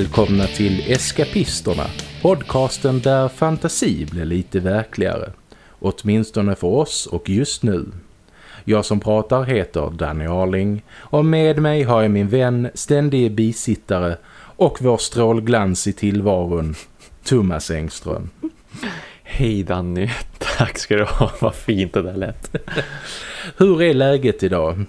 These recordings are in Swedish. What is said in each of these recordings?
Välkomna till Eskapisterna, podcasten där fantasi blir lite verkligare. Åtminstone för oss och just nu. Jag som pratar heter Danny Arling och med mig har jag min vän, ständige bisittare och vår strålglans i tillvaron, Thomas Engström. Hej Danny, tack ska du ha, vad fint det där lät. Hur är läget idag?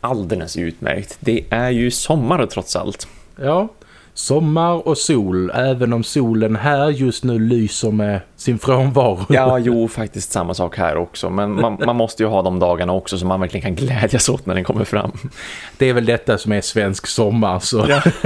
Alldeles utmärkt, det är ju sommar trots allt. Ja, sommar och sol, även om solen här just nu lyser med sin frånvaro. Ja, jo, faktiskt samma sak här också. Men man, man, måste ju ha de dagarna också så man verkligen kan glädjas åt när den kommer fram. Det är väl detta som är svensk sommar. Så. Ja.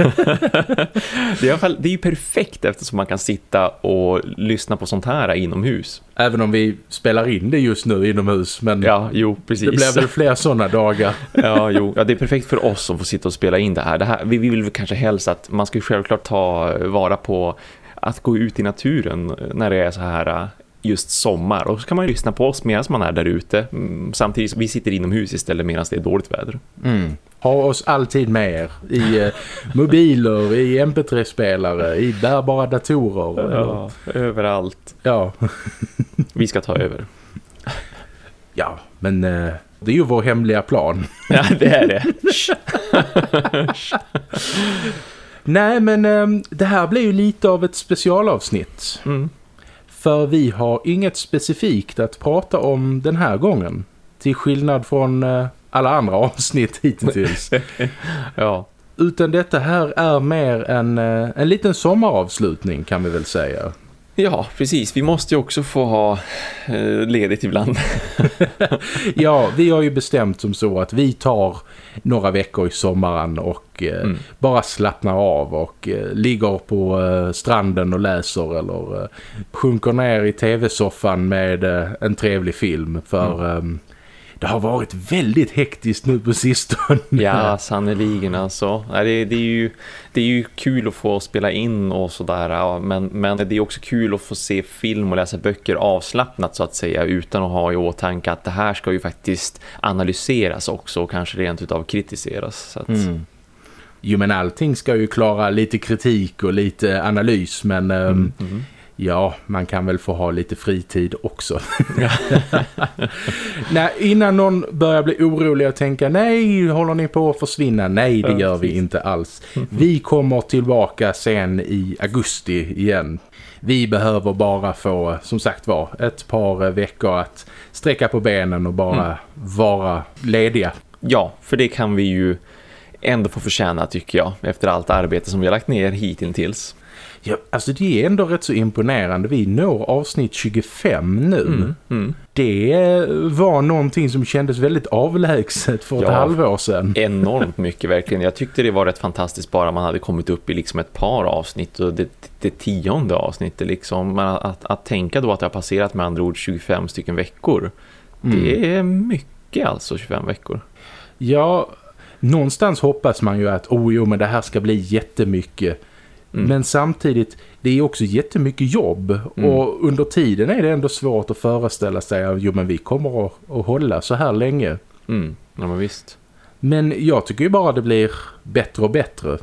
det, är det är ju perfekt eftersom man kan sitta och lyssna på sånt här inomhus. Även om vi spelar in det just nu inomhus. Men ja, jo, precis. Det blir väl fler sådana dagar. ja, jo. Ja, det är perfekt för oss som får sitta och spela in det här. Det här vi vill kanske helst att man ska självklart ta vara på att gå ut i naturen när det är så här äh, just sommar. Och så kan man ju lyssna på oss medan man är där ute. Mm, samtidigt vi sitter inomhus istället medan det är dåligt väder. Mm. Ha oss alltid med er i eh, mobiler, i mp3-spelare, i bärbara datorer. Ja, överallt. Ja. vi ska ta över. Ja, men eh, det är ju vår hemliga plan. ja, det är det. Nej, men äm, ehm, det här blir ju lite av ett specialavsnitt. Mm. För vi har inget specifikt att prata om den här gången. Till skillnad från äh, alla andra avsnitt hittills. ja. Utan detta här är mer en, äh, en liten sommaravslutning kan vi väl säga. Ja, precis. Vi måste ju också få ha eh, ledigt ibland. ja, vi har ju bestämt som så att vi tar några veckor i sommaren och eh, mm. bara slappnar av och eh, ligger på eh, stranden och läser eller sjunker ner i tv-soffan med en trevlig film för mm. Det har varit väldigt hektiskt nu på sistone. Ja, sannoliken alltså. Det, det, är ju, det är ju kul att få spela in och sådär. Men, men det är också kul att få se film och läsa böcker avslappnat så att säga. Utan att ha i åtanke att det här ska ju faktiskt analyseras också och kanske rent utav kritiseras. Så att... mm. Jo men allting ska ju klara lite kritik och lite analys men... Ehm, mm, mm. Ja, man kan väl få ha lite fritid också. nej, innan någon börjar bli orolig och tänka nej, håller ni på att försvinna? Nej, det gör vi inte alls. Vi kommer tillbaka sen i augusti igen. Vi behöver bara få, som sagt var, ett par veckor att sträcka på benen och bara mm. vara lediga. Ja, för det kan vi ju ändå få förtjäna tycker jag efter allt arbete som vi har lagt ner hittills. Ja, alltså det är ändå rätt så imponerande. Vi når avsnitt 25 nu. Mm, mm. Det var någonting som kändes väldigt avlägset för ett ja, halvår sedan. Enormt mycket verkligen. Jag tyckte det var rätt fantastiskt bara man hade kommit upp i liksom ett par avsnitt och det, det tionde avsnittet liksom. Att, att tänka då att det har passerat med andra ord 25 stycken veckor. Mm. Det är mycket alltså 25 veckor. Ja, någonstans hoppas man ju att oh jo men det här ska bli jättemycket Mm. Men samtidigt, det är också jättemycket jobb mm. och under tiden är det ändå svårt att föreställa sig att jo, men vi kommer att, att hålla så här länge. Mm. Ja, men visst. Men jag tycker ju bara det blir bättre och bättre.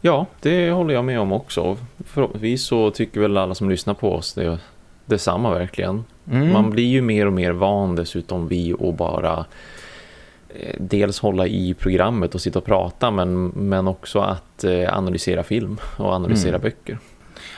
Ja, det håller jag med om också. Förhoppningsvis så tycker väl alla som lyssnar på oss det, detsamma verkligen. Mm. Man blir ju mer och mer van dessutom vi och bara dels hålla i programmet och sitta och prata men, men också att eh, analysera film och analysera mm. böcker.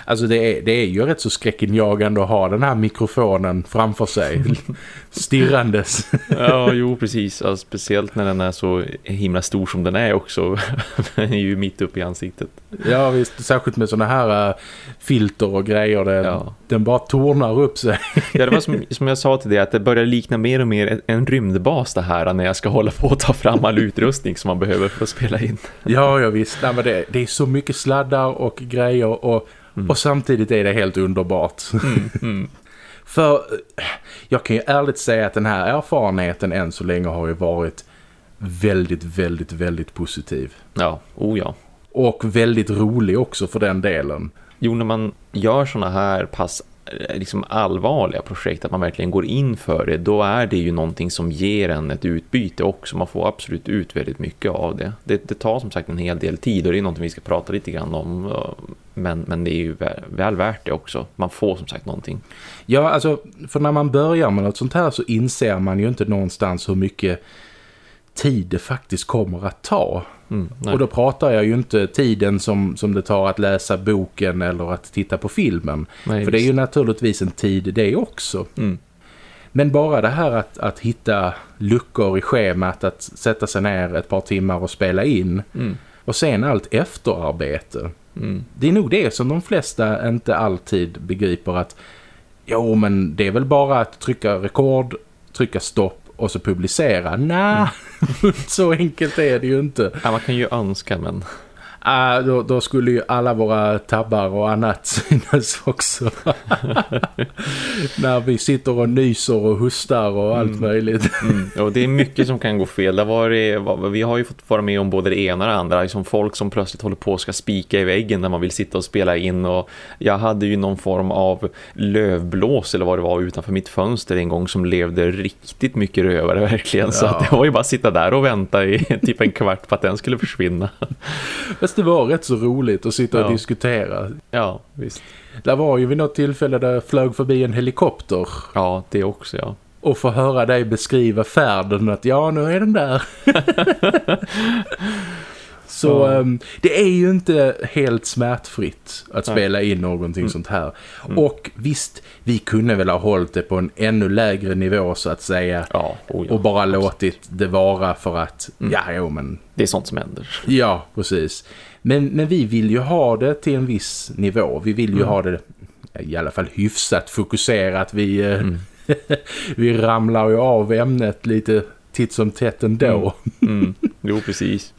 Alltså det är, det är ju rätt så skräckinjagande att ha den här mikrofonen framför sig. Stirrandes. ja, jo precis. Alltså, speciellt när den är så himla stor som den är också. den är ju mitt upp i ansiktet. Ja visst, särskilt med såna här uh, filter och grejer. Det, ja. Den bara tornar upp sig. ja, det var som, som jag sa till dig att det börjar likna mer och mer en rymdbas det här när jag ska hålla på att ta fram all utrustning som man behöver för att spela in. ja, ja visst. Nej, men det, det är så mycket sladdar och grejer och Mm. Och samtidigt är det helt underbart. Mm, mm. För jag kan ju ärligt säga att den här erfarenheten än så länge har ju varit väldigt, väldigt, väldigt positiv. Ja, oh ja. Och väldigt rolig också för den delen. Jo, när man gör såna här pass eh, Eh, liksom allvarliga projekt, att man verkligen går in för det, då är det ju någonting som ger en ett utbyte också. Man får absolut ut väldigt mycket av det. Det, det tar som sagt en hel del tid och det är någonting vi ska prata lite grann om. Eh, men, men det är ju väl, väl värt det också. Man får som sagt någonting. Ja, alltså för när man börjar med något sånt här så inser man ju inte någonstans hur mycket tid det faktiskt kommer att ta. Mm, och då pratar jag ju inte tiden som, som det tar att läsa boken eller att titta på filmen. Nej, för det är ju naturligtvis en tid det också. Mm. Men bara det här att, att hitta luckor i schemat, att sätta sig ner ett par timmar och spela in. Mm. Och sen allt efterarbete. Mm. Det är nog det som de flesta inte alltid begriper att jo men det är väl bara att trycka rekord, trycka stopp och så publicera. Nej, mm. så enkelt är det ju inte. Ja, man kan ju önska men... Ah, då, då, skulle ju alla våra tabbar och annat synas också. När vi sitter och nyser och hustar och allt mm. möjligt. Mm. Och det är mycket som kan gå fel. Det var det, vi har ju fått vara med om både det ena och det andra. Liksom folk som plötsligt håller på och ska spika i väggen när man vill sitta och spela in. Och jag hade ju någon form av lövblås eller vad det var utanför mitt fönster en gång som levde riktigt mycket rövare verkligen. Ja. Så att det var ju bara att sitta där och vänta i typ en kvart på att den skulle försvinna. Det var rätt så roligt att sitta ja. och diskutera. Ja, visst. Det var ju vid något tillfälle där flög förbi en helikopter. Ja, det också, ja. Och få höra dig beskriva färden att ja, nu är den där. Så um, det är ju inte helt smärtfritt att spela in någonting mm. sånt här. Mm. Och visst, vi kunde väl ha hållit det på en ännu lägre nivå så att säga. Ja, oh ja, och bara absolut. låtit det vara för att, mm. ja, jo men... Det är sånt som händer. Ja, precis. Men, men vi vill ju ha det till en viss nivå. Vi vill ju mm. ha det i alla fall hyfsat fokuserat. Vi, eh, mm. vi ramlar ju av ämnet lite titt som tätt ändå. Mm. Mm. Jo, precis.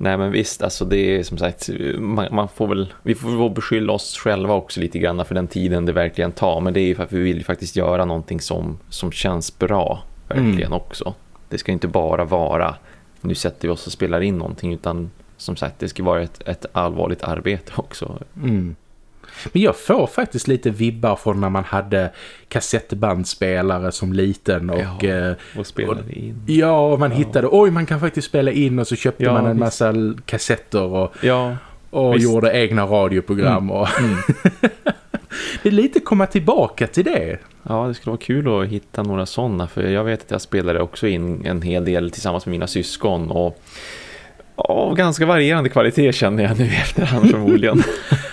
Nej men visst, alltså det är som sagt, man, man, får väl, vi får väl beskylla oss själva också lite grann för den tiden det verkligen tar. Men det är ju för att vi vill faktiskt göra någonting som, som känns bra, verkligen mm. också. Det ska inte bara vara, nu sätter vi oss och spelar in någonting utan som sagt, det ska vara ett, ett allvarligt arbete också. Mm. Men jag får faktiskt lite vibbar från när man hade kassettbandspelare som liten och, ja, eh, och spelade in. Ja, och man ja. hittade, oj man kan faktiskt spela in och så köpte ja, man en visst. massa kassetter och, ja, och gjorde egna radioprogram. Mm. Och mm. det är lite komma tillbaka till det. Ja, det skulle vara kul att hitta några sådana för jag vet att jag spelade också in en hel del tillsammans med mina syskon och av ganska varierande kvalitet känner jag nu efterhand förmodligen.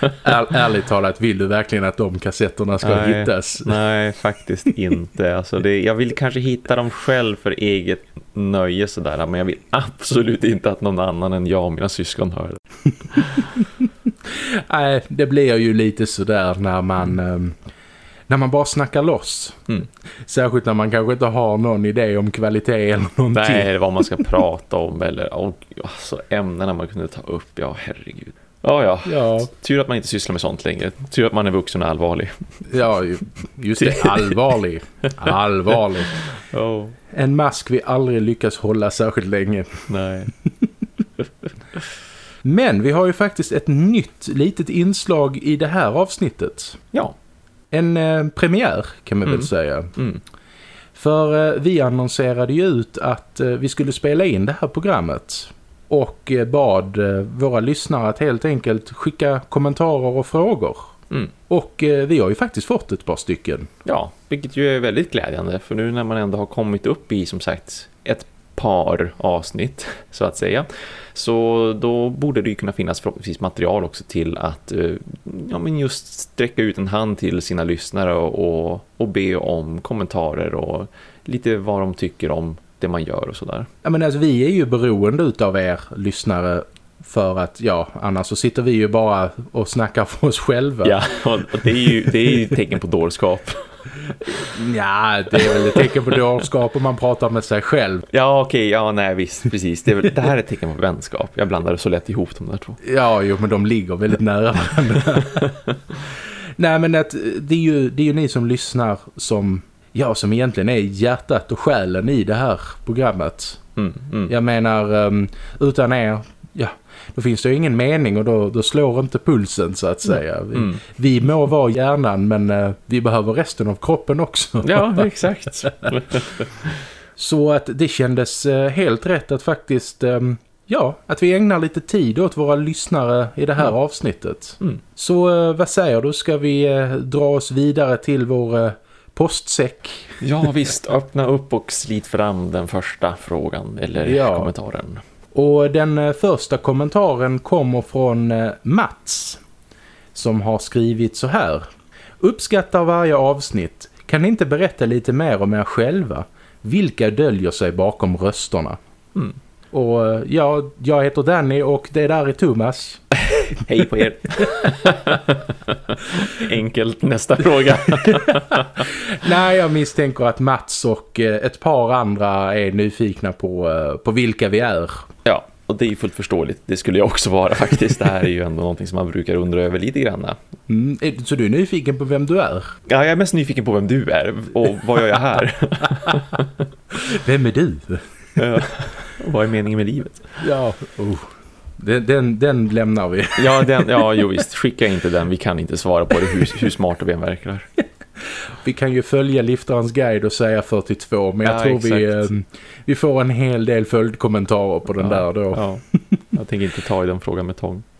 Är, ärligt talat, vill du verkligen att de kassetterna ska nej, hittas? Nej, faktiskt inte. Alltså det, jag vill kanske hitta dem själv för eget nöje sådär, men jag vill absolut inte att någon annan än jag och mina syskon hör det. nej, det blir ju lite sådär när man... Um när man bara snackar loss. Mm. Särskilt när man kanske inte har någon idé om kvalitet eller någonting. Nej, vad man ska prata om eller och, alltså, ämnena man kunde ta upp. Ja, herregud. Ja, ja, ja. Tur att man inte sysslar med sånt längre. Tur att man är vuxen och allvarlig. Ja, just det. Allvarlig. Allvarlig. Oh. En mask vi aldrig lyckas hålla särskilt länge. Nej. Men vi har ju faktiskt ett nytt litet inslag i det här avsnittet. Ja en eh, premiär kan man mm. väl säga. Mm. För eh, vi annonserade ju ut att eh, vi skulle spela in det här programmet. Och eh, bad eh, våra lyssnare att helt enkelt skicka kommentarer och frågor. Mm. Och eh, vi har ju faktiskt fått ett par stycken. Ja, vilket ju är väldigt glädjande. För nu när man ändå har kommit upp i som sagt ett par avsnitt så att säga. Så då borde det ju kunna finnas förhoppningsvis material också till att eh, ja, men just sträcka ut en hand till sina lyssnare och, och, och be om kommentarer och lite vad de tycker om det man gör och sådär. Ja men alltså vi är ju beroende av er lyssnare för att ja, annars så sitter vi ju bara och snackar för oss själva. Ja, och det är ju, det är ju tecken på dårskap. Ja, det är väl ett tecken på dårskap om man pratar med sig själv. Ja, okej. Okay, ja, nej, visst. Precis. Det, väl, det, här är ett tecken på vänskap. Jag blandade så lätt ihop de där två. Ja, jo, men de ligger väldigt nära varandra. nej, men att, det, är ju, det är ju ni som lyssnar som, ja, som egentligen är hjärtat och själen i det här programmet. Mm, mm. Jag menar, um, utan er ja, då finns det ju ingen mening och då, då slår inte pulsen så att säga. Vi, mm. vi må vara hjärnan men uh, vi behöver resten av kroppen också. Ja, exakt. så att det kändes uh, helt rätt att faktiskt... Um, ja, att vi ägnar lite tid åt våra lyssnare i det här mm. avsnittet. Mm. Så vad säger du? Ska vi dra oss vidare till vår postsäck? Ja visst, öppna upp och slit fram den första frågan eller ja. kommentaren. Och den eh, första kommentaren kommer från eh, Mats som har skrivit så här. Uppskattar varje avsnitt. Kan ni inte berätta lite mer om er själva? Vilka döljer sig bakom rösterna? Mm. Och eh, ja, jag heter Danny och det där är Thomas. Hej på er. Enkelt, nästa fråga. Nej, jag misstänker att Mats och ett par andra är nyfikna på, på vilka vi är. Och det är fullt förståeligt. Det skulle jag också vara faktiskt. Det här är ju ändå någonting som man brukar undra över lite grann. Mm, så du är nyfiken på vem du är? Ja, jag är mest nyfiken på vem du är och vad gör jag här? vem är du? vad är meningen med livet? Ja, oh. Den, den, den, lämnar vi. ja, den, ja, jo visst. Skicka inte den. Vi kan inte svara på det hur, hur smarta vi än verkar. Vi kan ju följa liftarens guide och säga 42 men jag ja, tror vi, eh, vi får en hel del följdkommentarer på den ja, där då. Ja. Jag tänker inte ta i den frågan med tång.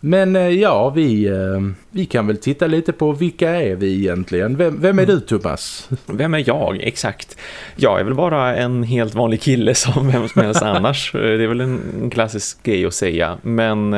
Men eh, ja, vi, eh, vi kan väl titta lite på vilka är vi egentligen. Vem, vem är du Thomas? Vem är jag? Exakt. Jag är väl bara en helt vanlig kille som vem som helst annars. Det är väl en klassisk grej att säga. Men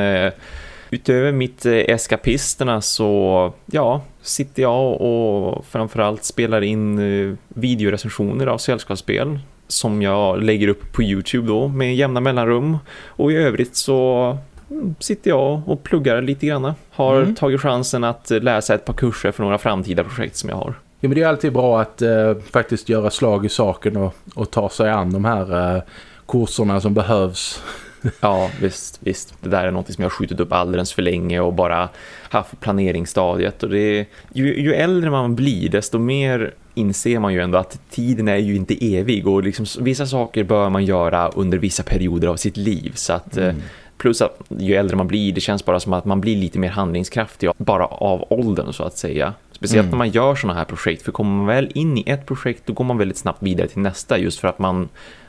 utöver mitt eh, eskapisterna så ja, sitter jag och framförallt spelar in eh, videorecensioner av sällskapsspel som jag lägger upp på Youtube då med jämna mellanrum och i övrigt så mm, sitter jag och pluggar lite grann. Har mm. tagit chansen att läsa ett par kurser för några framtida projekt som jag har. Ja, men det är alltid bra att eh, faktiskt göra slag i saken och, och ta sig an de här eh, kurserna som behövs ja, visst, visst. Det där är något som jag har skjutit upp alldeles för länge och bara haft planeringsstadiet. Och det, ju, ju äldre man blir desto mer inser man ju ändå att tiden är ju inte evig och liksom, vissa saker bör man göra under vissa perioder av sitt liv. Så att... Eh, mm. Plus att ju äldre man blir, det känns bara som att man blir lite mer handlingskraftig bara av åldern så att säga. Speciellt mm. när man gör sådana här projekt. För kommer man väl in i ett projekt då går man väldigt snabbt vidare till nästa just för att man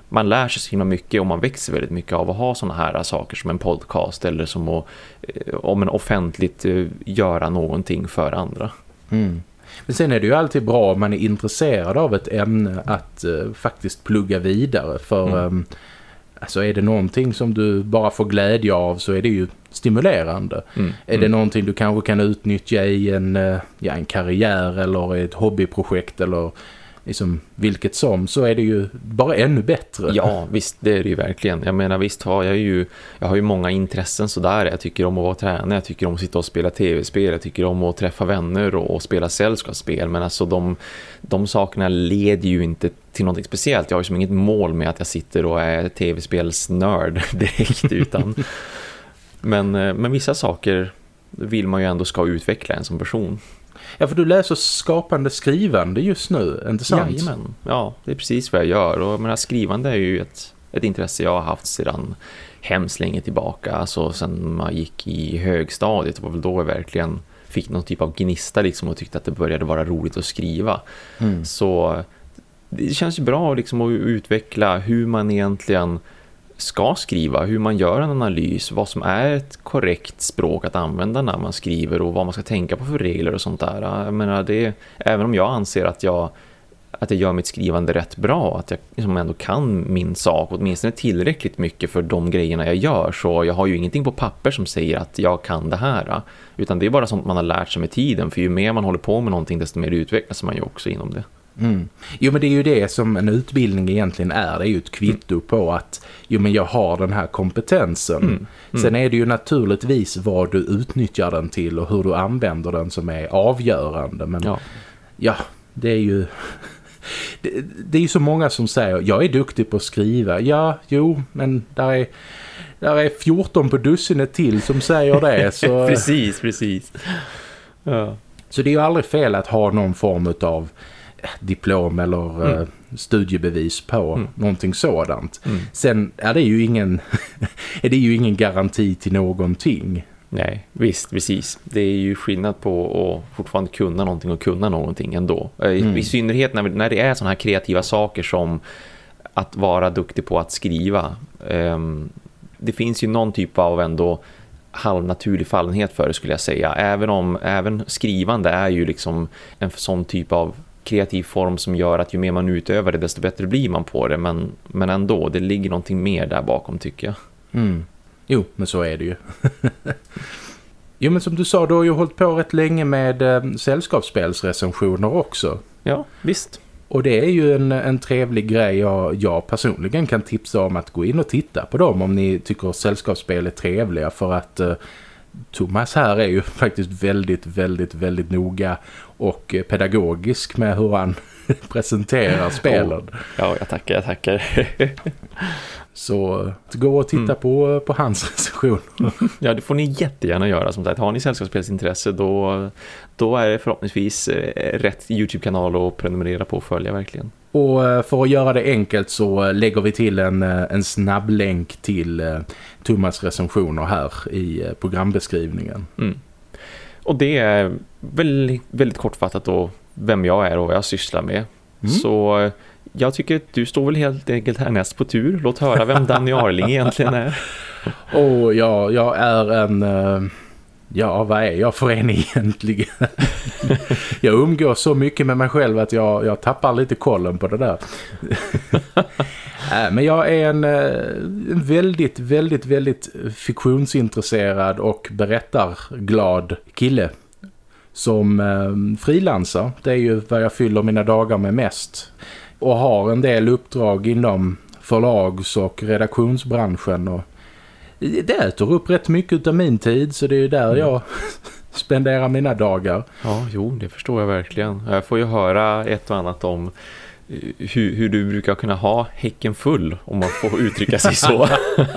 man lär sig så himla mycket och man växer väldigt mycket av att ha sådana här saker som en podcast eller som att eh, om en offentligt eh, göra någonting för andra. Mm. Men sen är det ju alltid bra om man är intresserad av ett ämne att uh, faktiskt plugga vidare för mm. um, alltså är det någonting som du bara får glädje av så är det ju stimulerande. Mm. Är det mm. någonting du kanske kan utnyttja i en, uh, ja, en karriär eller ett hobbyprojekt eller liksom vilket som så är det ju bara ännu bättre. Ja, visst det är det ju verkligen. Jag menar visst har jag ju jag har ju många intressen sådär. Jag tycker om att vara tränare, jag tycker om att sitta och spela tv-spel, jag tycker om att träffa vänner och, och spela sällskapsspel. Men alltså de, de sakerna leder ju inte till något speciellt. Jag har ju som inget mål med att jag sitter och är tv-spelsnörd direkt utan men, eh, men vissa saker vill man ju ändå ska utveckla en som person. Ja, för du läser skapande skrivande just nu, inte sant? Jajamän. Ja, det är precis vad jag gör. Och menar, skrivande är ju ett, ett intresse jag har haft sedan hemskt länge tillbaka. Alltså sen man gick i högstadiet det var väl då jag verkligen fick någon typ av gnista liksom och tyckte att det började vara roligt att skriva. Mm. Så det känns ju bra liksom att utveckla hur man egentligen ska skriva, hur man gör en analys, vad som är ett korrekt språk att använda när man skriver och vad man ska tänka på för regler och sånt där. Jag menar, det, även om jag anser att jag att jag gör mitt skrivande rätt bra, att jag liksom ändå kan min sak åtminstone tillräckligt mycket för de grejerna jag gör så jag har ju ingenting på papper som säger att jag kan det här utan det är bara sånt man har lärt sig med tiden för ju mer man håller på med någonting desto mer utvecklas man ju också inom det. Mm. Jo men det är ju det som en utbildning egentligen är. Det är ju ett kvitto mm. på att jo men jag har den här kompetensen. Mm. Mm. Sen är det ju naturligtvis vad du utnyttjar den till och hur du använder den som är avgörande. Men ja, ja det är ju... Det, det, är ju så många som säger jag är duktig på att skriva. Ja, jo, men där är, där är 14 på dussinet till som säger det. Så... precis, precis. Ja. Så det är ju aldrig fel att ha någon form av diplom eller mm. studiebevis på mm. någonting sådant. Mm. Sen är det ju ingen är det ju ingen garanti till någonting. Nej, visst, precis. Det är ju skillnad på att fortfarande kunna någonting och kunna någonting ändå. Eh, I, mm. i synnerhet när, när det är sådana här kreativa saker som att vara duktig på att skriva. Um, det finns ju någon typ av ändå halvnaturlig fallenhet för det skulle jag säga. Även om även skrivande är ju liksom en sån typ av kreativ form som gör att ju mer man utövar det desto bättre blir man på det. Men, men ändå, det ligger någonting mer där bakom tycker jag. Mm. Jo, men så är det ju. jo, men som du sa, du har ju hållit på rätt länge med eh, sällskapsspelsrecensioner också. Ja, visst. Och det är ju en, en trevlig grej jag, jag personligen kan tipsa om att gå in och titta på dem om ni tycker sällskapsspel är trevliga för att eh, Thomas här är ju faktiskt väldigt, väldigt, väldigt noga och eh, pedagogisk med hur han presenterar spelen. Ja, jag tackar, jag tackar. Så gå och titta mm. på, på hans recension. ja, det får ni jättegärna göra. Som sagt, har ni sällskapsspelsintresse då, då är det förhoppningsvis eh, rätt Youtube-kanal att prenumerera på och följa verkligen. Och eh, för att göra det enkelt så lägger vi till en, eh, en snabb länk till Thomas recensioner här i programbeskrivningen. Mm. Och det är väldigt, väldigt kortfattat då vem jag är och vad jag sysslar med. Mm. Så jag tycker att du står väl helt enkelt härnäst på tur. Låt höra vem Danny Arling egentligen är. oh, ja, jag är en... Uh, ja, vad är jag för en egentligen? jag umgås så mycket med mig själv att jag, jag tappar lite kollen på det där. äh, men jag är en, en väldigt, väldigt, väldigt fiktionsintresserad och berättarglad kille som eh, frilansar. Det är ju vad jag fyller mina dagar med mest och har en del uppdrag inom förlags- och redaktionsbranschen och det äter upp rätt mycket av min tid så det är där mm. jag spenderar mina dagar. Ja, jo, det förstår jag verkligen. Jag får ju höra ett och annat om hur, hur, du brukar kunna ha häcken full om man får uttrycka sig så.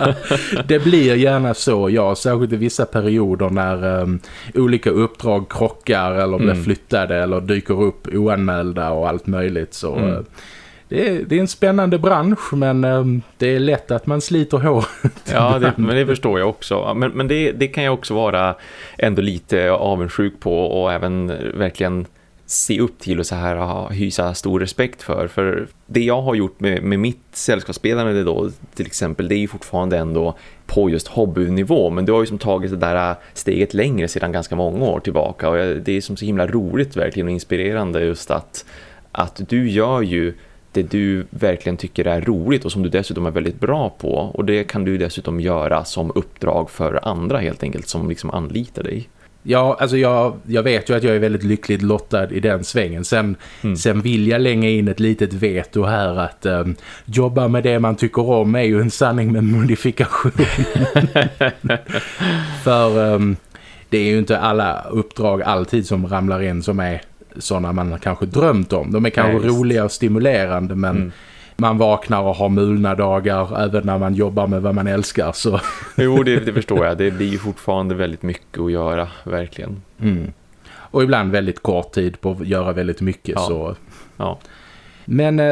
det blir gärna så, ja. Särskilt i vissa perioder när um, olika uppdrag krockar eller blir mm. flyttade eller dyker upp oanmälda och allt möjligt. Så mm. uh, det, är, det, är, en spännande bransch men um, det är lätt att man sliter hår. ja, det, men det förstår jag också. Men, men det, det kan jag också vara ändå lite avundsjuk på och även verkligen se upp till och så här ha, hysa stor respekt för. För det jag har gjort med, med mitt sällskapsspelande då till exempel, det är ju fortfarande ändå på just hobbynivå. Men du har ju som tagit det där äh, steget längre sedan ganska många år tillbaka. Och det är som så himla roligt verkligen och inspirerande just att, att du gör ju det du verkligen tycker är roligt och som du dessutom är väldigt bra på. Och det kan du dessutom göra som uppdrag för andra helt enkelt som liksom anlitar dig. Ja, alltså jag, jag vet ju att jag är väldigt lyckligt lottad i den svängen. Sen, mm. sen vill jag länge in ett litet veto här att um, jobba med det man tycker om är ju en sanning med modifikation. För um, det är ju inte alla uppdrag alltid som ramlar in som är sådana man kanske drömt om. De är kanske Nej, roliga och stimulerande men... Mm man vaknar och har mulna dagar även när man jobbar med vad man älskar. Så. Jo, det, det förstår jag. Det blir fortfarande väldigt mycket att göra, verkligen. Mm. Och ibland väldigt kort tid på att göra väldigt mycket. Ja. Så. Ja. Men eh,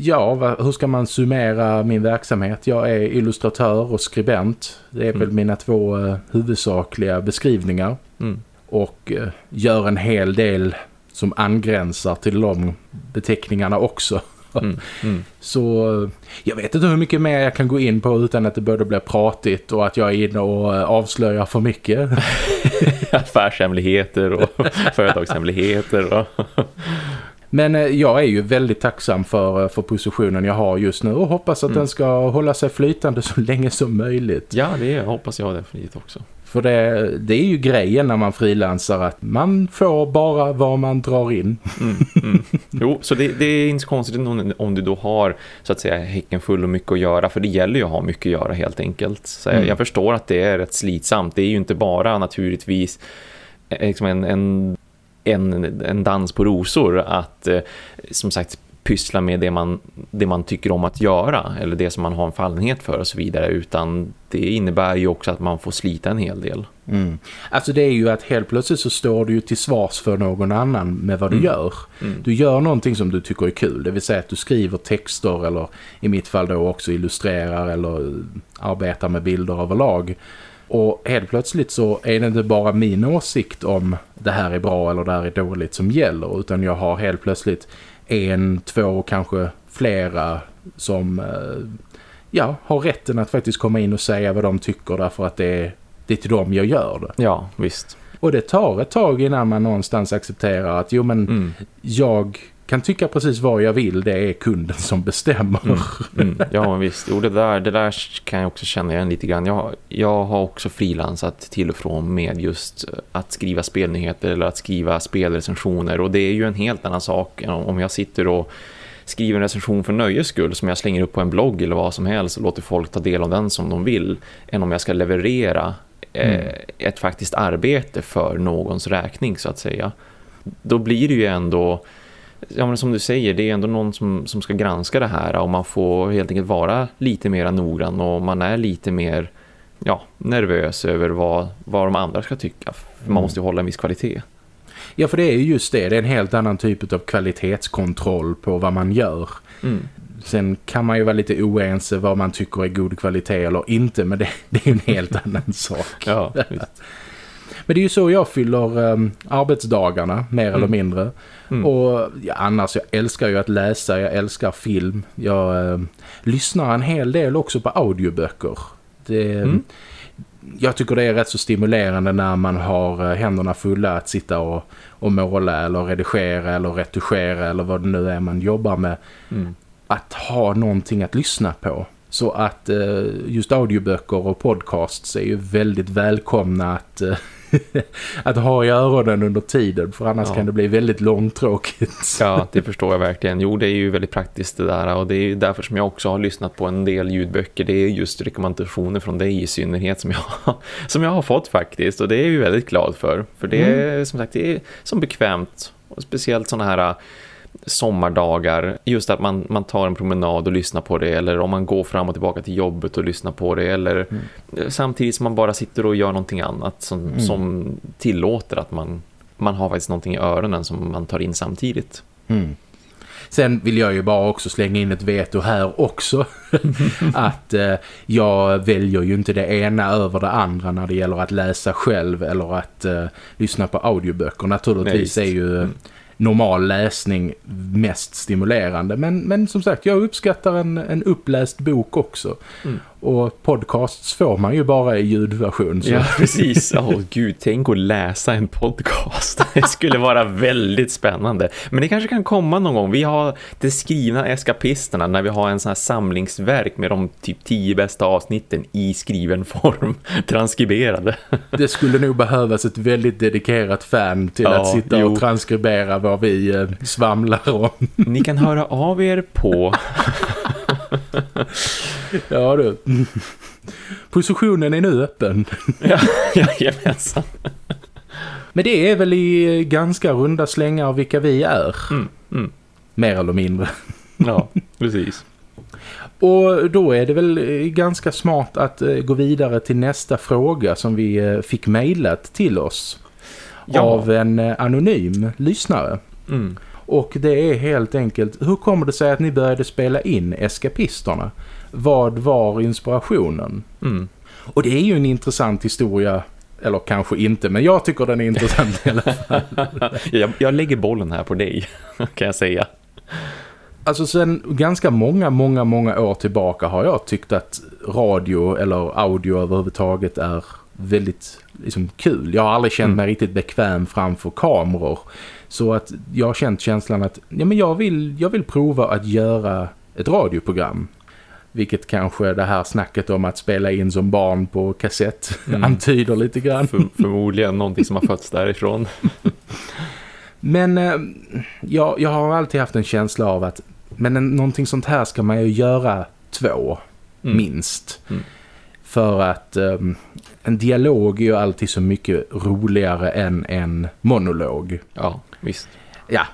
ja, hur ska man summera min verksamhet? Jag är illustratör och skribent. Det är mm. väl mina två uh, huvudsakliga beskrivningar. Mm. Och uh, gör en hel del som angränsar till de beteckningarna också. Mm, mm. Så jag vet inte hur mycket mer jag kan gå in på utan att det både blir pratigt och att jag är inne och eh, avslöjar för mycket. Affärshemligheter och företagshemligheter. Och Men eh, jag är ju väldigt tacksam för, eh, för positionen jag har just nu och hoppas att mm. den ska hålla sig flytande så länge som möjligt. Ja, det hoppas jag definitivt också. För det, det är ju grejen när man frilansar att man får bara vad man drar in. Mm, mm. Jo, så det, det, är inte så konstigt om, om du då har så att säga häcken full och mycket att göra. För det gäller ju att ha mycket att göra helt enkelt. Så mm. jag förstår att det är rätt slitsamt. Det är ju inte bara naturligtvis eh, liksom en, en en, en dans på rosor att eh, som sagt pyssla med det man, det man tycker om att göra eller det som man har en fallenhet för och så vidare utan det innebär ju också att man får slita en hel del. Mm. Alltså det är ju att helt plötsligt så står du ju till svars för någon annan med vad du mm. gör. Mm. Du gör någonting som du tycker är kul. Det vill säga att du skriver texter eller i mitt fall då också illustrerar eller arbetar med bilder överlag. Och helt plötsligt så är det inte bara min åsikt om det här är bra eller det här är dåligt som gäller. Utan jag har helt plötsligt en, två, kanske flera som eh, ja, har rätten att faktiskt komma in och säga vad de tycker därför att det är, det är till dem jag gör det. Ja, visst. Och det tar ett tag innan man någonstans accepterar att jo men mm. jag kan tycka precis vad jag vill, det är kunden som bestämmer. Mm, mm, ja visst, jo, det, där, det där kan jag också känna igen lite grann. Jag, jag har också frilansat till och från med just att skriva spelnyheter eller att skriva spelrecensioner och det är ju en helt annan sak om jag sitter och skriver en recension för nöjes skull som jag slänger upp på en blogg eller vad som helst och låter folk ta del av den som de vill än om jag ska leverera eh, mm. ett faktiskt arbete för någons räkning så att säga. Då blir det ju ändå ja, men som du säger, det är ändå någon som, som ska granska det här och man får helt enkelt vara lite mer noggrann och man är lite mer ja, nervös över vad, vad de andra ska tycka. Man mm. måste ju hålla en viss kvalitet. Ja, för det är ju just det. Det är en helt annan typ av kvalitetskontroll på vad man gör. Mm. Sen kan man ju vara lite oense vad man tycker är god kvalitet eller inte, men det, det är en helt annan sak. Ja, men det är ju så jag fyller um, arbetsdagarna, mer mm. eller mindre. Mm. Och ja, annars, jag älskar ju att läsa, jag älskar film. Jag um, lyssnar en hel del också på audioböcker. Det, mm. Jag tycker det är rätt så stimulerande när man har uh, händerna fulla att sitta och, och måla eller redigera eller retuschera eller vad det nu är man jobbar med. Mm. Att ha någonting att lyssna på. Så att uh, just audioböcker och podcasts är ju väldigt välkomna att uh, att ha i öronen under tiden för annars ja. kan det bli väldigt långtråkigt. ja, det förstår jag verkligen. Jo, det är ju väldigt praktiskt det där och det är därför som jag också har lyssnat på en del ljudböcker. Det är just rekommendationer från dig i synnerhet som jag, som jag har fått faktiskt och det är jag ju väldigt glad för. För det är mm. som sagt det är som bekvämt och speciellt sådana här sommardagar. Just att man, man tar en promenad och lyssnar på det eller om man går fram och tillbaka till jobbet och lyssnar på det eller mm. samtidigt som man bara sitter och gör någonting annat som, mm. som tillåter att man, man har faktiskt någonting i öronen som man tar in samtidigt. Mm. Sen vill jag ju bara också slänga in ett veto här också. att eh, jag väljer ju inte det ena över det andra när det gäller att läsa själv eller att eh, lyssna på audioböcker. Naturligtvis Nej, är ju mm normal läsning mest stimulerande. Men, men som sagt, jag uppskattar en, en uppläst bok också. Mm. Och podcasts får man ju bara i ljudversion. Så. Ja, precis. Åh oh, gud, tänk att läsa en podcast. Det skulle vara väldigt spännande. Men det kanske kan komma någon gång. Vi har det skrivna eskapisterna när vi har en sån här samlingsverk med de typ tio bästa avsnitten i skriven form, transkriberade. Det skulle nog behövas ett väldigt dedikerat fan till ja, att sitta jo. och transkribera vad vi eh, svamlar om. Ni kan höra av er på ja du. Positionen är nu öppen. ja, jajamensan. Men det är väl i ganska runda slängar vilka vi är. Mm, mm. Mer eller mindre. ja, precis. Och då är det väl ganska smart att eh, gå vidare till nästa fråga som vi eh, fick mejlat till oss. Ja. Av en eh, anonym lyssnare. Mm. Och det är helt enkelt, hur kommer det sig att ni började spela in eskapisterna? Vad var inspirationen? Mm. Och det är ju en intressant historia eller kanske inte, men jag tycker den är intressant i alla fall. jag, jag lägger bollen här på dig, kan jag säga. Alltså sen ganska många, många, många år tillbaka har jag tyckt att radio eller audio överhuvudtaget är väldigt liksom, kul. Jag har aldrig känt mm. mig riktigt bekväm framför kameror. Så att jag har känt känslan att ja, men jag, vill, jag vill prova att göra ett radioprogram. Vilket kanske det här snacket om att spela in som barn på kassett mm. antyder lite grann. För, förmodligen någonting som har fötts därifrån. men eh, jag, jag har alltid haft en känsla av att men en, någonting sånt här ska man ju göra två, mm. minst. Mm. För att um, en dialog är ju alltid så mycket roligare än en monolog. Ja, visst. ja,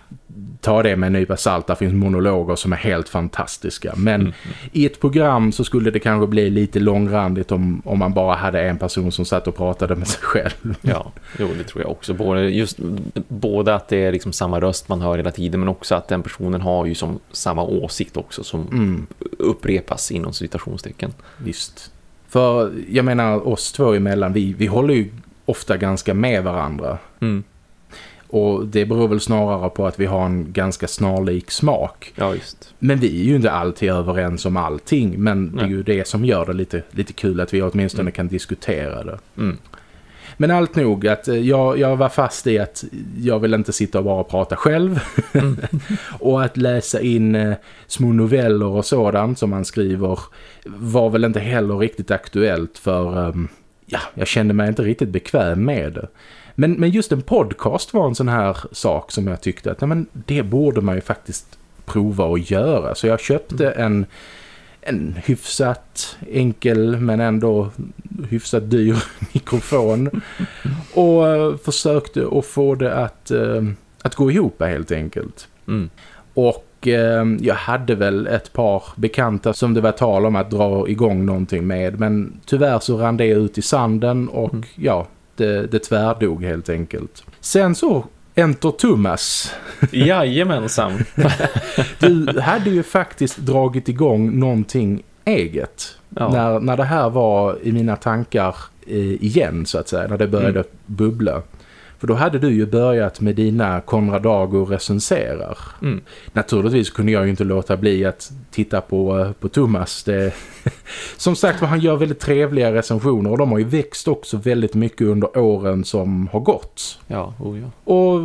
ta det med en nypa salt. Där finns monologer som är helt fantastiska. Men mm. i ett program så skulle det kanske bli lite långrandigt om, om man bara hade en person som satt och pratade med sig själv. Ja, jo, det tror jag också. Både, just, både att det är liksom samma röst man hör hela tiden men också att den personen har ju som samma åsikt också som mm. upprepas inom citationstecken. Visst. För jag menar oss två emellan, vi, vi håller ju ofta ganska med varandra. Mm. Och det beror väl snarare på att vi har en ganska snarlik smak. Ja, just. Men vi är ju inte alltid överens om allting. Men Nej. det är ju det som gör det lite, lite kul att vi åtminstone mm. kan diskutera det. Mm. Men allt nog att eh, jag, jag var fast i att jag vill inte sitta och bara prata själv. Mm. och att läsa in eh, små noveller och sådant som man skriver var väl inte heller riktigt aktuellt för um, ja, jag kände mig inte riktigt bekväm med det. Men, men just en podcast var en sån här sak som jag tyckte att nej, men det borde man ju faktiskt prova att göra. Så jag köpte mm. en, en hyfsat enkel men ändå hyfsat dyr mikrofon och uh, försökte att få det att, uh, att gå ihop helt enkelt. Mm. Och uh, jag hade väl ett par bekanta som det var tal om att dra igång någonting med men tyvärr så rann det ut i sanden och mm. ja, det, det tvärdog helt enkelt. Sen så Enter Thomas. Jajamensan. du hade ju faktiskt dragit igång någonting eget. Ja. När, när det här var i mina tankar eh, igen så att säga. När det började mm. bubbla. För då hade du ju börjat med dina Konradago recenserar. Mm. Naturligtvis kunde jag ju inte låta bli att titta på, eh, på Thomas. Det, som sagt han gör väldigt trevliga recensioner och de har ju växt också väldigt mycket under åren som har gått. Ja, oh ja. Och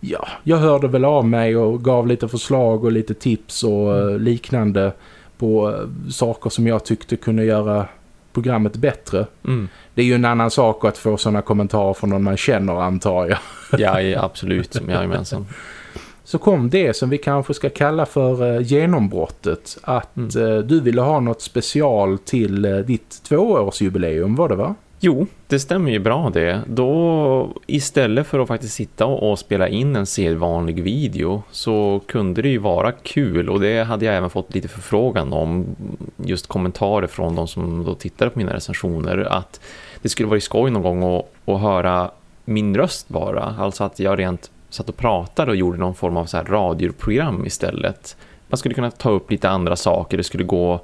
ja, jag hörde väl av mig och gav lite förslag och lite tips och mm. liknande på eh, saker som jag tyckte kunde göra programmet bättre. Mm. Det är ju en annan sak att få sådana kommentarer från någon man känner antar jag. ja, absolut. Jajamensan. Så kom det som vi kanske ska kalla för eh, genombrottet. Att mm. Eh, du ville ha något special till eh, ditt tvåårsjubileum, var det va? Jo, det stämmer ju bra det. Då istället för att faktiskt sitta och, spela in en sedvanlig video så kunde det ju vara kul och det hade jag även fått lite förfrågan om just kommentarer från de som då tittade på mina recensioner att det skulle vara skoj någon gång att, att höra min röst bara. Alltså att jag rent satt och pratade och gjorde någon form av så här radioprogram istället. Man skulle kunna ta upp lite andra saker. Det skulle gå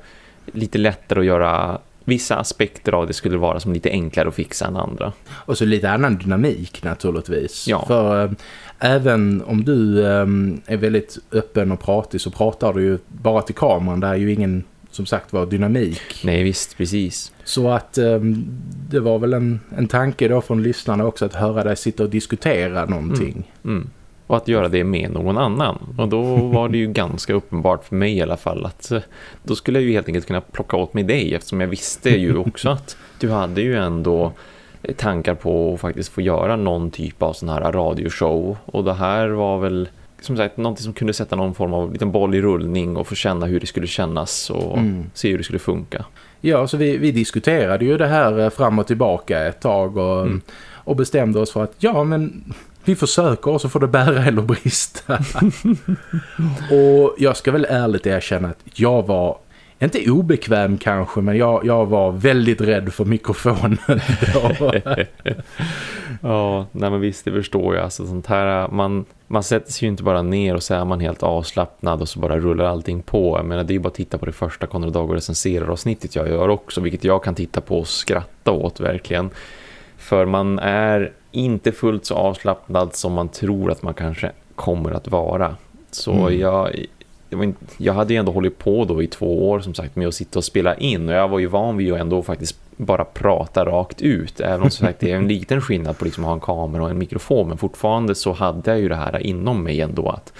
lite lättare att göra vissa aspekter av det skulle vara som lite enklare att fixa än andra. Och så lite annan dynamik naturligtvis. Ja. För äh, även om du äh, är väldigt öppen och pratig så pratar du ju bara till kameran. Det är ju ingen som sagt var dynamik. Nej visst, precis. Så att äh, det var väl en, en tanke då från lyssnarna också att höra dig sitta och diskutera någonting. Mm. Mm och att göra det med någon annan. Och då var det ju ganska uppenbart för mig i alla fall att eh, då skulle jag ju helt enkelt kunna plocka åt mig dig eftersom jag visste ju också att du hade ju ändå tankar på att faktiskt få göra någon typ av sån här radioshow och det här var väl som sagt någonting som kunde sätta någon form av liten boll i rullning och få känna hur det skulle kännas och mm. se hur det skulle funka. Ja, så vi, vi diskuterade ju det här eh, fram och tillbaka ett tag och, mm. och bestämde oss för att ja men vi försöker och så får det bära eller brista. och jag ska väl ärligt erkänna att jag var inte obekväm kanske, men jag, jag var väldigt rädd för mikrofonen. ja, nej men visst, det förstår jag. Alltså, sånt här, man, man sätter sig ju inte bara ner och så är man helt avslappnad och så bara rullar allting på. Jag menar, det är ju bara att titta på det första Konrad Dag och recenserar avsnittet jag gör också, vilket jag kan titta på och skratta åt verkligen. För man är inte fullt så avslappnad som man tror att man kanske kommer att vara. Så mm. jag, jag hade ju ändå hållit på då i två år som sagt med att sitta och spela in och jag var ju van vid att ändå faktiskt bara prata rakt ut även om som sagt det är en liten skillnad på liksom att ha en kamera och en mikrofon men fortfarande så hade jag ju det här inom mig ändå att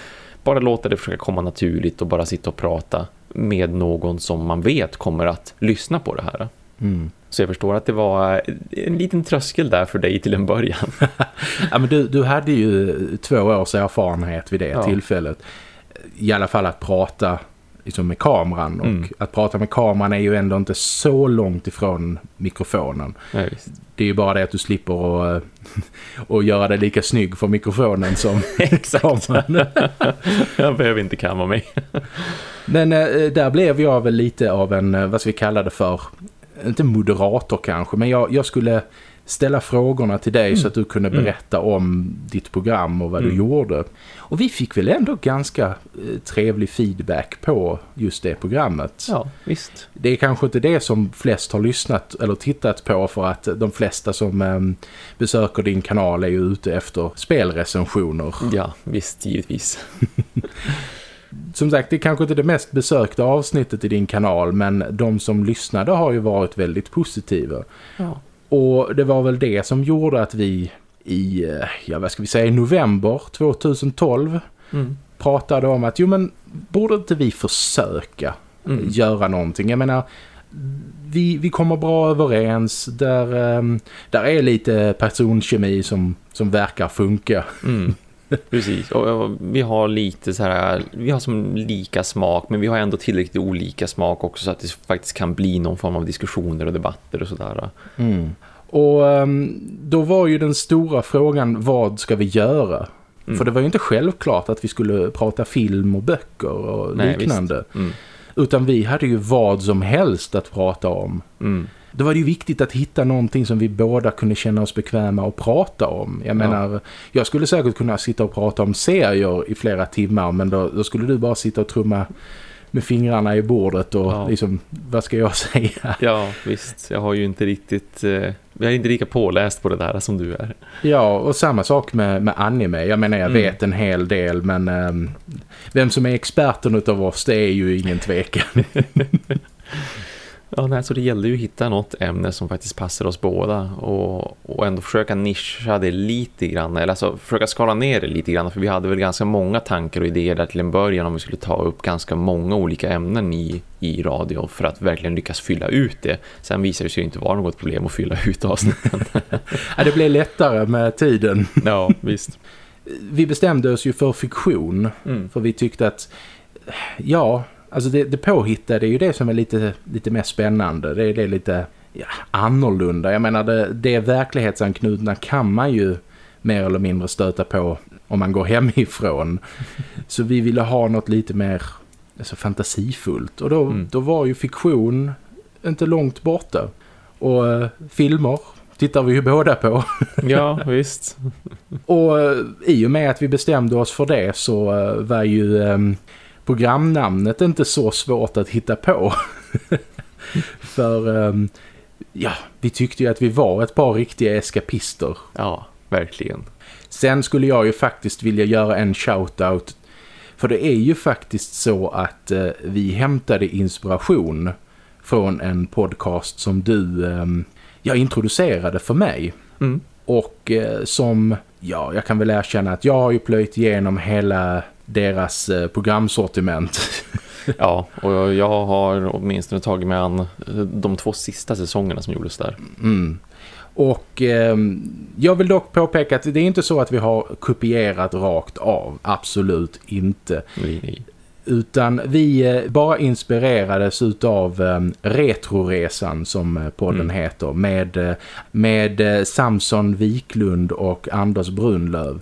bara låta det försöka komma naturligt och bara sitta och prata med någon som man vet kommer att lyssna på det här. Mm. Så jag förstår att det var en liten tröskel där för dig till en början. ja, men du, du hade ju två års erfarenhet vid det ja. tillfället. I alla fall att prata liksom med kameran. Och Mm. att prata med kameran är ju ändå inte så långt ifrån mikrofonen. Visst. Det är ju bara det att du slipper att, att göra det lika snygg för mikrofonen som kameran. Jag behöver inte kamma mig. Men eh, där blev jag väl lite av en, eh, vad ska vi kalla det för, inte moderator kanske, men jag, jag skulle ställa frågorna till dig så att du kunde Mm. berätta om ditt program och vad du Mm. gjorde. Och vi fick väl ändå ganska eh, trevlig feedback på just det programmet. Ja, visst. Det är kanske inte det som flest har lyssnat eller tittat på för att de flesta som eh, besöker din kanal är ju ute efter spelrecensioner. Ja, visst, givetvis. Som sagt, det är kanske inte det mest besökta avsnittet i din kanal men de som lyssnade har ju varit väldigt positiva. Ja. Och det var väl det som gjorde att vi i, eh, ja vad ska vi säga, i november 2012 Mm. pratade om att jo men borde inte vi försöka Mm. göra någonting? Jag menar, vi, vi kommer bra överens, där, ehm, där är lite personkemi som, som verkar funka. Mm. Precis, och, och vi har lite så här, vi har som lika smak men vi har ändå tillräckligt olika smak också så att det faktiskt kan bli någon form av diskussioner och debatter och sådär. Och ehm, då var ju den stora frågan, vad ska vi göra? Mm. För det var ju inte självklart att vi skulle prata film och böcker och Nej, liknande. Mm. Utan vi hade ju vad som helst att prata om. Då var det ju viktigt att hitta någonting som vi båda kunde känna oss bekväma att prata om. Jag Ja. menar, jag skulle säkert kunna sitta och prata om serier i flera timmar men då, då skulle du bara sitta och trumma med fingrarna i bordet och Ja. liksom, vad ska jag säga? Ja, visst. Jag har ju inte riktigt... Eh, jag är inte lika påläst på det där som du är. Ja, och samma sak med, med anime. Jag menar, jag Mm. vet en hel del, men ehm, vem som är experten utav oss, det är ju ingen tvekan. Ja, nej, så det gällde ju att hitta något ämne som faktiskt passar oss båda och, och ändå försöka nischa det lite grann, eller alltså försöka skala ner det lite grann för vi hade väl ganska många tankar och idéer där till en början om vi skulle ta upp ganska många olika ämnen i, i radio för att verkligen lyckas fylla ut det. Sen visar det sig inte vara något problem att fylla ut avsnitten. ja, det blev lättare med tiden. ja, visst. Vi bestämde oss ju för fiktion, Mm. för vi tyckte att, ja, alltså det, det påhittade är ju det som är lite, lite mer spännande. Det är det lite ja, annorlunda. Jag menar, det, det verklighetsanknutna kan man ju mer eller mindre stöta på om man går hemifrån. Så vi ville ha något lite mer alltså, fantasifullt. Och då, Mm. då var ju fiktion inte långt borta. Och eh, filmer tittar vi ju båda på. Ja, visst. Och eh, i och med att vi bestämde oss för det så eh, var ju programnamnet inte så svårt att hitta på. för eh, ja, vi tyckte ju att vi var ett par riktiga eskapister. Ja, verkligen. Sen skulle jag ju faktiskt vilja göra en shoutout. För det är ju faktiskt så att eh, vi hämtade inspiration från en podcast som du eh, jag introducerade för mig. Mm. Och eh, som, ja, jag kan väl erkänna att jag har ju plöjt igenom hela deras eh, programsortiment. Ja, och jag, har åtminstone tagit mig an de två sista säsongerna som gjordes där. Mm. Och eh, jag vill dock påpeka att det är inte så att vi har kopierat rakt av. Absolut inte. Nej, nej. Utan vi eh, bara inspirerades utav eh, Retroresan som eh, podden Mm. heter. Med, eh, med eh, Samson Wiklund och Anders Brunlöv.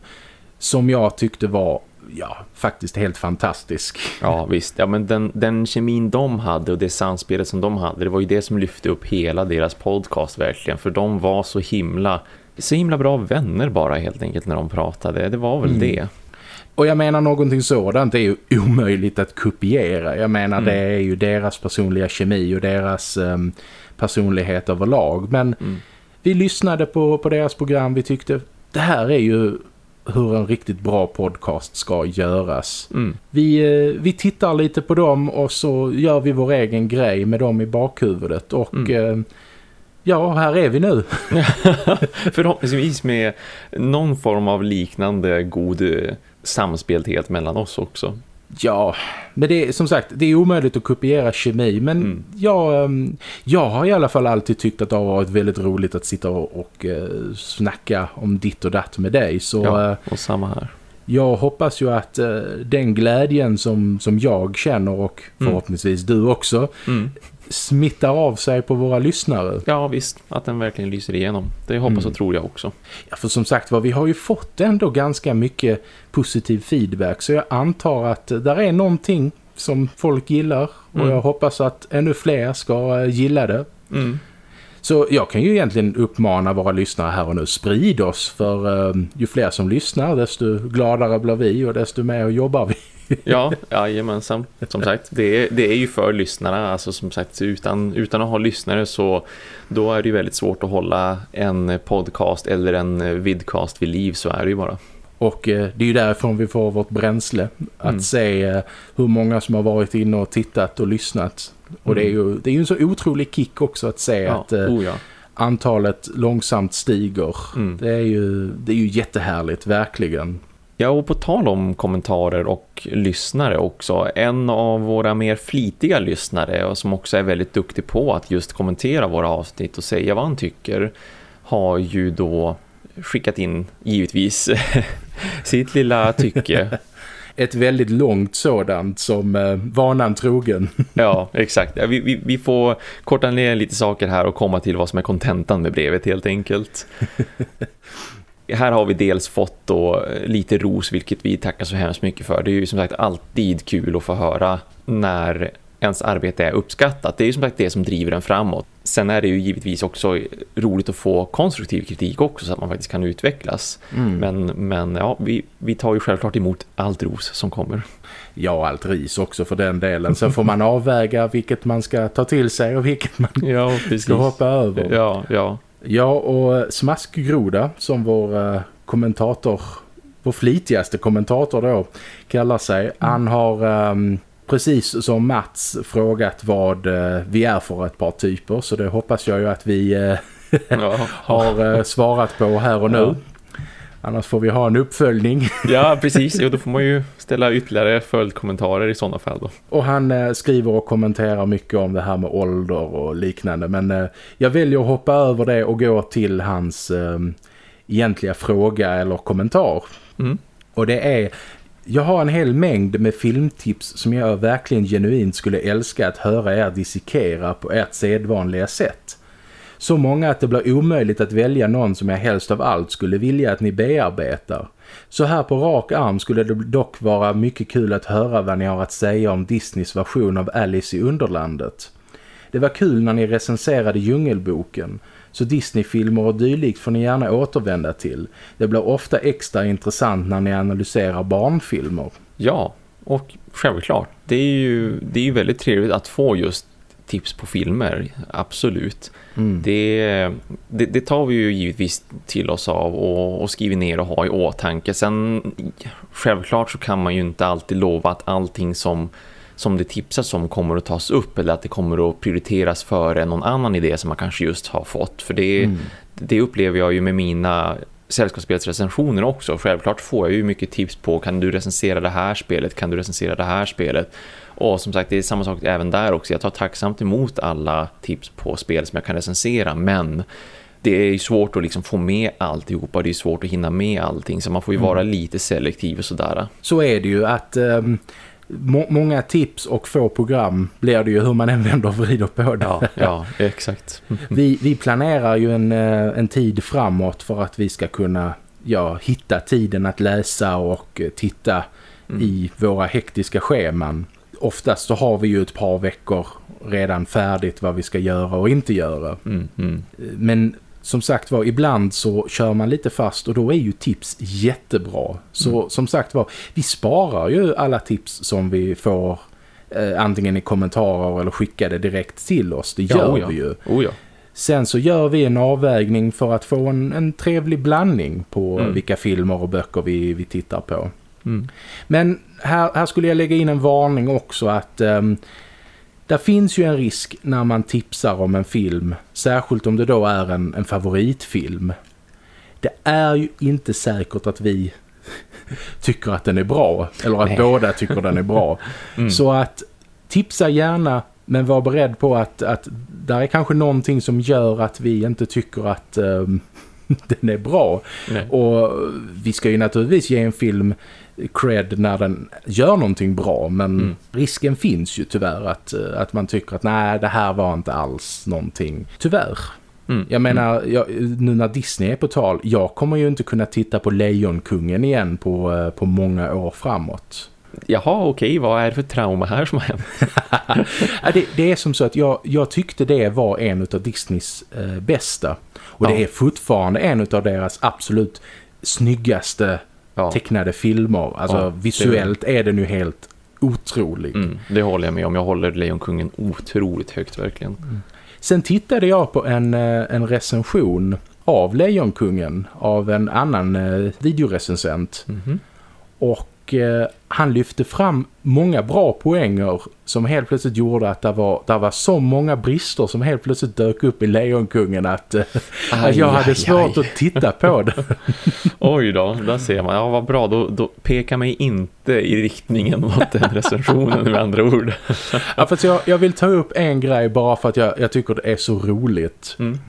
Som jag tyckte var, ja, faktiskt helt fantastisk. Ja, visst. Ja, men den, den kemin de hade och det samspelet som de hade, det var ju det som lyfte upp hela deras podcast verkligen. För de var så himla, så himla bra vänner bara helt enkelt när de pratade. Det var väl Mm. det. Och jag menar någonting sådant är ju omöjligt att kopiera. Jag menar Mm. det är ju deras personliga kemi och deras um, personlighet överlag. Men Mm. vi lyssnade på, på deras program. Vi tyckte det här är ju hur en riktigt bra podcast ska göras. Mm. Vi, eh, vi tittar lite på dem och så gör vi vår egen grej med dem i bakhuvudet. Och Mm. eh, ja, här är vi nu. Förhoppningsvis med någon form av liknande god eh, samspelthet mellan oss också. Ja, men det är som sagt, det är omöjligt att kopiera kemi. Men Mm. jag, ehm, jag har i alla fall alltid tyckt att det har varit väldigt roligt att sitta och, och eh, snacka om ditt och datt med dig. Så Ja, eh, och samma här. jag hoppas ju att uh, den glädjen som, som jag känner och mm. förhoppningsvis mm. du också mm. Smittar av sig på våra lyssnare. Ja visst, att den verkligen lyser igenom. Det hoppas mm. och tror jag också. Ja, för som sagt var, vi har ju fått ändå ganska mycket positiv feedback så jag antar att där är någonting som folk gillar och mm. jag hoppas att ännu fler ska uh, gilla det. Mm. Så jag kan ju egentligen uppmana våra lyssnare här och nu, sprid oss för um, ju fler som lyssnar desto gladare blir vi och desto mer jobbar vi. Ja, jajamensan. Som sagt, det är, det är ju för lyssnarna. Alltså som sagt, utan, utan att ha lyssnare så då är det ju väldigt svårt att hålla en podcast eller en vidcast vid liv, så är det ju bara. Och eh, det är ju därifrån vi får vårt bränsle. Att mm. se eh, hur många som har varit inne och tittat och lyssnat. Och mm. det är ju det är ju en så otrolig kick också att se ja. att eh, oh, ja. antalet långsamt stiger. Mm. Det, är ju, det är ju jättehärligt, verkligen. Ja, och på tal om kommentarer och lyssnare också. En av våra mer flitiga lyssnare och som också är väldigt duktig på att just kommentera våra avsnitt och säga vad han tycker har ju då skickat in givetvis sitt lilla tycke. Ett väldigt långt sådant som eh, vanan trogen. ja, exakt. Vi, vi, vi, får korta ner lite saker här och komma till vad som är kontentan med brevet helt enkelt. Här har vi dels fått då lite ros vilket vi tackar så hemskt mycket för. Det är ju som sagt alltid kul att få höra när ens arbete är uppskattat. Det är ju som sagt det som driver en framåt. Sen är det ju givetvis också roligt att få konstruktiv kritik också så att man faktiskt kan utvecklas. Mm. Men, men ja, vi, vi tar ju självklart emot allt ros som kommer. Ja, allt ris också för den delen. Sen får man avväga vilket man ska ta till sig och vilket man ja, ska hoppa över. Ja, ja. Ja, och Smaskgroda som vår uh, kommentator, vår flitigaste kommentator då, kallar sig. Mm. Han har... Um, precis som Mats frågat vad eh, vi är för ett par typer så det hoppas jag ju att vi eh, har eh, svarat på här och nu. Annars får vi ha en uppföljning. ja, precis. Jo, då får man ju ställa ytterligare följdkommentarer i sådana fall. Då. Och han eh, skriver och kommenterar mycket om det här med ålder och liknande. Men eh, jag väljer att hoppa över det och gå till hans eh, egentliga fråga eller kommentar. Mm. Och det är jag har en hel mängd med filmtips som jag verkligen genuint skulle älska att höra er dissekera på ert sedvanliga sätt. Så många att det blir omöjligt att välja någon som jag helst av allt skulle vilja att ni bearbetar. Så här på rak arm skulle det dock vara mycket kul att höra vad ni har att säga om Disneys version av Alice i Underlandet. Det var kul när ni recenserade Djungelboken- så Disney-filmer och dylikt får ni gärna återvända till. Det blir ofta extra intressant när ni analyserar barnfilmer. Ja, och självklart. Det är ju, det är ju väldigt trevligt att få just tips på filmer, absolut. Mm. Det, det, det, tar vi ju givetvis till oss av och, och skriver ner och har i åtanke. Sen självklart så kan man ju inte alltid lova att allting som som det tipsas om kommer att tas upp eller att det kommer att prioriteras före någon annan idé som man kanske just har fått. För det, mm. det upplever jag ju med mina sällskapsspelsrecensioner också. Självklart får jag ju mycket tips på kan du recensera det här spelet, kan du recensera det här spelet. Och som sagt, det är samma sak även där också. Jag tar tacksamt emot alla tips på spel som jag kan recensera, men det är ju svårt att liksom få med alltihopa. Det är svårt att hinna med allting, så man får ju mm. vara lite selektiv och sådär. Så är det ju att... Um må många tips och få program blir det ju hur man än vänder och vrider på det. Ja, ja exakt. vi, vi planerar ju en, eh, en tid framåt för att vi ska kunna ja, hitta tiden att läsa och eh, titta mm. i våra hektiska scheman. Oftast så har vi ju ett par veckor redan färdigt vad vi ska göra och inte göra. Mm, mm. Men som sagt var, ibland så kör man lite fast och då är ju tips jättebra. Så mm. som sagt var, vi sparar ju alla tips som vi får eh, antingen i kommentarer eller skickade direkt till oss. Det gör oh ja. vi ju. Oh ja. Sen så gör vi en avvägning för att få en, en trevlig blandning på mm. vilka filmer och böcker vi, vi tittar på. Mm. Men här, här skulle jag lägga in en varning också att... Um, där finns ju en risk när man tipsar om en film, särskilt om det då är en, en favoritfilm. Det är ju inte säkert att vi tycker att den är bra, eller att Nej. båda tycker den är bra. Mm. Så att tipsa gärna, men var beredd på att, att där är kanske någonting som gör att vi inte tycker att um, den är bra. Nej. Och vi ska ju naturligtvis ge en film cred när den gör någonting bra men mm. risken finns ju tyvärr att, att man tycker att nej det här var inte alls någonting. Tyvärr. Mm. Jag menar, jag, nu när Disney är på tal, jag kommer ju inte kunna titta på Lejonkungen igen på, eh, på många år framåt. Jaha, okej, vad är det för trauma här som har hänt? det, det, är som så att jag, jag tyckte det var en av Disneys eh, bästa. Och ja. det är fortfarande en av deras absolut snyggaste ja. tecknade filmer. Alltså ja, visuellt det är... är den ju helt otrolig. Mm, det håller jag med om. Jag håller Lejonkungen otroligt högt verkligen. Mm. Sen tittade jag på en, eh, en recension av Lejonkungen av en annan eh, videorecensent. Mm -hmm. Och och eh, han lyfte fram många bra poänger som helt plötsligt gjorde att det var, det var så många brister som helt plötsligt dök upp i Lejonkungen att, eh, aj, att jag hade aj, svårt aj. att titta på det. Oj då, där ser man. Ja, vad bra. Då, då pekar mig inte i riktningen mot den recensionen med andra ord. ja, för jag, jag vill ta upp en grej bara för att jag, jag tycker det är så roligt. Mm.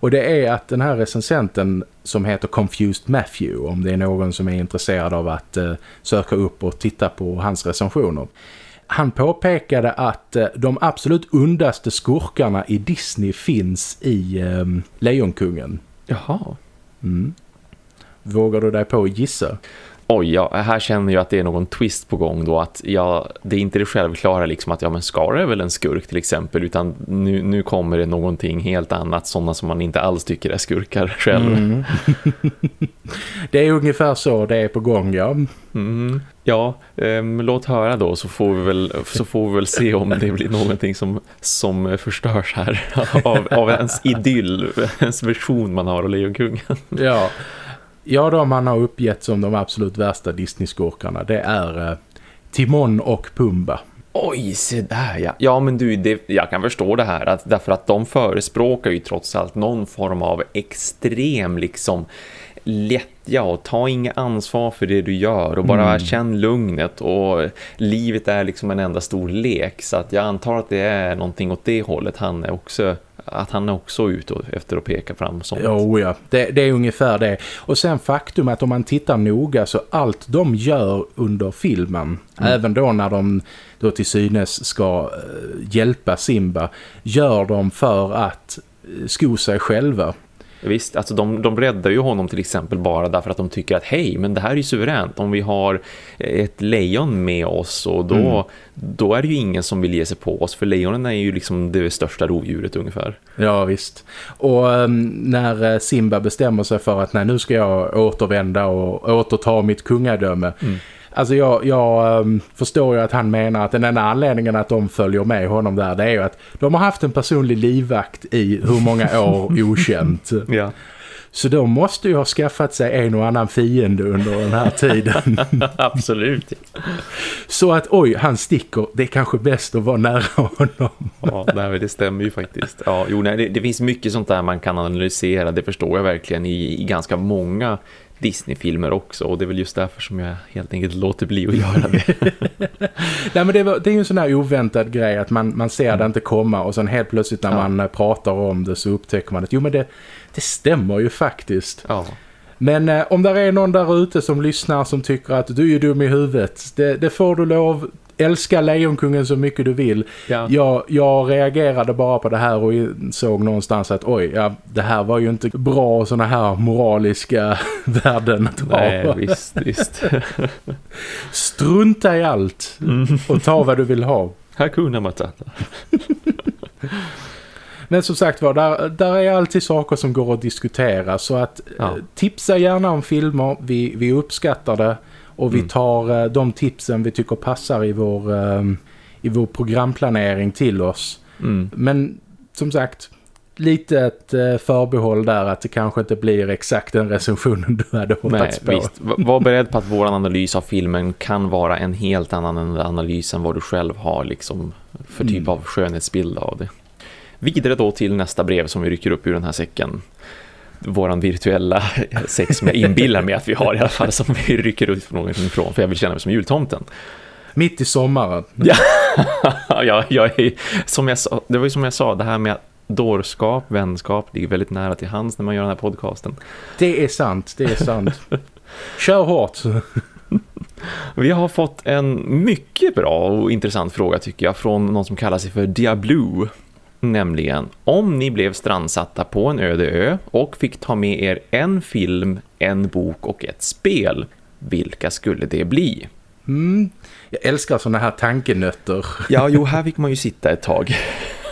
Och det är att den här recensenten som heter Confused Matthew, om det är någon som är intresserad av att eh, söka upp och titta på hans recensioner. Han påpekade att eh, de absolut undaste skurkarna i Disney finns i eh, Lejonkungen. Jaha. Mm. Vågar du dig på att gissa? Oj, ja, här känner jag att det är någon twist på gång då att ja, det är inte det självklara liksom att ja men Scar är väl en skurk till exempel utan nu, nu kommer det någonting helt annat sådana som man inte alls tycker är skurkar själv. Mm. det är ungefär så det är på gång, ja. Mm. Ja, um, låt höra då så får vi väl så får vi väl se om det blir någonting som, som förstörs här av, av ens idyll, ens version man har av Lejonkungen. ja, Ja, de man har uppgett som de absolut värsta Disney-skurkarna det är eh, Timon och Pumba. Oj, se där ja. Ja, men du, det, jag kan förstå det här. Att, därför att de förespråkar ju trots allt någon form av extrem liksom lättja och ta inga ansvar för det du gör och bara mm. känn lugnet och livet är liksom en enda stor lek så att jag antar att det är någonting åt det hållet han är också att han är också ute efter att peka fram sånt. Jo ja, det, det, är ungefär det. Och sen faktum att om man tittar noga så allt de gör under filmen, mm. även då när de då till synes ska uh, hjälpa Simba, gör de för att uh, sko sig själva. Visst, alltså de, de räddar ju honom till exempel bara därför att de tycker att hej, men det här är ju suveränt. Om vi har ett lejon med oss och då, mm. då är det ju ingen som vill ge sig på oss. För lejonen är ju liksom det största rovdjuret ungefär. Ja, visst. Och um, när eh, Simba bestämmer sig för att nej, nu ska jag återvända och återta mitt kungadöme. Mm Alltså jag, jag um, förstår ju att han menar att den enda anledningen att de följer med honom där det är ju att de har haft en personlig livvakt i hur många år okänt. ja. Så de måste ju ha skaffat sig en och annan fiende under den här tiden. Absolut. Så att oj, han sticker. Det är kanske bäst att vara nära honom. ja, nej, det stämmer ju faktiskt. Ja, jo, nej, det, det, finns mycket sånt där man kan analysera. Det förstår jag verkligen i, i ganska många Disney-filmer också och det är väl just därför som jag helt enkelt låter bli att göra det. Nej men det, var, det är ju en sån här oväntad grej att man, man ser mm. det inte komma och sen helt plötsligt när ja. man eh, pratar om det så upptäcker man att jo men det, det stämmer ju faktiskt. Ja. Men eh, om det är någon där ute som lyssnar som tycker att du är dum i huvudet, det, det får du lov älska Lejonkungen så mycket du vill. Ja. Jag, jag reagerade bara på det här och såg någonstans att oj, ja, det här var ju inte bra såna här moraliska värden att ha. Nej, visst, visst. Strunta i allt mm. och ta vad du vill ha. Hakuna Matata. Men som sagt var, där, där är alltid saker som går att diskutera. Så att ja. eh, tipsa gärna om filmer. Vi, vi uppskattar det. Och vi mm. tar mm. de tipsen vi tycker passar i vår, eh, i vår programplanering till oss. Mm. Men som sagt, lite ett eh, förbehåll där att det kanske inte blir exakt den recensionen du hade hoppats Nej, på. Visst. Var beredd på att vår analys av filmen kan vara en helt annan analys än vad du själv har liksom för typ mm. av skönhetsbild av det. Vidare då till nästa brev som vi rycker upp ur den här säcken våran virtuella sex som jag inbillar mig att vi har i alla fall som vi rycker ut från någonting ifrån för jag vill känna mig som jultomten. Mitt i sommaren. Ja, ja jag är, som jag sa, det var ju som jag sa, det här med dårskap, vänskap ligger väldigt nära till hands när man gör den här podcasten. Det är sant, det är sant. Kör hårt! Vi har fått en mycket bra och intressant fråga tycker jag från någon som kallar sig för Diablo. Nämligen, om ni blev strandsatta på en öde ö och fick ta med er en film, en bok och ett spel, vilka skulle det bli? Mm, jag älskar såna här tankenötter. Ja, jo, här fick man ju sitta ett tag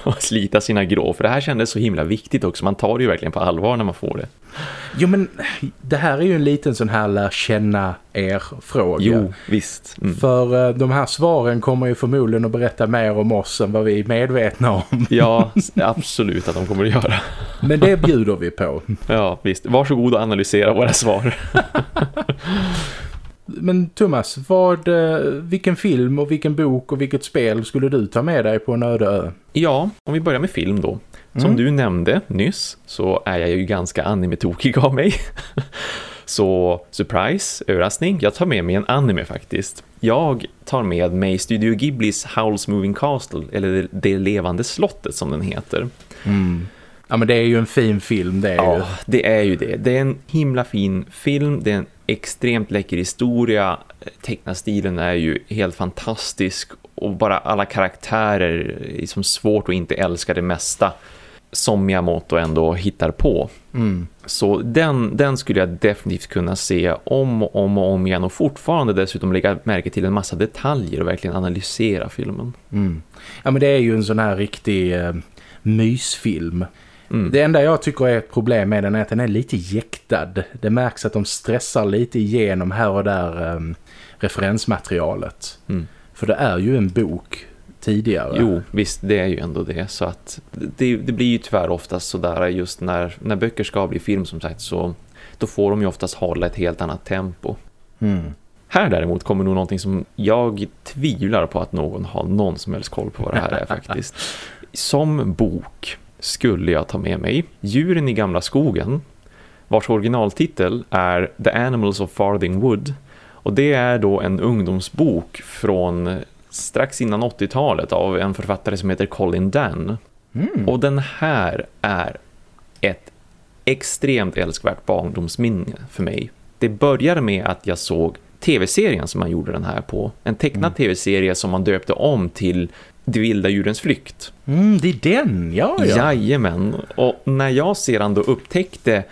och slita sina grå. För det här kändes så himla viktigt också. Man tar det ju verkligen på allvar när man får det. Jo men det här är ju en liten sån här lär känna er-fråga. Jo, visst. Mm. För uh, de här svaren kommer ju förmodligen att berätta mer om oss än vad vi är medvetna om. Ja, absolut att de kommer att göra. Men det bjuder vi på. Ja, visst. Varsågod och analysera våra svar. Men Thomas, vad, eh, vilken film och vilken bok och vilket spel skulle du ta med dig på en öde ö? Ja, om vi börjar med film då. Som mm. du nämnde nyss så är jag ju ganska anime-tokig av mig. så surprise, överraskning, jag tar med mig en anime faktiskt. Jag tar med mig Studio Ghiblis Howl's Moving Castle, eller Det levande slottet som den heter. Mm. Ja men det är ju en fin film, det är ja, ju. det är ju det. Det är en himla fin film, det är en extremt läcker historia. Tecknastilen är ju helt fantastisk och bara alla karaktärer är liksom svårt att inte älska det mesta som Miyamoto ändå hittar på. Mm. Så den, den skulle jag definitivt kunna se om och om och om igen och fortfarande dessutom lägga märke till en massa detaljer och verkligen analysera filmen. Mm. Ja men det är ju en sån här riktig eh, mysfilm. Mm. Det enda jag tycker är ett problem med den är att den är lite jäktad. Det märks att de stressar lite igenom här och där um, referensmaterialet. Mm. För det är ju en bok tidigare. Jo, visst det är ju ändå det. Så att det, det blir ju tyvärr oftast sådär just när, när böcker ska bli film som sagt så då får de ju oftast hålla ett helt annat tempo. Mm. Här däremot kommer nog någonting som jag tvivlar på att någon har någon som helst koll på vad det här är faktiskt. Som bok skulle jag ta med mig Djuren i gamla skogen vars originaltitel är The Animals of Farthing Wood och det är då en ungdomsbok från strax innan 80-talet av en författare som heter Colin Dan. Mm. Och den här är ett extremt älskvärt barndomsminne för mig. Det började med att jag såg tv-serien som man gjorde den här på. En tecknad mm. tv-serie som man döpte om till det vilda djurens flykt. Mm, det är den, ja, ja. Jajamän. Och när jag sedan då upptäckte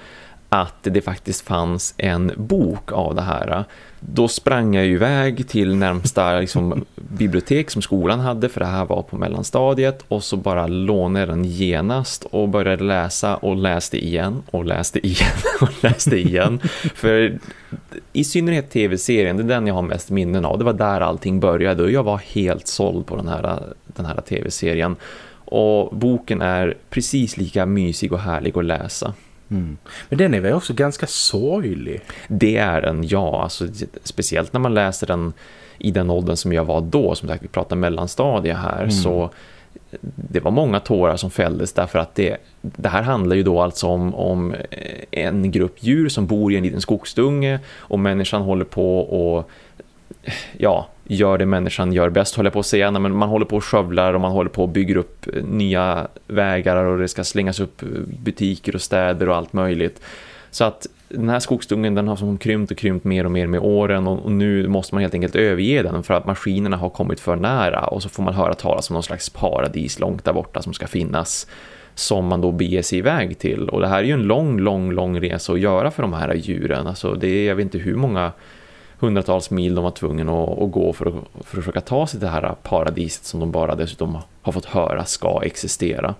att det faktiskt fanns en bok av det här då sprang jag iväg till närmsta liksom, bibliotek som skolan hade för det här var på mellanstadiet och så bara lånade den genast och började läsa och läste igen och läste igen och läste igen. För i synnerhet tv-serien, det är den jag har mest minnen av. Det var där allting började och jag var helt såld på den här, den här tv-serien. Och boken är precis lika mysig och härlig att läsa Mm. Men den är väl också ganska sorglig? Det är den, ja. Alltså, speciellt när man läser den i den åldern som jag var då. Som sagt, vi pratar mellanstadie här. Mm. Så det var många tårar som fälldes därför att det, det här handlar ju då alltså om, om en grupp djur som bor i en liten skogsdunge och människan håller på och ja, gör det människan gör bäst håller på att säga. Men man håller på och skövlar och man håller på och bygger upp eh, nya vägar och det ska slängas upp eh, butiker och städer och allt möjligt. Så att den här skogsdungen den har som krympt och krympt mer och mer med åren och, nu måste man helt enkelt överge den för att maskinerna har kommit för nära och så får man höra talas om någon slags paradis långt där borta som ska finnas som man då beger sig iväg till och det här är ju en lång, lång, lång resa att göra för de här djuren alltså det är, jag vet inte hur många hundratals mil de var tvungna att, att gå för att, för att försöka ta sig till det här paradiset som de bara dessutom har fått höra ska existera.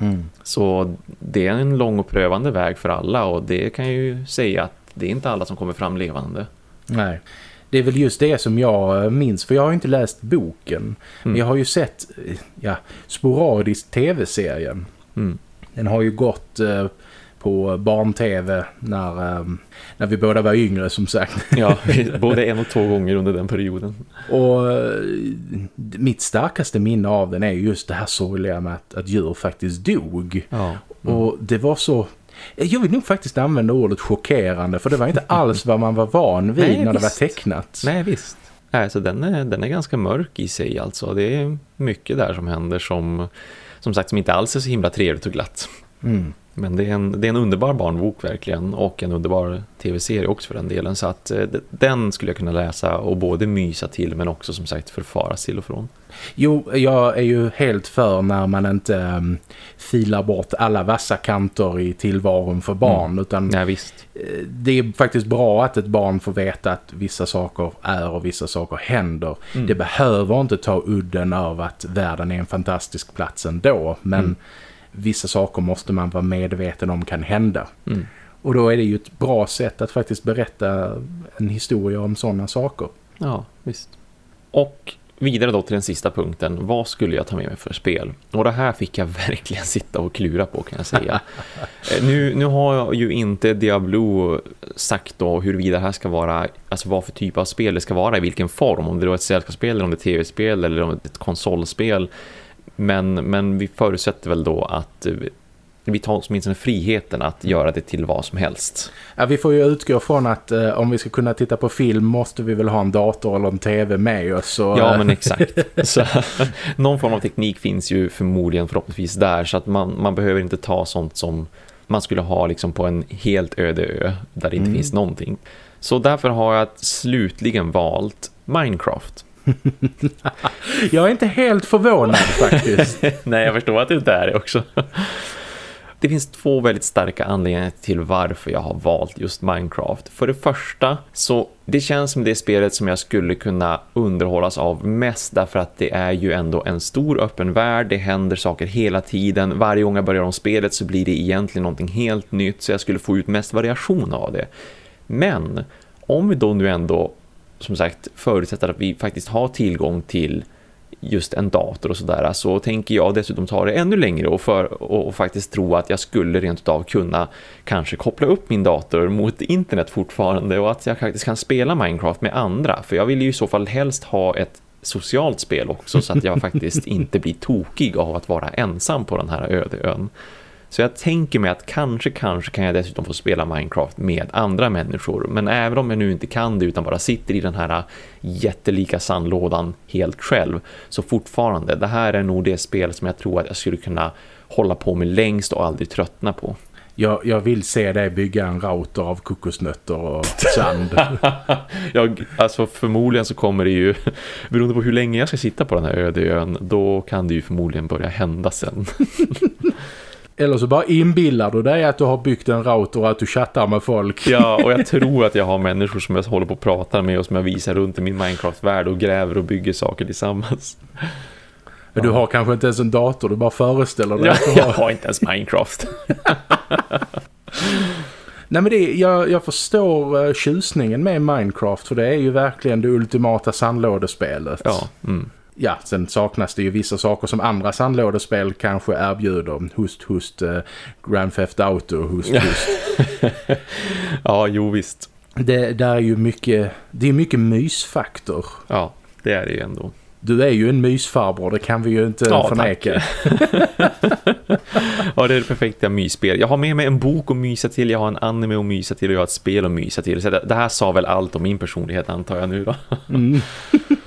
Mm. Så det är en lång och prövande väg för alla och det kan ju säga att det är inte alla som kommer fram levande. Nej, det är väl just det som jag minns för jag har inte läst boken. Mm. jag har ju sett ja, sporadiskt tv-serien. Mm. Den har ju gått eh, på barn-tv när, um, när vi båda var yngre som sagt. Ja, både en och två gånger under den perioden. Och uh, mitt starkaste minne av den är just det här sorgliga med att, att djur faktiskt dog. Ja. Mm. Och det var så... Jag vill nog faktiskt använda ordet chockerande för det var inte alls vad man var van vid Nej, när visst. det var tecknat. Nej, visst. Alltså, den, är, den är ganska mörk i sig alltså. Det är mycket där som händer som som sagt som inte alls är så himla trevligt och glatt. Mm. Men det är, en, det är en underbar barnbok verkligen och en underbar tv-serie också för den delen. Så att eh, den skulle jag kunna läsa och både mysa till men också som sagt förfara till och från. Jo, jag är ju helt för när man inte um, filar bort alla vassa kanter i tillvaron för barn. Mm. Utan ja. Eh, det är faktiskt bra att ett barn får veta att vissa saker är och vissa saker händer. Mm. Det behöver inte ta udden av att världen är en fantastisk plats ändå. Men mm. Vissa saker måste man vara medveten om kan hända. Mm. Och då är det ju ett bra sätt att faktiskt berätta en historia om sådana saker. Ja, visst. Och Vidare då till den sista punkten, vad skulle jag ta med mig för spel? Och det här fick jag verkligen sitta och klura på kan jag säga. Eh, nu, nu har jag ju inte Diablo sagt då huruvida det här ska vara, alltså vad för typ av spel det ska vara, i vilken form, om det är ett sällskapsspel eller om det är tv-spel eller om det är ett konsolspel. Men, men vi förutsätter väl då att vi tar åtminstone friheten att göra det till vad som helst. Ja, vi får ju utgå från att eh, om vi ska kunna titta på film måste vi väl ha en dator eller en tv med oss. Och, ja, men exakt. så, någon form av teknik finns ju förmodligen förhoppningsvis där så att man, man behöver inte ta sånt som man skulle ha liksom på en helt öde ö där det inte mm. finns någonting. Så därför har jag slutligen valt Minecraft. jag är inte helt förvånad faktiskt. Nej, jag förstår att du inte är det också. Det finns två väldigt starka anledningar till varför jag har valt just Minecraft. För det första så det känns som det spelet som jag skulle kunna underhållas av mest därför att det är ju ändå en stor öppen värld, det händer saker hela tiden. Varje gång jag börjar om spelet så blir det egentligen någonting helt nytt så jag skulle få ut mest variation av det. Men om vi då nu ändå som sagt förutsätter att vi faktiskt har tillgång till just en dator och sådär så tänker jag dessutom ta det ännu längre och, för, och, faktiskt tro att jag skulle rent utav kunna kanske koppla upp min dator mot internet fortfarande och att jag faktiskt kan spela Minecraft med andra för jag vill ju i så fall helst ha ett socialt spel också så att jag faktiskt inte blir tokig av att vara ensam på den här öde ön. Så jag tänker mig att kanske, kanske kan jag dessutom få spela Minecraft med andra människor. Men även om jag nu inte kan det utan bara sitter i den här jättelika sandlådan helt själv. Så fortfarande, det här är nog det spel som jag tror att jag skulle kunna hålla på med längst och aldrig tröttna på. Jag, jag vill se dig bygga en router av kokosnötter och sand. jag, alltså förmodligen så kommer det ju, beroende på hur länge jag ska sitta på den här öde ön, då kan det ju förmodligen börja hända sen. Eller så bara inbillar du dig att du har byggt en router och att du chattar med folk. Ja, och jag tror att jag har människor som jag håller på att prata med och som jag visar runt i min Minecraft-värld och gräver och bygger saker tillsammans. Men du har kanske inte ens en dator, du bara föreställer dig ja, att du har... jag har inte ens Minecraft. Nej men det, jag, jag förstår uh, tjusningen med Minecraft för det är ju verkligen det ultimata sandlådespelet. Ja, mm ja, sen saknas det ju vissa saker som andra sandlådespel kanske erbjuder. Hust, hust, uh, Grand Theft Auto, hust, hust. ja, jo visst. Det där är ju mycket, det är mycket mysfaktor. Ja, det är det ju ändå. Du är ju en mysfarbror, det kan vi ju inte ja, förneka. ja, det är det perfekta mysspel. Jag har med mig en bok att mysa till, jag har en anime att mysa till och jag har ett spel att mysa till. Så det, det här sa väl allt om min personlighet antar jag nu då. mm.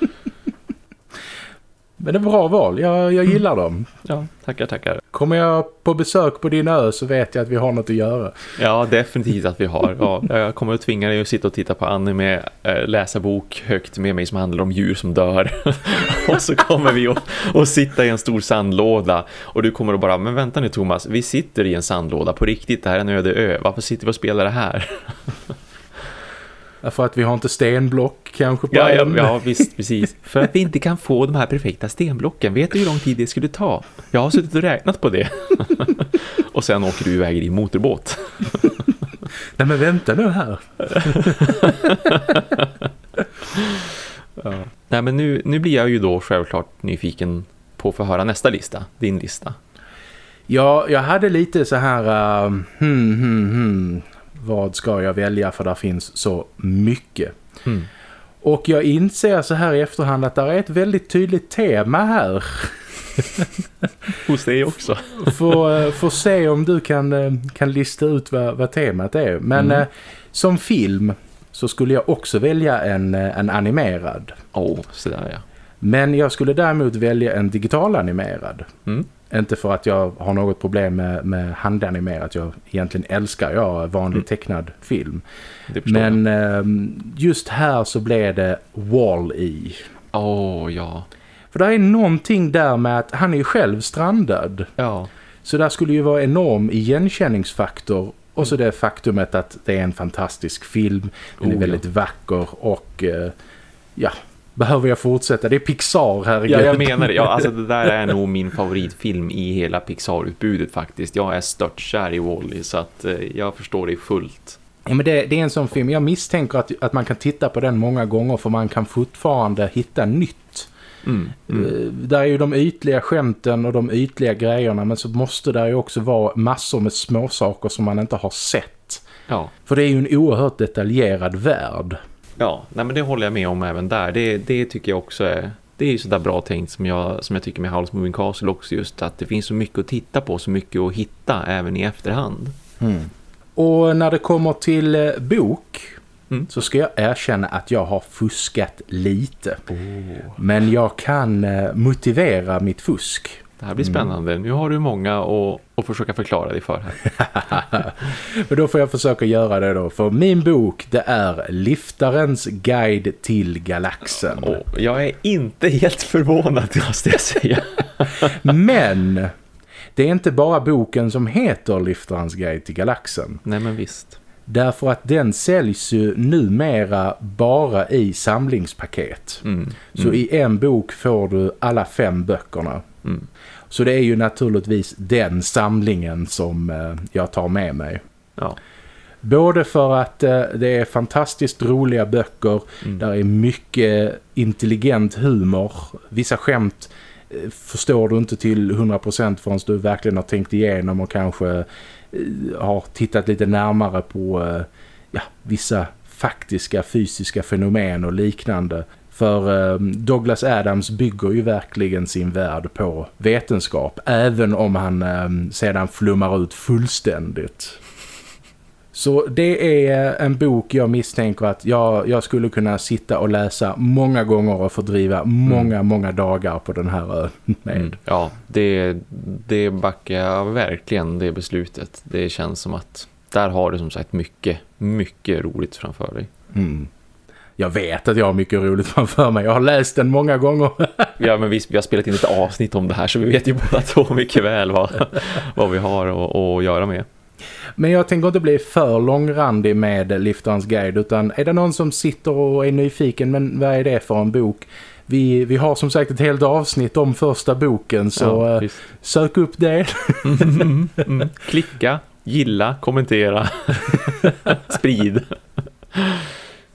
Men det är bra val, jag, jag mm. gillar dem. Ja, tackar, tackar. Kommer jag på besök på din ö så vet jag att vi har något att göra. Ja, definitivt att vi har. Ja, jag kommer att tvinga dig att sitta och titta på anime, äh, läsa bok högt med mig som handlar om djur som dör. och så kommer vi att, att sitta i en stor sandlåda och du kommer att bara, men vänta nu Thomas, vi sitter i en sandlåda på riktigt, det här är en öde ö. Varför sitter vi och spelar det här? För att vi har inte stenblock kanske på ja, ja, ja, visst, precis. För att vi inte kan få de här perfekta stenblocken. Vet du hur lång tid det skulle ta? Jag har suttit och räknat på det. och sen åker du iväg i din motorbåt. Nej men vänta nu här. ja. Nej men nu, nu blir jag ju då självklart nyfiken på att få höra nästa lista. Din lista. Ja, jag hade lite så här... Uh, hmm, hmm, hmm vad ska jag välja för där finns så mycket. Mm. Och jag inser så här i efterhand att det är ett väldigt tydligt tema här. Hos dig också. Får, får se om du kan, eh, kan lista ut vad, vad temat är. Men mm. eh, som film så skulle jag också välja en, eh, en animerad. Åh, oh, sådär ja. Men jag skulle däremot välja en digital animerad. Mm. Inte för att jag har något problem med, med handanimerat. Jag egentligen älskar jag vanlig mm. tecknad film. Men eh, just här så blev det Wall-E. Åh, oh, ja. För det är någonting där med att han är ju själv strandad. Ja. Så där skulle ju vara enorm igenkänningsfaktor. Och så det faktumet att det är en fantastisk film. Den oh, är väldigt ja. vacker och eh, ja, behöver jag fortsätta? Det är Pixar, herregud. Ja, jag menar det. Ja, alltså det där är nog min favoritfilm i hela Pixar-utbudet faktiskt. Jag är störtkär i Wall-E så att eh, jag förstår det fullt. Ja, men det, det, är en sån film. Jag misstänker att, att man kan titta på den många gånger för man kan fortfarande hitta nytt. Mm, mm. Uh, där är ju de ytliga skämten och de ytliga grejerna men så måste det ju också vara massor med små saker som man inte har sett. Ja. För det är ju en oerhört detaljerad värld. Ja, nej men det håller jag med om även där. Det, det tycker jag också är det är ju sådär bra tänkt som jag, som jag tycker med House Moving Castle också just att det finns så mycket att titta på, så mycket att hitta även i efterhand. Mm. Och när det kommer till eh, bok mm. så ska jag erkänna att jag har fuskat lite. Oh. Men jag kan eh, motivera mitt fusk. Det här blir mm. spännande. Mm. Nu har du många att, att försöka förklara dig för här. Men då får jag försöka göra det då. För min bok det är Liftarens guide till galaxen. Oh, jag är inte helt förvånad måste jag säga. Men det är inte bara boken som heter Liftarens guide till galaxen. Nej men visst. Därför att den säljs ju numera bara i samlingspaket. Mm. Så mm. i en bok får du alla fem böckerna. Mm. Så det är ju naturligtvis den samlingen som eh, jag tar med mig. Ja. Både för att eh, det är fantastiskt roliga böcker. Mm. Där är mycket intelligent humor. Vissa skämt eh, förstår du inte till 100% förrän du verkligen har tänkt igenom och kanske har tittat lite närmare på ja, vissa faktiska fysiska fenomen och liknande. För ehm, Douglas Adams bygger ju verkligen sin värld på vetenskap. Även om han ehm, sedan flummar ut fullständigt. Så det är en bok jag misstänker att jag, jag skulle kunna sitta och läsa många gånger och fördriva mm. många, många dagar på den här med. Mm. Ja, det, det backar jag verkligen det beslutet. Det känns som att där har du som sagt mycket, mycket roligt framför dig. Mm jag vet att jag har mycket roligt framför mig. Jag har läst den många gånger. ja, men visst, vi har spelat in ett avsnitt om det här så vi vet ju båda två mycket väl vad, vad vi har att, att göra med. Men jag tänker inte bli för långrandig med Liftarens guide utan är det någon som sitter och är nyfiken men vad är det för en bok? Vi, vi har som sagt ett helt avsnitt om första boken så ja, eh, sök upp det. mm, mm, klicka, gilla, kommentera, sprid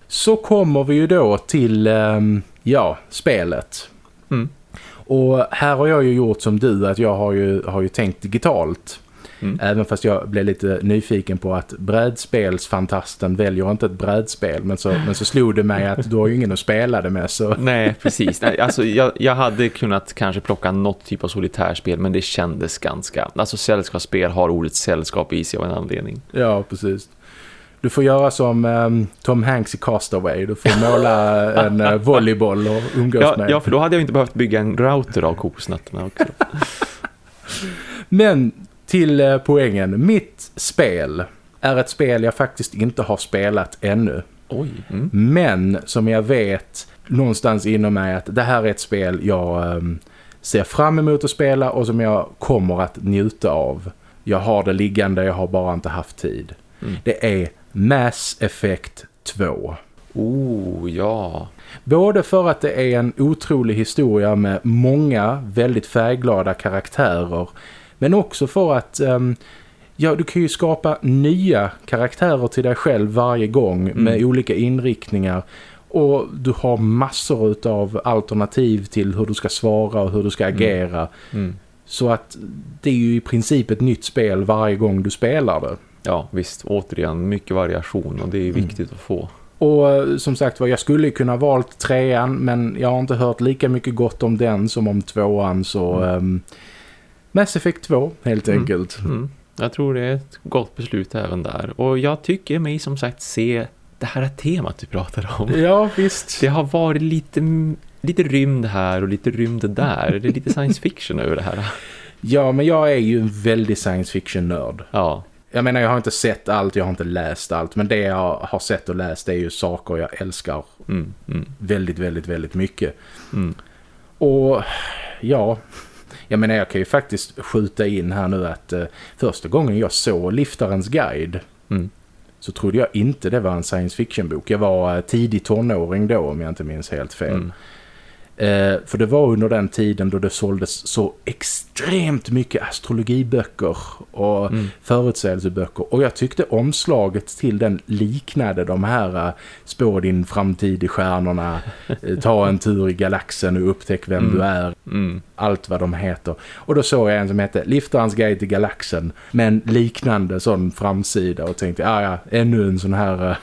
så kommer vi ju då till ehm, ja, spelet. Mm. Och här har jag ju gjort som du att jag har ju, har ju tänkt digitalt. Mm. Även fast jag blev lite nyfiken på att brädspelsfantasten väljer inte ett brädspel. Men så, men så slog det mig att du har ju ingen att spela det med. Så. Nej, precis. Alltså, jag, jag hade kunnat kanske plocka något typ av solitärspel. Men det kändes ganska... Alltså sällskapsspel har ordet sällskap i sig av en anledning. Ja, precis. Du får göra som um, Tom Hanks i Castaway. Du får måla en uh, volleyboll och umgås ja, med. Ja, för då hade jag inte behövt bygga en router av kokosnötterna också. Men till uh, poängen. Mitt spel är ett spel jag faktiskt inte har spelat ännu. Oj. Mm. Men som jag vet någonstans inom mig att det här är ett spel jag um, ser fram emot att spela och som jag kommer att njuta av. Jag har det liggande, jag har bara inte haft tid. Mm. Det är Mass Effect 2. Oh, ja. Både för att det är en otrolig historia med många väldigt färgglada karaktärer. Men också för att um, ja, du kan ju skapa nya karaktärer till dig själv varje gång mm. med olika inriktningar. Och du har massor av alternativ till hur du ska svara och hur du ska mm. agera. Mm. Mm. Så att det är ju i princip ett nytt spel varje gång du spelar det. Ja, visst. Återigen, mycket variation och det är mm. viktigt mm. att få. Och eh, som sagt var, jag skulle kunna valt trean men jag har inte hört lika mycket gott om den som om tvåan så mm. um, Mass Effect 2 helt mm. enkelt. Mm. Jag tror det är ett gott beslut även där. Och jag tycker mig som sagt se det här temat du pratar om. Ja, visst. Det har varit lite, lite rymd här och lite rymd där. Det är lite science fiction över det här. Ja, men jag är ju en väldigt science fiction-nörd. Ja. Jag menar, jag har inte sett allt, jag har inte läst allt. Men det jag har sett och läst är ju saker jag älskar mm, mm. väldigt, väldigt, väldigt mycket. Mm. Och ja, jag menar jag kan ju faktiskt skjuta in här nu att eh, första gången jag såg Liftarens guide Mm. så trodde jag inte det var en science fiction-bok. Jag var eh, tidig tonåring då om jag inte minns helt fel. Eh, för det var under den tiden då det såldes så extremt mycket astrologiböcker och Mm. förutsägelseböcker. Och jag tyckte omslaget till den liknade de här uh, spå din framtid i stjärnorna, eh, ta en tur i galaxen och upptäck vem Mm. du är. Mm. Allt vad de heter. Och då såg jag en som hette Liftarens guide till galaxen. Men liknande sån framsida och tänkte, ah, ja, ännu en sån här uh,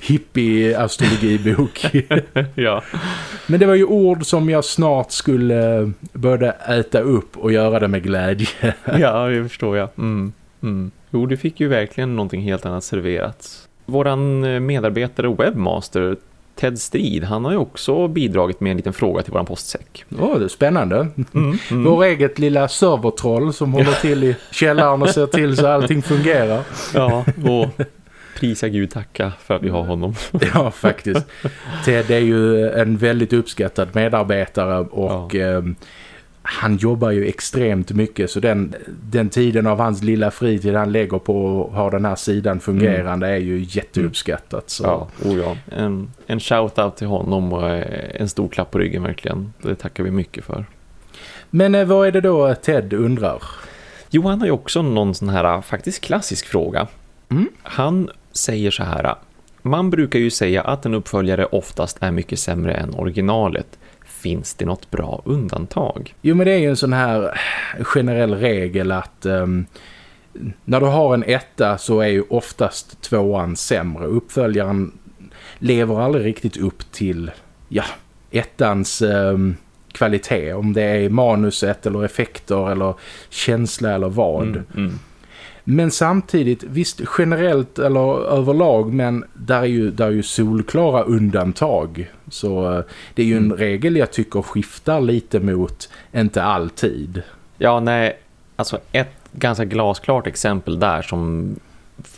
hippie-astrologibok. ja. Men det var ju ord som jag snart skulle börja äta upp och göra det med glädje. ja, det förstår jag. Mm. Mm. Jo, du fick ju verkligen någonting helt annat serverat. Våran eh, medarbetare och webbmaster Ted Strid, han har ju också bidragit med en liten fråga till våran postsäck. Åh, det är spännande. Mm. Mm. Vår eget lilla servertroll som håller till i källaren och ser till så allting fungerar. Ja, och prisa Gud tacka för att vi har honom. Ja, faktiskt. Ted är ju en väldigt uppskattad medarbetare och eh, han jobbar ju extremt mycket så den, den tiden av hans lilla fritid han lägger på att ha den här sidan fungerande är ju jätteuppskattat. Så. Ja, oh ja. En, en shout-out till honom och eh, en stor klapp på ryggen verkligen. Det tackar vi mycket för. Men eh, vad är det då Ted undrar? Jo, han har ju också någon sån här eh, faktiskt klassisk fråga. Mm. Han säger så här. Man brukar ju säga att en uppföljare oftast är mycket sämre än originalet. Finns det något bra undantag? Jo men det är ju en sån här generell regel att ehm, när du har en etta så är ju oftast tvåan sämre. Uppföljaren lever aldrig riktigt upp till ja, ettans ehm, kvalitet. Om det är manuset eller effekter eller känsla eller vad. Mm, mm. Men samtidigt, visst generellt eller överlag, men där är ju, där är ju solklara undantag. Så eh, det är ju en Mm. regel jag tycker skiftar lite mot inte alltid. Ja, nej. Alltså ett ganska glasklart exempel där som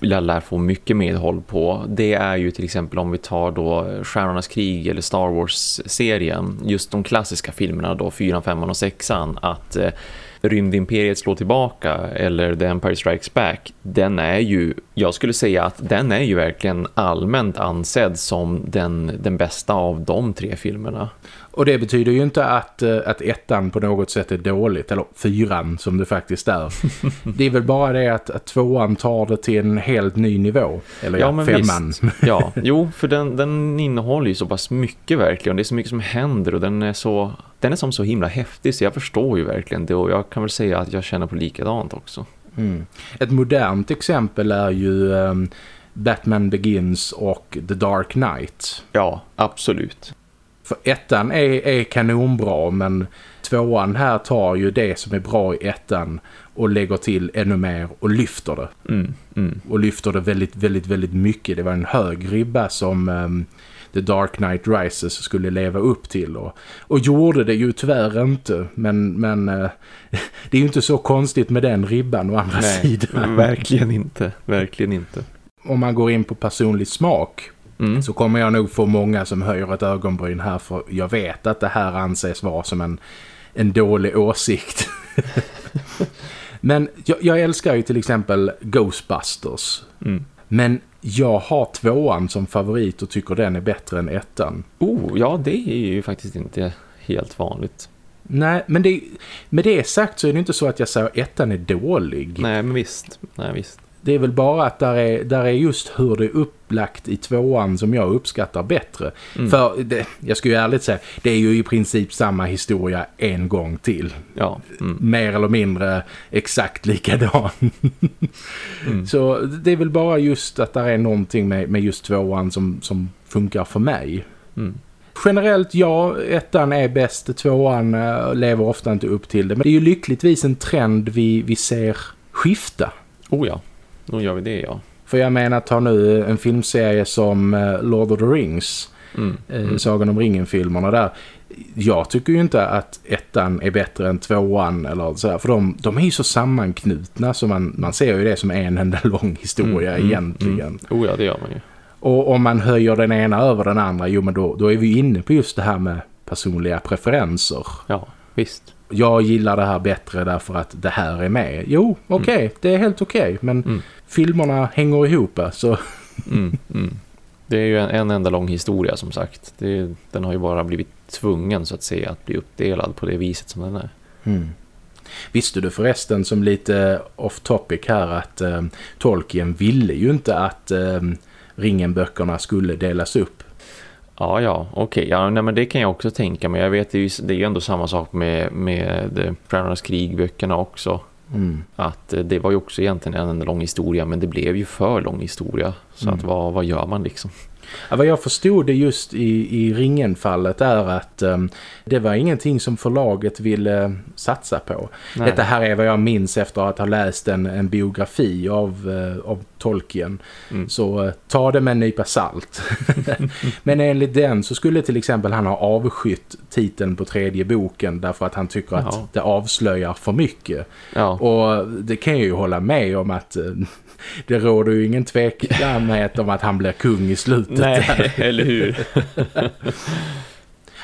jag lär få mycket medhåll på det är ju till exempel om vi tar då Stjärnornas krig eller Star Wars-serien just de klassiska filmerna då, 4, 5 och 6 att eh, Rymdimperiet slår tillbaka eller The Empire Strikes Back den är ju, jag skulle säga att den är ju verkligen allmänt ansedd som den, den bästa av de tre filmerna. Och det betyder ju inte att, eh, att ettan på något sätt är dåligt, eller fyran som det faktiskt är. det är väl bara det att, att tvåan tar det till en helt ny nivå. Eller ja, men femman. visst. Ja, jo, för den, den innehåller ju så pass mycket verkligen. Det är så mycket som händer och den är så den är som så himla häftig så jag förstår ju verkligen det och jag kan väl säga att jag känner på likadant också. Mm. Ett modernt exempel är ju ehm, Batman Begins och The Dark Knight. Ja, absolut. För ettan är, är kanonbra men tvåan här tar ju det som är bra i ettan och lägger till ännu mer och lyfter det. Mm, mm. Och lyfter det väldigt, väldigt, väldigt mycket. Det var en hög ribba som ehm, The Dark Knight Rises skulle leva upp till. Och, och gjorde det ju tyvärr inte. Men, men eh, det är ju inte så konstigt med den ribban å andra Nej, sidan. verkligen inte. Verkligen inte. Om man går in på personlig smak Mm. så kommer jag nog få många som höjer ett ögonbryn här för jag vet att det här anses vara som en, en dålig åsikt. Men jag, jag älskar ju till exempel Ghostbusters. Mm. Men jag har tvåan som favorit och tycker den är bättre än ettan. Oh, ja det är ju faktiskt inte helt vanligt. Nej, men det, med det sagt så är det inte så att jag säger att ettan är dålig. Nej, men visst. Nej, visst. Det är väl bara att där är, där är just hur det är upplagt i tvåan som jag uppskattar bättre. Mm. För det, jag skulle ju ärligt säga, det är ju i princip samma historia en gång till. Ja. Mm. Mer eller mindre exakt likadan. Mm. Så det är väl bara just att där är någonting med, med just tvåan som, som funkar för mig. Mm. Generellt ja, ettan är bäst, tvåan eh, lever ofta inte upp till det. Men det är ju lyckligtvis en trend vi, vi ser skifta. Oh ja, då gör vi det ja. För jag menar, ta nu en filmserie som eh, Lord of the Rings. mm. Eh, Sagan om ringen-filmerna där. Jag tycker ju inte att ettan är bättre än tvåan eller så här, för de, de är ju så sammanknutna så man, man ser ju det som en enda lång historia mm, mm egentligen. Mm, oh ja, det gör man ju. Och om man höjer den ena över den andra, jo men då, då är vi inne på just det här med personliga preferenser. Ja, visst. Jag gillar det här bättre därför att det här är med. Jo, okej, okay, mm. det är helt okej. Okay, men mm. Filmerna hänger ihop så... Mm, mm. det är ju en, en, enda lång historia som sagt. Det, den har ju bara blivit tvungen så att säga att bli uppdelad på det viset som den är. Mm. Visste du förresten som lite off topic här att eh, Tolkien ville ju inte att eh, ringenböckerna skulle delas upp. Ja, ja, okej. Okay. Ja, nej, men det kan jag också tänka mig. Jag vet, det är ju ändå samma sak med, med Stjärnornas krigböckerna också. Mm. Att eh, det var ju också egentligen en lång historia men det blev ju för lång historia. Så mm. att vad, vad gör man liksom? Ja, vad jag förstod det just i, i ringen-fallet är att um, det var ingenting som förlaget ville satsa på. Nej. Detta här är vad jag minns efter att ha läst en, en biografi av, uh, av Tolkien. Mm. Så uh, ta det med en nypa salt. Men enligt den så skulle till exempel han ha avskytt titeln på tredje boken därför att han tycker ja. att det avslöjar för mycket. Ja. Och det kan jag ju hålla med om att uh, det råder ju ingen tveksamhet om att han blir kung i slutet. Nej, eller hur?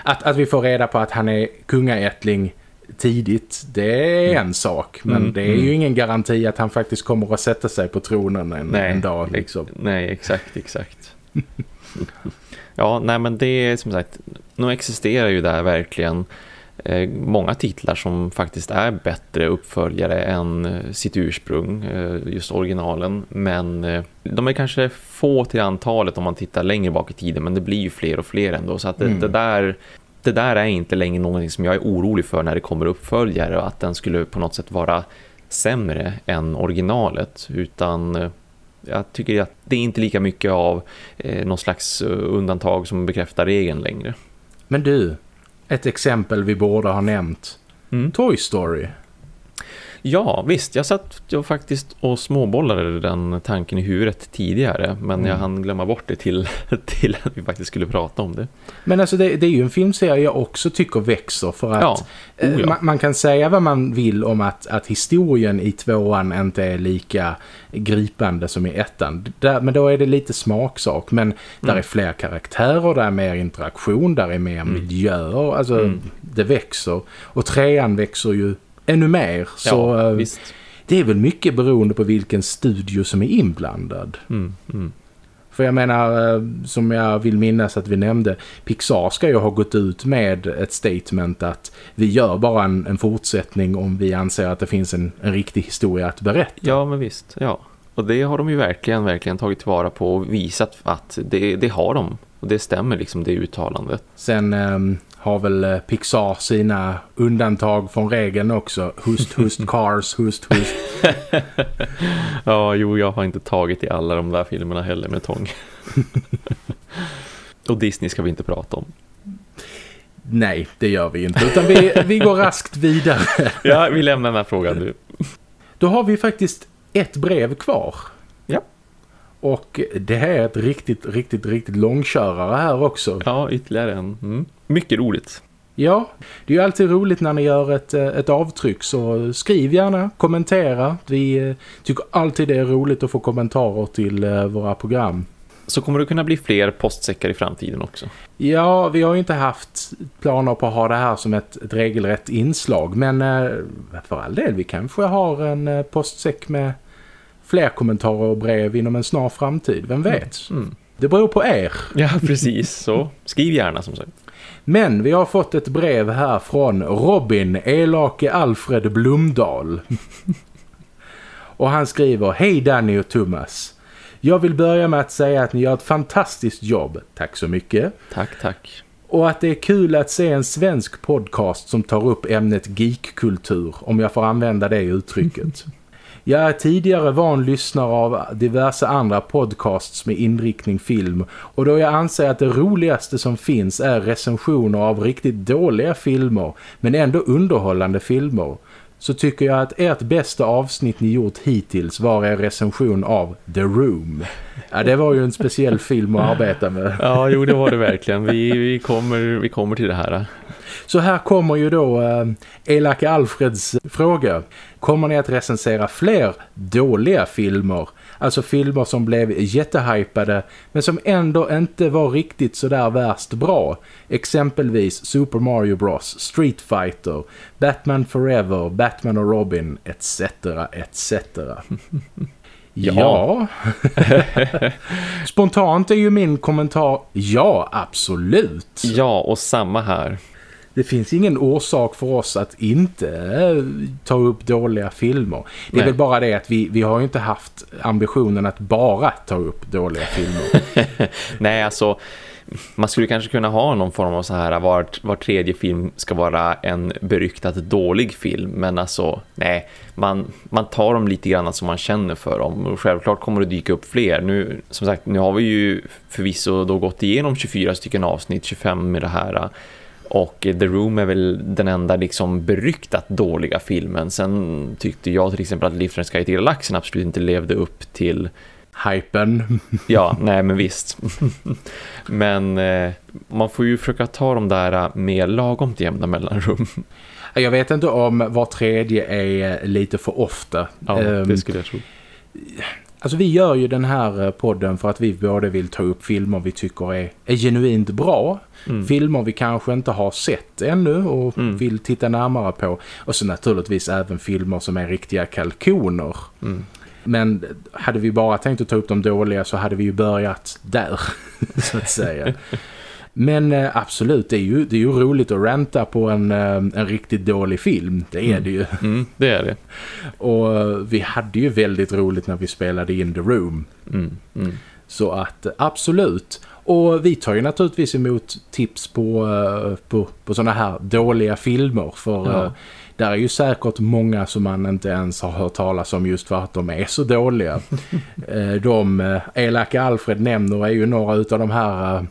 att, att vi får reda på att han är kungaättling tidigt, det är mm. en sak. Men mm, det är mm. ju ingen garanti att han faktiskt kommer att sätta sig på tronen en, nej, en dag. Liksom. Nej, exakt, exakt. ja, nej men det är som sagt, nu existerar ju där verkligen många titlar som faktiskt är bättre uppföljare än eh, sitt ursprung, eh, just originalen. Men de är kanske få till antalet om man tittar längre bak i tiden, men det blir ju fler och fler ändå. Så att det, mm. det där det där är inte längre någonting som jag är orolig för när det kommer uppföljare och att den skulle på något sätt vara sämre än originalet utan jag tycker att det är inte lika mycket av eh, någon slags undantag som bekräftar regeln längre. Men du, ett exempel vi båda har nämnt. Mm. Toy Story. Ja, visst. Jag satt jag faktiskt och småbollade den tanken i huvudet tidigare. Men mm. jag hann glömma bort det till, till att vi faktiskt skulle prata om det. Men alltså det, det är ju en filmserie jag också tycker växer. För att ja. Oh, ja. man, man, kan säga vad man vill om att, att historien i tvåan inte är lika gripande som i ettan. Där, men då är det lite smaksak. Men mm. där är fler karaktärer, där är mer interaktion, där är mer mm. miljöer. Alltså mm. det växer. Och trean växer ju ännu mer. Så ja, eh, det är väl mycket beroende på vilken studio som är inblandad. Mm, mm. För jag menar, eh, som jag vill minnas att vi nämnde, Pixar ska ju ha gått ut med ett statement att vi gör bara en, en fortsättning om vi anser att det finns en, en riktig historia att berätta. Ja, men visst. Ja. Och det har de ju verkligen, verkligen tagit tillvara på och visat att det, det har de. Och det stämmer liksom det uttalandet. Sen um, har väl eh, Pixar sina undantag från regeln också. Hust, hust, cars, hust, hust. ja, jo, jag har inte tagit i alla de där filmerna heller med tång. Och Disney ska vi inte prata om. Nej, det gör vi inte. Utan vi, vi går raskt vidare. ja, vi lämnar den här frågan nu. Då har vi faktiskt ett brev kvar. Ja. Och det här är ett riktigt, riktigt, riktigt långkörare här också. Ja, ytterligare en. Mm. Mycket roligt. Ja, det är ju alltid roligt när ni gör ett, eh, ett avtryck så skriv gärna, kommentera. Vi eh, tycker alltid det är roligt att få kommentarer till eh, våra program. Så kommer det kunna bli fler postsäckar i framtiden också? Ja, vi har ju inte haft planer på att ha det här som ett, ett regelrätt inslag. Men för all del, vi kanske har en postsäck med fler kommentarer och brev inom en snar framtid. Vem vet? Mm. Mm. Det beror på er. Ja, precis. Så skriv gärna som sagt. Men vi har fått ett brev här från Robin Elake Alfred Blumdal. och han skriver Hej Danny och Thomas. Jag vill börja med att säga att ni gör ett fantastiskt jobb. Tack så mycket. Tack, tack. Och att det är kul att se en svensk podcast som tar upp ämnet geekkultur, om jag får använda det uttrycket. Jag är tidigare van lyssnare av diverse andra podcasts med inriktning film och då jag anser att det roligaste som finns är recensioner av riktigt dåliga filmer men ändå underhållande filmer så tycker jag att ert bästa avsnitt ni gjort hittills var er recension av The Room. Ja, det var ju en speciell film att arbeta med. Ja, jo det var det verkligen. Vi, vi, kommer, vi kommer till det här. Så här kommer ju då eh, Elaka Alfreds fråga. Kommer ni att recensera fler dåliga filmer? Alltså filmer som blev jättehypade men som ändå inte var riktigt så där värst bra. Exempelvis Super Mario Bros, Street Fighter, Batman Forever, Batman och Robin, etc. etc. Ja. Spontant är ju min kommentar ja, absolut. Ja, och samma här det finns ingen orsak för oss att inte eh, ta upp dåliga filmer. Det är Nej. väl bara det att vi, vi har ju inte haft ambitionen att bara ta upp dåliga filmer. Nej, alltså man skulle kanske kunna ha någon form av så här var, var tredje film ska vara en beryktat dålig film men alltså nej, man, man tar dem lite grann som man känner för dem och självklart kommer det dyka upp fler. Nu, som sagt, nu har vi ju förvisso då gått igenom 24 stycken avsnitt, 25 med det här och The Room är väl den enda liksom beryktat dåliga filmen. Sen tyckte jag till exempel att Liftens Guide till Galaxen absolut inte levde upp till hypen. ja, nej men visst. men eh, man får ju försöka ta de där eh, med lagom till jämna mellanrum. Jag vet inte om var tredje är lite för ofta. Ja, det ehm, skulle jag tro. Alltså vi gör ju den här eh, podden för att vi både vill ta upp filmer vi tycker är, är genuint bra. Mm. Filmer vi kanske inte har sett ännu och mm. vill titta närmare på. Och så naturligtvis även filmer som är riktiga kalkoner. Mm. Men hade vi bara tänkt att ta upp de dåliga så hade vi ju börjat där, så att säga. Men eh, absolut, det är, ju, det är ju roligt att ranta på en, eh, en riktigt dålig film. Det är mm. det ju. Mm, det är det. Och eh, vi hade ju väldigt roligt när vi spelade in The Room. Mm, mm. Så att absolut. Och vi tar ju naturligtvis emot tips på, eh, på, på sådana här dåliga filmer. För ja. där är ju säkert många som man inte ens har hört talas om just för att de är så dåliga. de elaka Alfred nämner är ju några av de här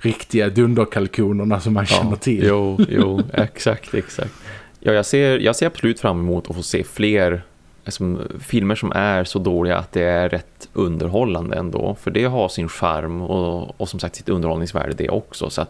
riktiga dunderkalkonerna som man ja, känner till. Jo, jo, exakt, exakt. Ja, jag ser, jag ser absolut fram emot att få se fler alltså, filmer som är så dåliga att det är rätt underhållande ändå. För det har sin charm och, och som sagt sitt underhållningsvärde det också. Så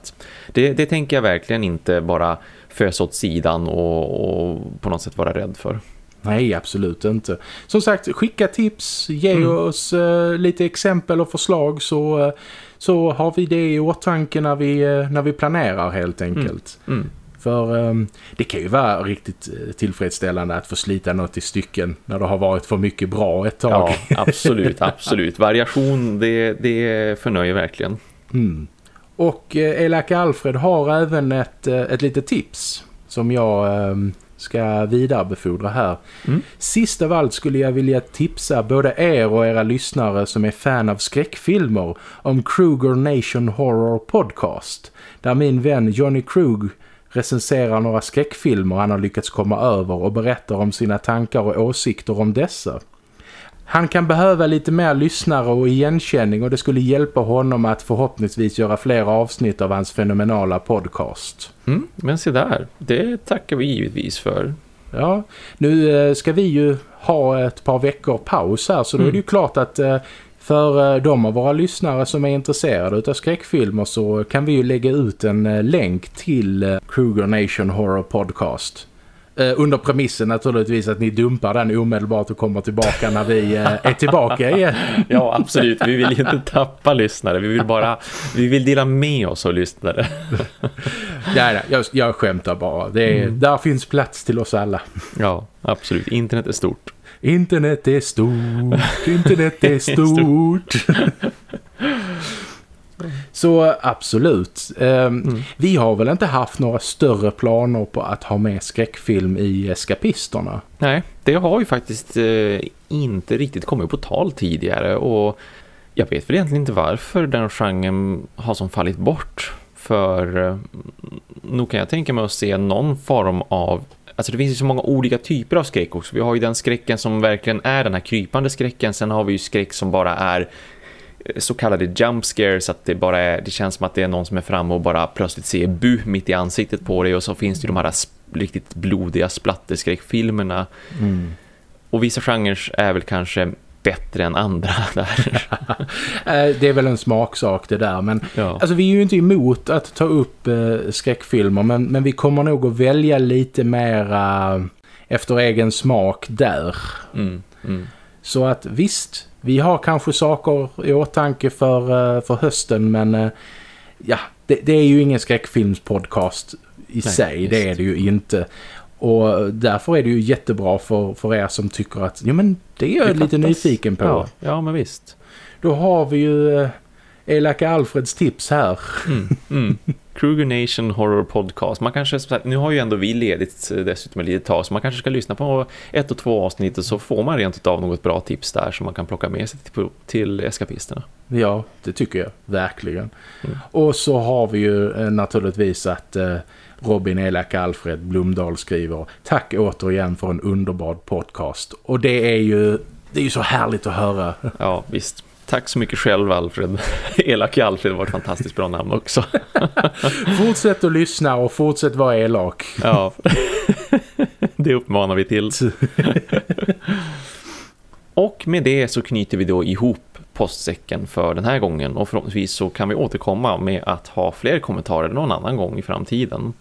det, det tänker jag verkligen inte bara fösa åt sidan och, och på något sätt vara rädd för. Nej, absolut inte. Som sagt, skicka tips, ge mm. oss uh, lite exempel och förslag så, uh, så har vi det i åtanke när vi, uh, när vi planerar helt enkelt. Mm. Mm. För um, det kan ju vara riktigt tillfredsställande att få slita något i stycken när det har varit för mycket bra ett tag. Ja, absolut, absolut. Variation, det, det förnöjer verkligen. Mm. Och eh, Elaka Alfred har även ett, ett litet tips som jag... Um, ska vidarebefordra här. Mm. Sist av allt skulle jag vilja tipsa både er och era lyssnare som är fan av skräckfilmer om Kruger Nation Horror Podcast. Där min vän Johnny Krug recenserar några skräckfilmer han har lyckats komma över och berättar om sina tankar och åsikter om dessa. Han kan behöva lite mer lyssnare och igenkänning och det skulle hjälpa honom att förhoppningsvis göra fler avsnitt av hans fenomenala podcast. Mm, men se där, det tackar vi givetvis för. Ja, nu eh, ska vi ju ha ett par veckor paus här så då är det ju mm. klart att eh, för eh, de av våra lyssnare som är intresserade av skräckfilmer så kan vi ju lägga ut en länk till Kruger Nation Horror Podcast. Eh, under premissen naturligtvis att ni dumpar den omedelbart och kommer tillbaka när vi eh, är tillbaka igen. ja, absolut. Vi vill ju inte tappa lyssnare. Vi vill bara vi vill dela med oss av lyssnare. nej, nej, jag, jag skämtar bara. Det är, mm. Där finns plats till oss alla. ja, absolut. Internet är stort. Internet är stort. Internet är stort. Så absolut. Ehm, mm. Vi har väl inte haft några större planer på att ha med skräckfilm i eskapisterna? Nej, det har ju faktiskt eh, inte riktigt kommit på tal tidigare och jag vet väl egentligen inte varför den genren har som fallit bort. För eh, nog kan jag tänka mig att se någon form av Alltså det finns ju så många olika typer av skräck också. Vi har ju den skräcken som verkligen är den här krypande skräcken. Sen har vi ju skräck som bara är så kallade jump scares att det bara är, det känns som att det är någon som är framme och bara plötsligt ser bu mitt i ansiktet på dig och så finns det ju de här riktigt blodiga splatterskräckfilmerna. Mm. Och vissa genrer är väl kanske bättre än andra där. Eh, det är väl en smaksak det där. Men ja. alltså, vi är ju inte emot att ta upp eh, skräckfilmer. Men, men vi kommer nog att välja lite mer uh, efter egen smak där. Mm, mm. Så att visst, vi har kanske saker i åtanke för, uh, för hösten. Men uh, ja, det, det, är ju ingen skräckfilmspodcast i Nej, sig. Just. Det är det ju inte. Och därför är det ju jättebra för, för er som tycker att ja men det är jag lite nyfiken på. Ja, ja, men visst. Då har vi ju eh, Elaka Alfreds tips här. Mm, mm. Kruger Nation Horror Podcast. Man kanske, nu har ju ändå vi ledigt eh, dessutom ett litet tag så man kanske ska lyssna på ett och två avsnitt och så får man rent av något bra tips där som man kan plocka med sig till, till eskapisterna. Ja, det tycker jag. Verkligen. Mm. Och så har vi ju eh, naturligtvis att eh, Robin Elak Alfred Blomdahl skriver Tack återigen för en underbar podcast. Och det är ju, det är ju så härligt att höra. Ja, visst. Tack så mycket själv Alfred. Elak Alfred var ett fantastiskt bra namn också. fortsätt att lyssna och fortsätt vara elak. Ja, det uppmanar vi till. och med det så knyter vi då ihop postsäcken för den här gången och förhoppningsvis så kan vi återkomma med att ha fler kommentarer någon annan gång i framtiden.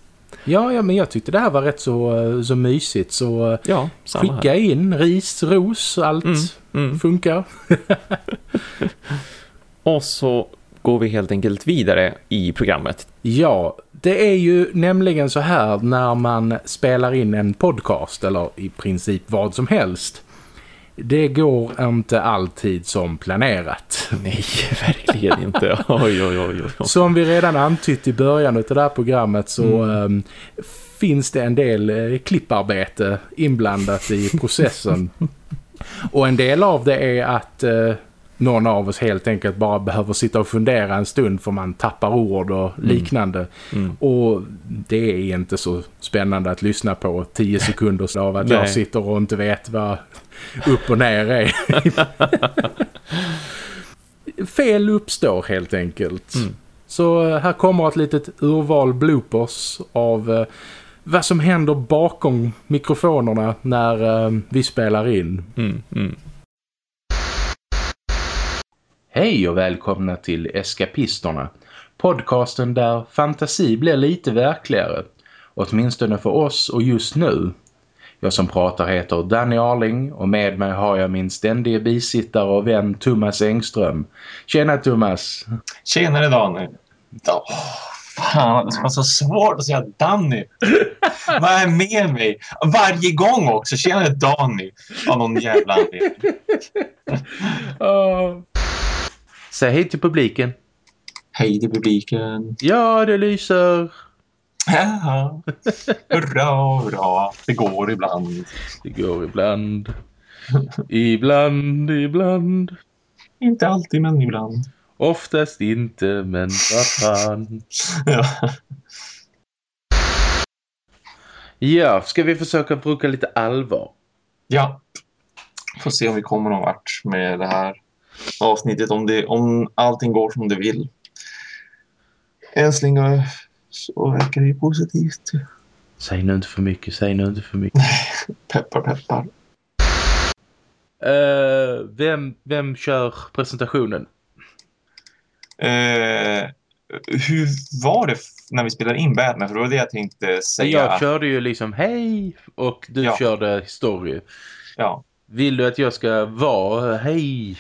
Ja, ja, men jag tyckte det här var rätt så, så mysigt. Så ja, skicka här. in ris, ros, allt mm, mm. funkar. och så går vi helt enkelt vidare i programmet. Ja, det är ju nämligen så här när man spelar in en podcast eller i princip vad som helst det går inte alltid som planerat. Nej, verkligen inte. Oj, oj, oj, oj. Som vi redan antytt i början av det här programmet så mm. um, finns det en del uh, klipparbete inblandat i processen. Och en del av det är att uh, någon av oss helt enkelt bara behöver sitta och fundera en stund för man tappar ord och mm. liknande. Mm. Mm. Och det är inte så spännande att lyssna på tio sekunder av att jag sitter och inte vet vad upp och ner är. Fel uppstår helt enkelt. Mm. Så eh, här kommer ett litet urval bloopers av eh, vad som händer bakom mikrofonerna när eh, vi spelar in. Mm, mm. Hej och välkomna till Eskapisterna. Podcasten där fantasi blir lite verkligare. Åtminstone för oss och just nu. Jag som pratar heter Danny Arling och med mig har jag min ständige bisittare och vän Thomas Engström. Tjena Thomas! Tjenare Danny! Oh, fan, det var så svårt att säga Danny. Vad är med mig? Varje gång också. Tjenare Danny. Av någon jävla anledning. oh. Säg hej till publiken. Hej till publiken. Ja, det lyser. Ja, hurra, hurra. Det går ibland. Det går ibland. Ibland, ibland. Inte alltid, men ibland. Oftast inte, men vad fan. ja. Ja, ska vi försöka bruka lite allvar? Ja. Får se om vi kommer någon vart med det här avsnittet. Om, det, om allting går som det vill. Än så länge så verkar det positivt. Säg nu inte för mycket, säg nu inte för mycket. peppar, peppar. Uh, vem, vem kör presentationen? Uh, hur var det när vi spelade in Batman? För det var det jag tänkte säga. Jag körde ju liksom hej och du ja. körde story. Ja. Vill du att jag ska vara hej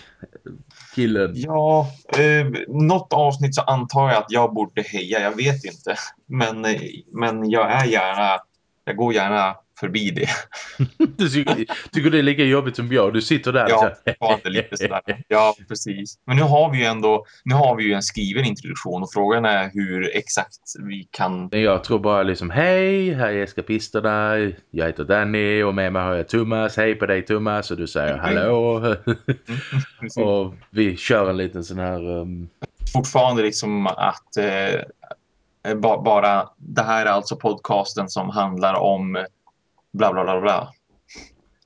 killen? Ja, eh, något avsnitt så antar jag att jag borde heja. Jag vet inte. Men, eh, men jag är gärna, jag går gärna förbi det. du tycker, tycker, det är lika jobbigt som jag. Du sitter där. Ja, ja det lite sådär. Ja, precis. Men nu har vi ju ändå nu har vi ju en skriven introduktion och frågan är hur exakt vi kan... Jag tror bara liksom, hej, här är eskapisterna. Jag heter Danny och med mig har jag Thomas. Hej på dig Thomas. Och du säger mm. hallå. Mm, och vi kör en liten sån här... Um... Fortfarande liksom att... Eh, bara, det här är alltså podcasten som handlar om bla bla bla bla.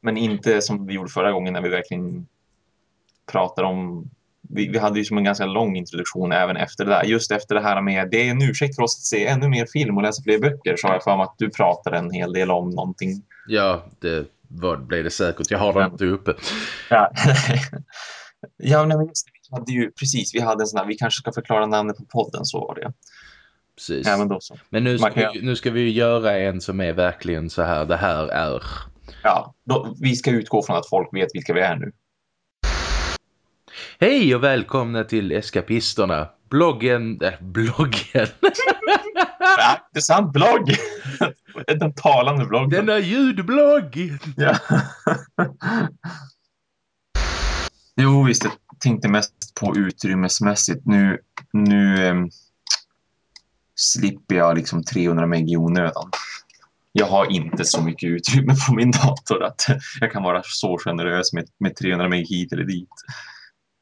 Men inte som vi gjorde förra gången när vi verkligen pratar om vi, vi hade ju som en ganska lång introduktion även efter det där. Just efter det här med det är en ursäkt för oss att se ännu mer film och läsa fler böcker så har jag för mig att du pratade en hel del om någonting. Ja, det var, blev det säkert. Jag har det inte uppe. Ja, ja men just vi hade ju precis, vi hade en sån här, vi kanske ska förklara namnet på podden, så var det. Precis. Ja, men då så. Men nu ska, kan- vi, nu ska vi ju göra en som är verkligen så här, det här är... Ja, då, vi ska utgå från att folk vet vilka vi är nu. Hej och välkomna till Eskapisterna. Bloggen, äh, bloggen, Ja, det är sant, blogg! Den talande bloggen. denna ljudblogg. Ja. jo, visst. Jag tänkte mest på utrymmesmässigt. Nu, nu ehm, slipper jag liksom 300 meg i onödan. Jag har inte så mycket utrymme på min dator att jag kan vara så generös med, med 300 meg hit eller dit.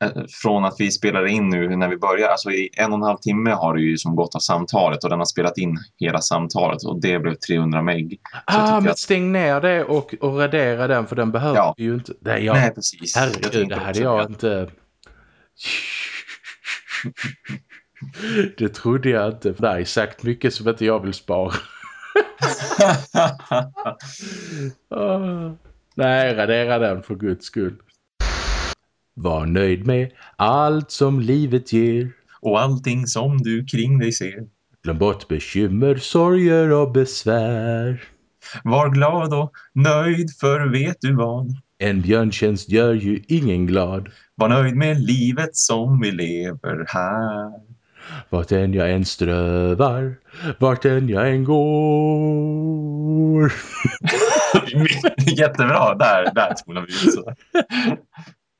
Eh, Från att vi spelar in nu när vi börjar, alltså i en och en halv timme har det ju som gått av samtalet och den har spelat in hela samtalet och det blev 300 meg. Ah, men att- stäng ner det och, och radera den för den behöver Ja. ju inte. Nej, jag, Nej, precis. Herregud, det hade jag inte... Det trodde jag inte. För det är sagt mycket som inte jag vill spara. Ah. Nej, radera den för guds skull. Var nöjd med allt som livet ger. och allting som du kring dig ser. Glöm bort bekymmer, sorger och besvär. Var glad och nöjd för vet du vad. En björntjänst gör ju ingen glad. Var nöjd med livet som vi lever här. Vart än jag än strövar, vart än jag än går. Jättebra, där, där tonar vi ut. så.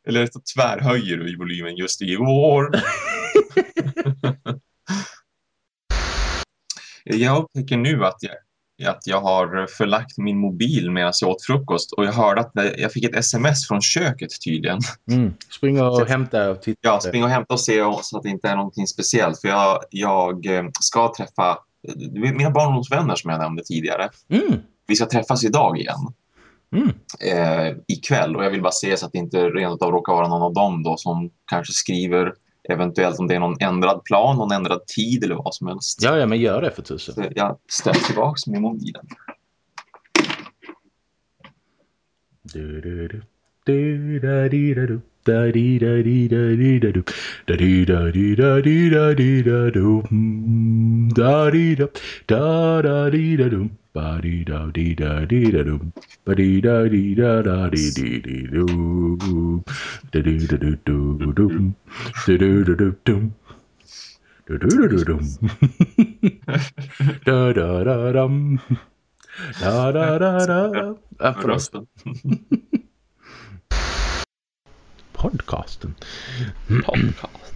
Eller så tvärhöjer du i volymen just i år. jag upptäcker nu att jag, att jag har förlagt min mobil medan jag åt frukost och jag hörde att jag fick ett sms från köket tydligen. Mm. Spring och hämta och titta. Ja, spring och hämta och se så att det inte är någonting speciellt. För jag, jag eh, ska träffa eh, mina barndomsvänner som jag nämnde tidigare. Mm. Vi ska träffas idag igen. Mm. Eh, ikväll. Och jag vill bara se så att det inte rent av råkar vara någon av dem då som kanske skriver eventuellt om det är någon ändrad plan, någon ändrad tid eller vad som helst. Ja, ja, men gör det för tusen. Så Jag ställer tillbaka med mobilen. Du, du, du. Du, da, di, da, du. Da, di, da, di, da, di, da, du. Da, di, da, di, da, di, da, di, da, du. Mm, Da, di, da. Da, da, di, da, du. Ba, di, da, di, da, di, da, du. Ba, di, da, di, da, da, di, di, di, du. Da, di, da, du, du, dum. Du, du, du, du, dum. Du, du, du, du, dum. Da, da, da, dam. Da, da, da, da. Ah, Podcasten. Podcast.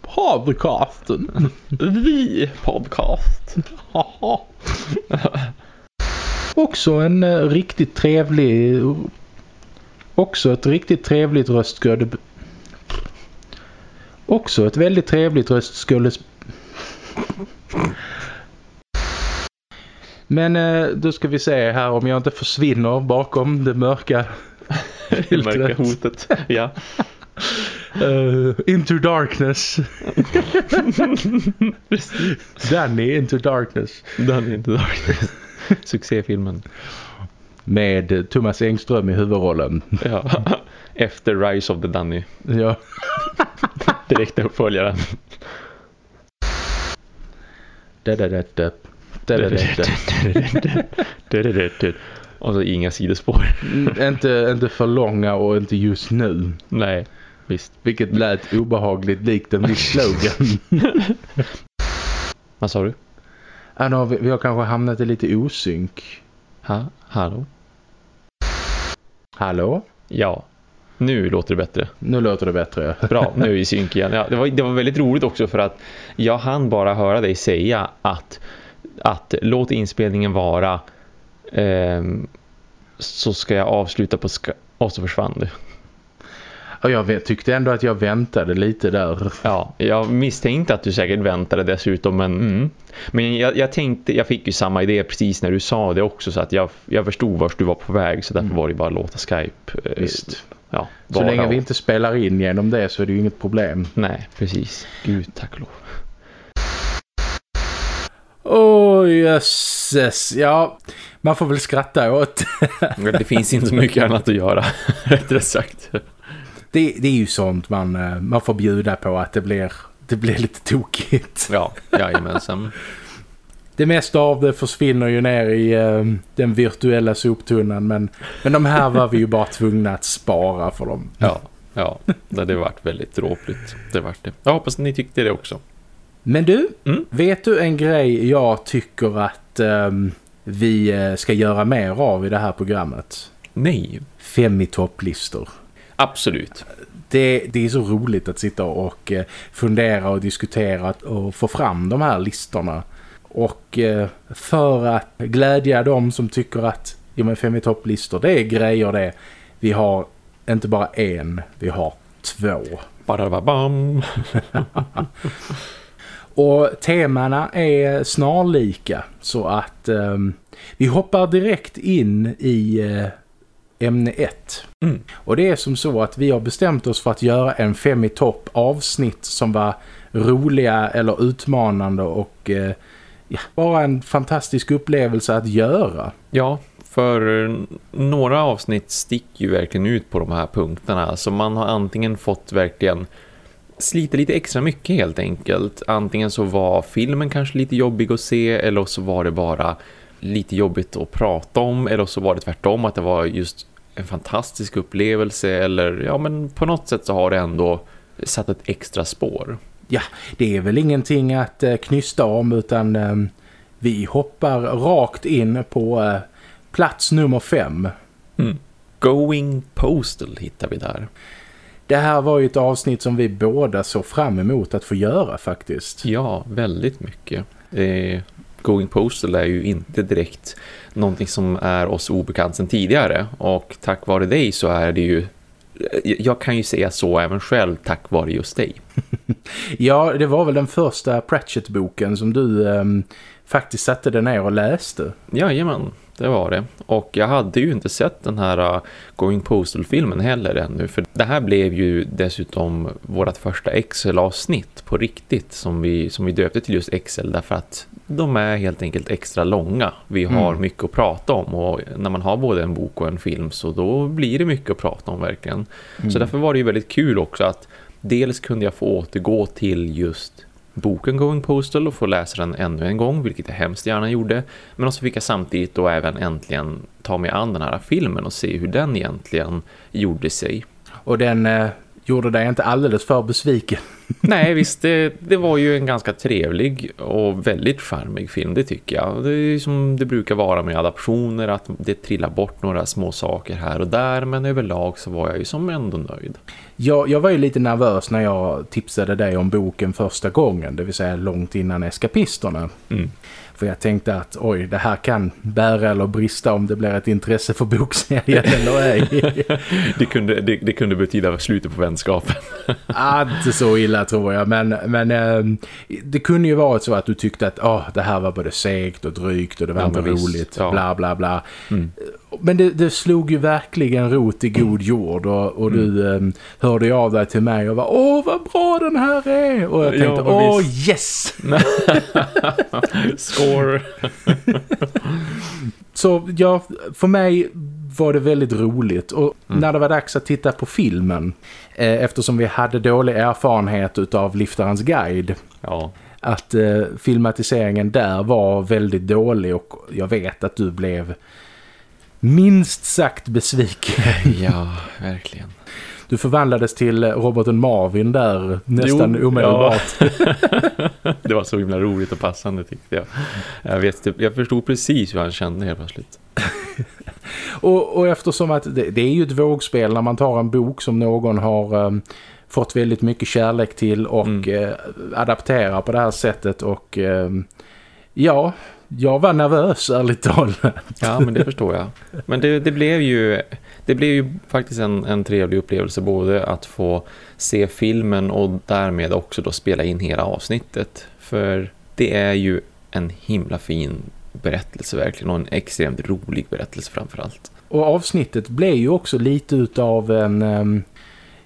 Podcasten. Vi podcast. Också en eh, riktigt trevlig... Också ett riktigt trevligt röstskåde... Också ett väldigt trevligt röstskådes... Men eh, då ska vi se här om jag inte försvinner bakom det mörka Det mörka filtret. hotet. Ja. Uh, into darkness. Danny into darkness. Den är inte dark. Succéfilmen. Med Thomas Engström i huvudrollen. Ja. Efter Rise of the Dunny. Ja. Direkta uppföljaren. Da, da, da, da. Da, da, da, da. Och så inga sidospår. Mm, inte, inte för långa och inte just nu. Nej, visst. Vilket lät obehagligt likt en viss slogan. Vad sa du? Ja, vi, vi har kanske hamnat i lite osynk. Ha? Hallå? Hallå? Ja. Nu låter det bättre. Nu låter det bättre. Bra, nu är vi i synk igen. Ja, det, var, det var väldigt roligt också för att jag hann bara höra dig säga att, att låt inspelningen vara så ska jag avsluta på ska och så försvann du. Och jag tyckte ändå att jag väntade lite där. Ja, jag misstänkte att du säkert väntade dessutom men, mm. men jag, jag tänkte, jag fick ju samma idé precis när du sa det också så att jag, jag förstod vart du var på väg så därför Mm. var det bara att låta Skype eh, Visst. ja, så länge vi inte spelar in genom det så är det ju inget problem. Nej, precis. Gud, tack lov. Åh, oh, jösses. Ja, man får väl skratta åt. det finns inte så mycket annat att göra, rättare sagt. Det, det är ju sånt man, eh, man får bjuda på att det blir, det blir lite tokigt. Ja, jajamensan. Det mesta av det försvinner ju ner i uh, den virtuella soptunnan men, men de här var vi ju bara tvungna att spara för dem. Ja, ja det hade varit väldigt dråpligt. Det var det. Jag hoppas att ni tyckte det också. Men du, mm? vet du en grej jag tycker att um, vi eh, ska göra mer av i det här programmet? Nej. Fem i topplistor. Absolut. Det, det är så roligt att sitta och eh, fundera och diskutera och få fram de här listorna. Och eh, för att glädja dem som tycker att ja, men fem i topplistor, det är grejer det. Vi har inte bara en, vi har två. Badabam. Och temana är snarlika så att um, vi hoppar direkt in i uh, ämne 1. Mm. Och det är som så att vi har bestämt oss för att göra en fem i topp avsnitt som var roliga eller utmanande och uh, ja, bara en fantastisk upplevelse att göra. Ja, för några avsnitt sticker ju verkligen ut på de här punkterna. Så man har antingen fått verkligen slita lite extra mycket helt enkelt. Antingen så var filmen kanske lite jobbig att se eller så var det bara lite jobbigt att prata om eller så var det tvärtom att det var just en fantastisk upplevelse eller ja men på något sätt så har det ändå satt ett extra spår. Ja, det är väl ingenting att eh, knysta om utan eh, vi hoppar rakt in på eh, plats nummer fem. Mm. Going Postal hittar vi där. Det här var ju ett avsnitt som vi båda såg fram emot att få göra faktiskt. Ja, väldigt mycket. Eh, Going Postal är ju inte direkt någonting som är oss obekant sedan tidigare. Och tack vare dig så är det ju eh, jag kan ju säga så även själv tack vare just dig. ja, det var väl den första Pratchett-boken som du eh, faktiskt satte dig ner och läste. Jajamän, det var det. Och jag hade ju inte sett den här uh, Going Postal-filmen heller ännu. För det här blev ju dessutom vårt första Excel-avsnitt på riktigt som vi, som vi döpte till just Excel. Därför att de är helt enkelt extra långa. Vi har mm. mycket att prata om och när man har både en bok och en film så då blir det mycket att prata om verkligen. Mm. Så därför var det ju väldigt kul också att dels kunde jag få återgå till just boken Going Postal och få läsa den ännu en gång, vilket jag hemskt gärna gjorde. Men också fick jag samtidigt då även äntligen ta mig an den här filmen och se hur den egentligen gjorde sig. Och den eh, gjorde dig inte alldeles för besviken. Nej visst, det, det, var ju en ganska trevlig och väldigt charmig film, det tycker jag. Det är som det brukar vara med adaptioner, att det trillar bort några små saker här och där, men överlag så var jag ju som ändå nöjd. Jag, jag var ju lite nervös när jag tipsade dig om boken första gången, det vill säga långt innan Eskapisterna. Mm. För jag tänkte att oj, det här kan bära eller brista om det blir ett intresse för bokserien eller ej. det, kunde, det, det, kunde betyda slutet på vänskapen. ah, inte så illa tror jag. Men, men äh, det kunde ju vara så att du tyckte att oh, det här var både segt och drygt och det var ja, inte roligt. Ja. Bla bla bla. Mm. Men det, det, slog ju verkligen rot i god jord och, och mm. du um, hörde ju av dig till mig och var åh vad bra den här är! Och jag tänkte, ja, åh visst. yes! Score! Så ja, för mig var det väldigt roligt och mm. när det var dags att titta på filmen eh, eftersom vi hade dålig erfarenhet av Liftarens guide ja. att eh, filmatiseringen där var väldigt dålig och jag vet att du blev minst sagt besviken. ja, verkligen. Du förvandlades till roboten Marvin där nästan jo, omedelbart. Ja. det var så himla roligt och passande tyckte jag. Jag, vet, jag förstod precis hur han kände helt plötsligt. och, och eftersom att det, det, är ju ett vågspel när man tar en bok som någon har um, fått väldigt mycket kärlek till och mm. uh, adapterar på det här sättet och um, ja, jag var nervös ärligt talat. Ja, men det förstår jag. Men det, det, blev ju det blev ju faktiskt en, en trevlig upplevelse både att få se filmen och därmed också då spela in hela avsnittet. För det är ju en himla fin berättelse verkligen och en extremt rolig berättelse framförallt. Och avsnittet blev ju också lite utav en, ehm,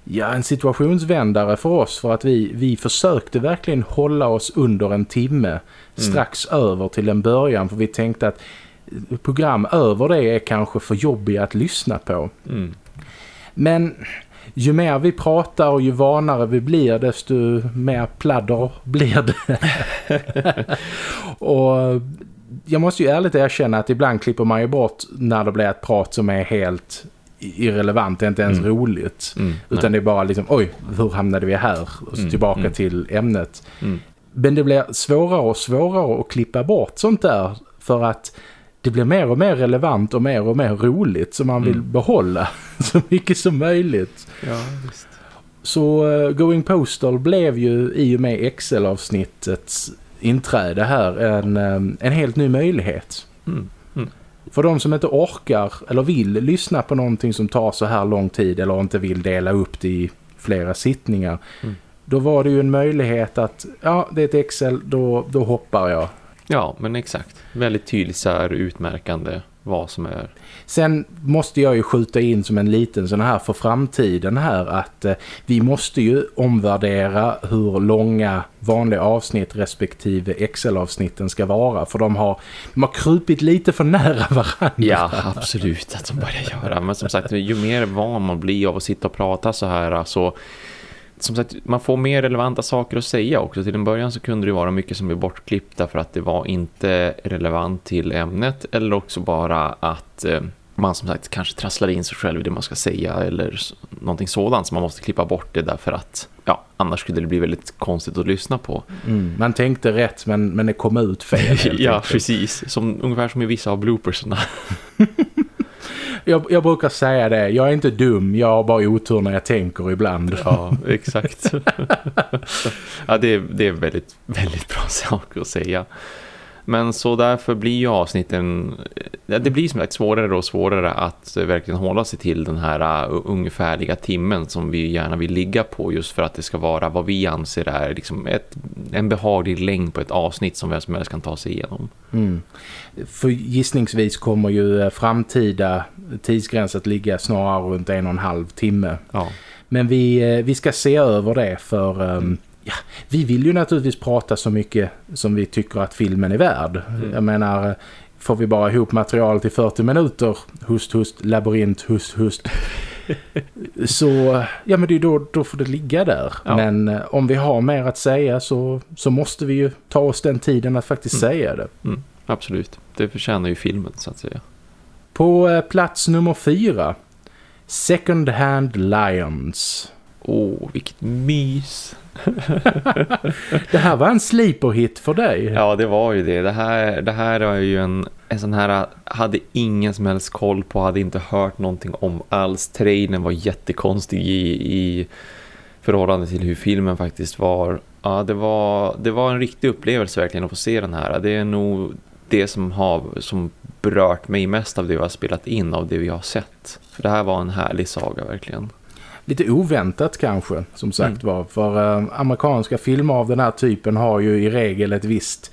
ja, en situationsvändare för oss för att vi, vi försökte verkligen hålla oss under en timme mm. strax över till en början för vi tänkte att program över det är kanske för jobbiga att lyssna på. Mm. Men ju mer vi pratar och ju vanare vi blir desto mer pladder blir det. och jag måste ju ärligt erkänna att ibland klipper man ju bort när det blir ett prat som är helt irrelevant, det är inte ens mm. roligt. Mm, utan det är bara liksom, oj, hur hamnade vi här? Och så mm, tillbaka mm. till ämnet. Mm. Men det blir svårare och svårare att klippa bort sånt där för att det blir mer och mer relevant och mer och mer roligt som man vill mm. behålla så mycket som möjligt. Ja, visst. Så uh, Going Postal blev ju i och med Excel-avsnittets inträde här en, um, en helt ny möjlighet. Mm. För de som inte orkar eller vill lyssna på någonting som tar så här lång tid eller inte vill dela upp det i flera sittningar. Mm. Då var det ju en möjlighet att, ja det är ett Excel, då, då hoppar jag. Ja, men exakt. Väldigt tydligt så här utmärkande vad som är. Sen måste jag ju skjuta in som en liten sån här för framtiden här att eh, vi måste ju omvärdera hur långa vanliga avsnitt respektive Excel-avsnitten ska vara för de har, de har krupit lite för nära varandra. Ja, absolut att de börjar göra. Men som sagt, ju mer van man blir av att sitta och prata så här så som sagt, man får mer relevanta saker att säga också. Till en början så kunde det vara mycket som är bortklippta för att det var inte relevant till ämnet. Eller också bara att eh, man som sagt kanske trasslar in sig själv i det man ska säga eller någonting sådant. Så man måste klippa bort det därför att ja, annars skulle det bli väldigt konstigt att lyssna på. Mm, man tänkte rätt men, men det kom ut fel. ja, precis. Som, ungefär som i vissa av bloopersarna. jag, jag brukar säga det. Jag är inte dum, jag har bara otur när jag tänker ibland. Ja, exakt. ja, det är, det är väldigt, väldigt bra saker att säga. Men så därför blir ju avsnitten, det blir som sagt svårare och svårare att verkligen hålla sig till den här uh, ungefärliga timmen som vi gärna vill ligga på just för att det ska vara vad vi anser är liksom ett, en behaglig längd på ett avsnitt som vem som helst kan ta sig igenom. Mm. För gissningsvis kommer ju framtida tidsgräns att ligga snarare runt en och en halv timme. Ja. Men vi, vi ska se över det för um, ja, vi vill ju naturligtvis prata så mycket som vi tycker att filmen är värd. Mm. Jag menar, får vi bara ihop material till 40 minuter, hust, hust, labyrint, hust, hust. så, ja men det är då, då får det ligga där. Ja. Men eh, om vi har mer att säga så, så måste vi ju ta oss den tiden att faktiskt mm. säga det. Mm. Absolut, det förtjänar ju filmen så att säga. På eh, plats nummer fyra, Second Hand Lions. Åh, vilket mys. det här var en sleeper-hit för dig. Ja, det var ju det. Det här, det här är ju en, en sån här, hade ingen som helst koll på, hade inte hört någonting om alls. Trailern var jättekonstig i, i förhållande till hur filmen faktiskt var. Ja, det var, det var en riktig upplevelse verkligen att få se den här. Det är nog det som har som berört mig mest av det vi har spelat in, av det vi har sett. För det här var en härlig saga verkligen lite oväntat kanske, som sagt mm. var. För eh, amerikanska filmer av den här typen har ju i regel ett visst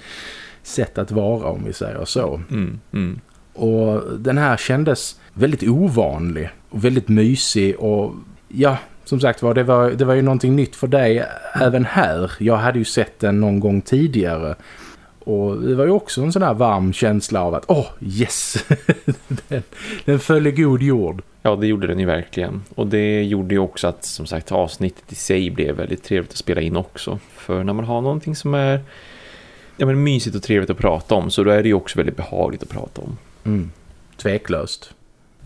sätt att vara, om vi säger så. Mm. Mm. Och den här kändes väldigt ovanlig och väldigt mysig och ja, som sagt var det, var, det var ju någonting nytt för dig även här. Jag hade ju sett den någon gång tidigare. Och det var ju också en sån här varm känsla av att, åh, oh, yes! den, den föll i god jord. Ja, det gjorde den ju verkligen. Och det gjorde ju också att, som sagt, avsnittet i sig blev väldigt trevligt att spela in också. För när man har någonting som är ja, men mysigt och trevligt att prata om så då är det ju också väldigt behagligt att prata om. Mm. Tveklöst.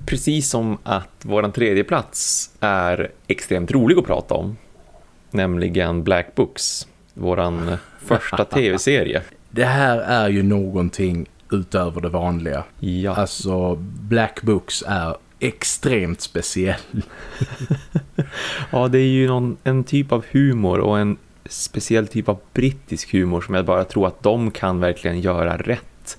Precis som att våran tredje plats är extremt rolig att prata om. Nämligen Black Books, våran första tv-serie. Det här är ju någonting utöver det vanliga. Ja. Alltså Black Books är extremt speciell. ja, det är ju någon, en typ av humor och en speciell typ av brittisk humor som jag bara tror att de kan verkligen göra rätt.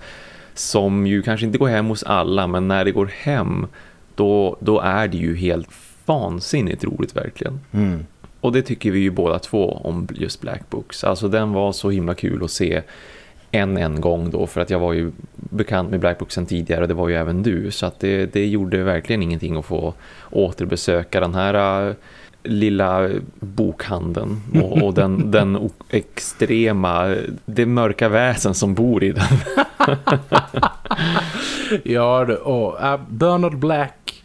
Som ju kanske inte går hem hos alla men när det går hem då, då är det ju helt vansinnigt roligt verkligen. Mm. Och det tycker vi ju båda två om just Black Books. Alltså den var så himla kul att se en en gång då för att jag var ju bekant med Black Book sedan tidigare och det var ju även du så att det, det gjorde verkligen ingenting att få återbesöka den här uh, lilla bokhandeln och, och den, den extrema det mörka väsen som bor i den. ja, och uh, Bernard Black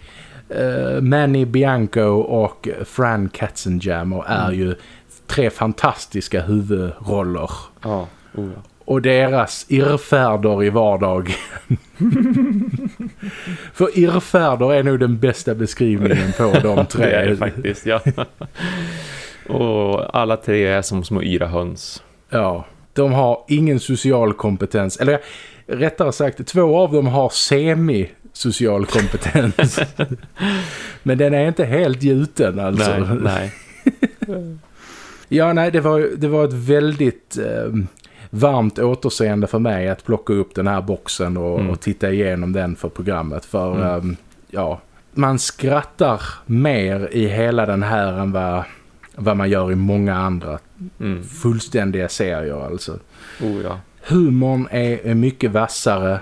uh, Manny Bianco och Fran Katzenjammer är mm. ju tre fantastiska huvudroller. Ja, oh ja och deras irrfärder i vardagen. För irrfärder är nog den bästa beskrivningen på de tre. det är det faktiskt, ja. och alla tre är som små yra höns. Ja, de har ingen social kompetens. Eller rättare sagt, två av dem har semi social kompetens. Men den är inte helt gjuten alltså. Nej, nej. ja, nej, det var, det var ett väldigt... Eh, varmt återseende för mig att plocka upp den här boxen och, mm. och titta igenom den för programmet. För mm. um, ja, man skrattar mer i hela den här än vad, vad man gör i många andra mm. fullständiga serier alltså. Oh, ja. Humorn är, är mycket vassare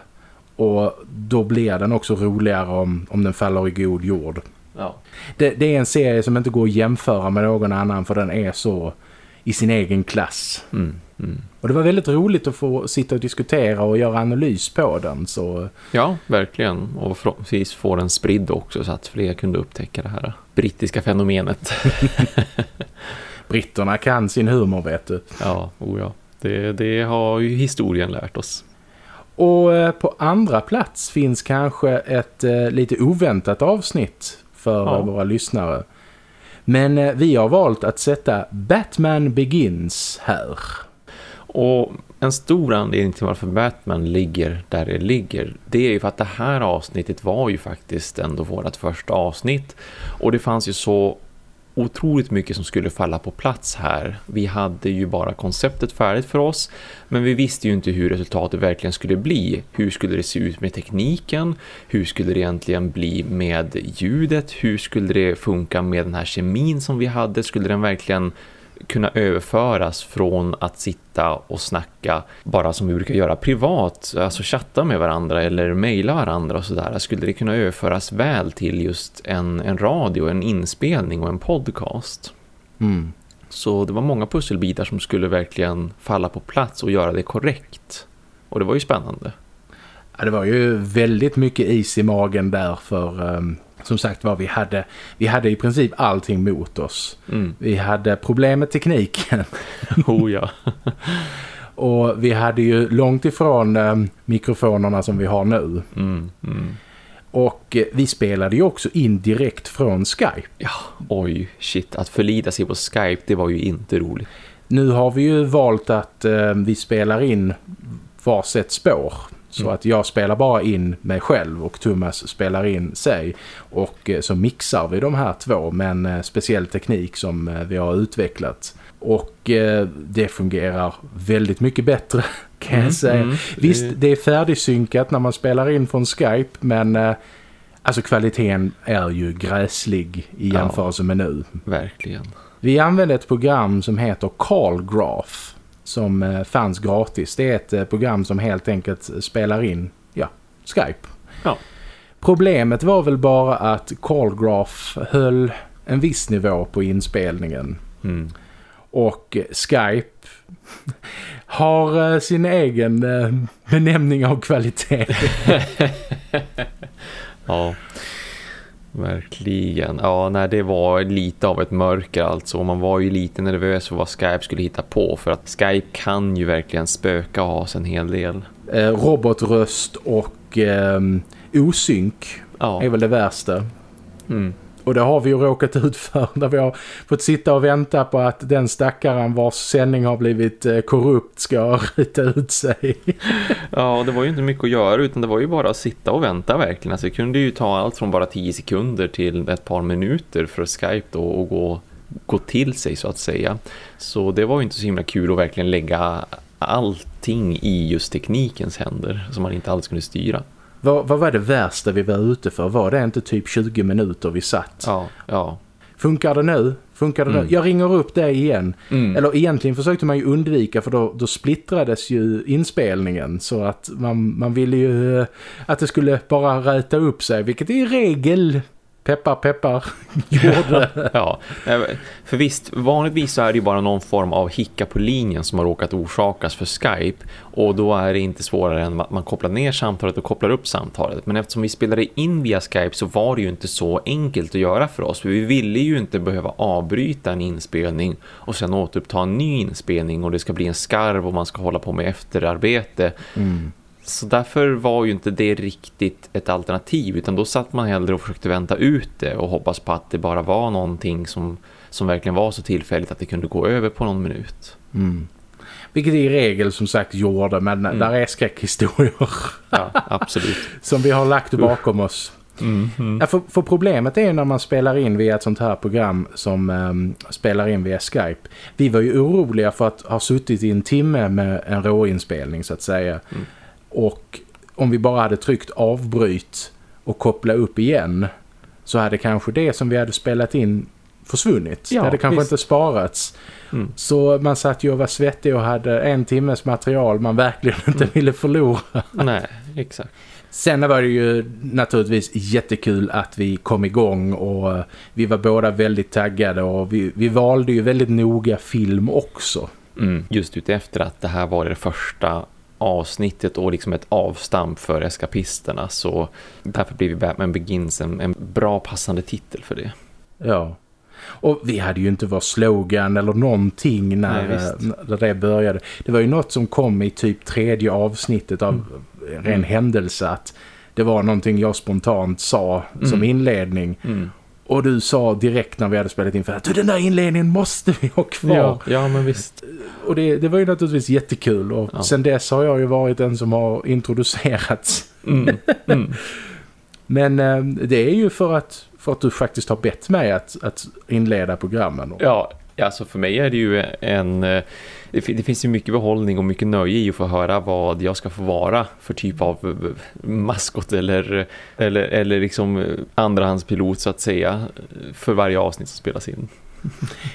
och då blir den också roligare om, om den faller i god jord. Ja. Det, det, är en serie som inte går att jämföra med någon annan för den är så i sin egen klass. Mm. Mm. Och det var väldigt roligt att få sitta och diskutera och göra analys på den. Så... Ja, verkligen. Och förhoppningsvis få den spridd också så att fler kunde upptäcka det här brittiska fenomenet. Britterna kan sin humor, vet du. Ja, oh ja. Det, det har ju historien lärt oss. Och eh, på andra plats finns kanske ett eh, lite oväntat avsnitt för ja. våra lyssnare. Men eh, vi har valt att sätta Batman Begins här. Och en stor anledning till varför Batman ligger där det ligger det är ju för att det här avsnittet var ju faktiskt ändå vårt första avsnitt och det fanns ju så otroligt mycket som skulle falla på plats här. Vi hade ju bara konceptet färdigt för oss men vi visste ju inte hur resultatet verkligen skulle bli. Hur skulle det se ut med tekniken? Hur skulle det egentligen bli med ljudet? Hur skulle det funka med den här kemin som vi hade? Skulle den verkligen kunna överföras från att sitta och snacka bara som vi brukar göra privat, alltså chatta med varandra eller mejla varandra och sådär. Skulle det kunna överföras väl till just en, en radio, en inspelning och en podcast? Mm. Så det var många pusselbitar som skulle verkligen falla på plats och göra det korrekt. Och det var ju spännande. Ja, det var ju väldigt mycket is i magen där för um, som sagt var vi hade, vi hade i princip allting mot oss. Mm. Vi hade problem med tekniken. oh ja. och vi hade ju långt ifrån um, mikrofonerna som vi har nu. Mm, mm. Och eh, vi spelade ju också in direkt från Skype. Ja, oj, shit. Att förlita sig på Skype, det var ju inte roligt. Nu har vi ju valt att eh, vi spelar in varsitt spår. Så mm. att jag spelar bara in mig själv och Thomas spelar in sig. Och eh, så mixar vi de här två med en eh, speciell teknik som eh, vi har utvecklat. Och eh, det fungerar väldigt mycket bättre kan mm, jag säga. Mm, Visst, det är färdigsynkat när man spelar in från Skype men eh, alltså kvaliteten är ju gräslig i jämförelse ja, med nu. Verkligen. Vi använder ett program som heter Callgraph som eh, fanns gratis. Det är ett eh, program som helt enkelt spelar in ja, Skype. Ja. Problemet var väl bara att Callgraph höll en viss nivå på inspelningen. Mm. Och Skype har sin egen benämning av kvalitet. ja. Verkligen. Ja, nej, det var lite av ett mörker alltså. Man var ju lite nervös för vad Skype skulle hitta på. För att Skype kan ju verkligen spöka och ha en hel del. Eh, robotröst och eh, osynk ja. är väl det värsta. Mm. Och det har vi ju råkat ut för när vi har fått sitta och vänta på att den stackaren vars sändning har blivit eh, korrupt ska rita ut sig. ja, det var ju inte mycket att göra utan det var ju bara att sitta och vänta verkligen. Alltså det kunde ju ta allt från bara tio sekunder till ett par minuter för Skype då att gå, gå till sig så att säga. Så det var ju inte så himla kul att verkligen lägga allting i just teknikens händer som man inte alls kunde styra. Vad, vad var det värsta vi var ute för? Var det inte typ 20 minuter vi satt? Ja, ja. Funkar det nu? Funkar det mm. Jag ringer upp det igen. Mm. Eller egentligen försökte man ju undvika för då, då splittrades ju inspelningen. Så att man, man ville ju eh, att det skulle bara räta upp sig. Vilket i regel peppar peppar gjorde. ja, för visst, vanligtvis så är det ju bara någon form av hicka på linjen som har råkat orsakas för Skype och då är det inte svårare än att man kopplar ner samtalet och kopplar upp samtalet. Men eftersom vi spelade in via Skype så var det ju inte så enkelt att göra för oss. För vi ville ju inte behöva avbryta en inspelning och sen återuppta en ny inspelning och det ska bli en skarv och man ska hålla på med efterarbete. Mm. Så därför var ju inte det riktigt ett alternativ utan då satt man hellre och försökte vänta ut det och hoppas på att det bara var någonting som, som verkligen var så tillfälligt att det kunde gå över på någon minut. Mm. Vilket i regel som sagt gjorde, men mm. där är skräckhistorier. Ja, absolut. som vi har lagt bakom oss. Mm, mm. Ja, för, för, problemet är när man spelar in via ett sånt här program som um, spelar in via Skype. Vi var ju oroliga för att ha suttit i en timme med en råinspelning så att säga. Mm. Och om vi bara hade tryckt avbryt och koppla upp igen så hade kanske det som vi hade spelat in försvunnit. Ja, det hade kanske visst. inte sparats. Mm. Så man satt ju och var svettig och hade en timmes material man verkligen inte mm. ville förlora. Nej, exakt. Sen var det ju naturligtvis jättekul att vi kom igång och vi var båda väldigt taggade och vi, vi valde ju väldigt noga film också. Mm, just utefter att det här var det första avsnittet och liksom ett avstamp för eskapisterna så därför blev Batman Begins en, en bra passande titel för det. Ja. Och vi hade ju inte vår slogan eller någonting när, Nej, när det började. Det var ju något som kom i typ tredje avsnittet av mm. ren händelse att det var någonting jag spontant sa mm. som inledning. Mm. Och du sa direkt när vi hade spelat in för att den där inledningen måste vi ha kvar. Ja, ja men visst. Och det, det var ju naturligtvis jättekul. Och ja. sen dess har jag ju varit den som har introducerats. Mm. Mm. men eh, det är ju för att, för att du faktiskt har bett mig att, att inleda programmen. Ja, alltså för mig är det ju en... Det, det, finns ju mycket behållning och mycket nöje i att få höra vad jag ska få vara för typ av maskot eller, eller, eller liksom andrahandspilot så att säga för varje avsnitt som spelas in.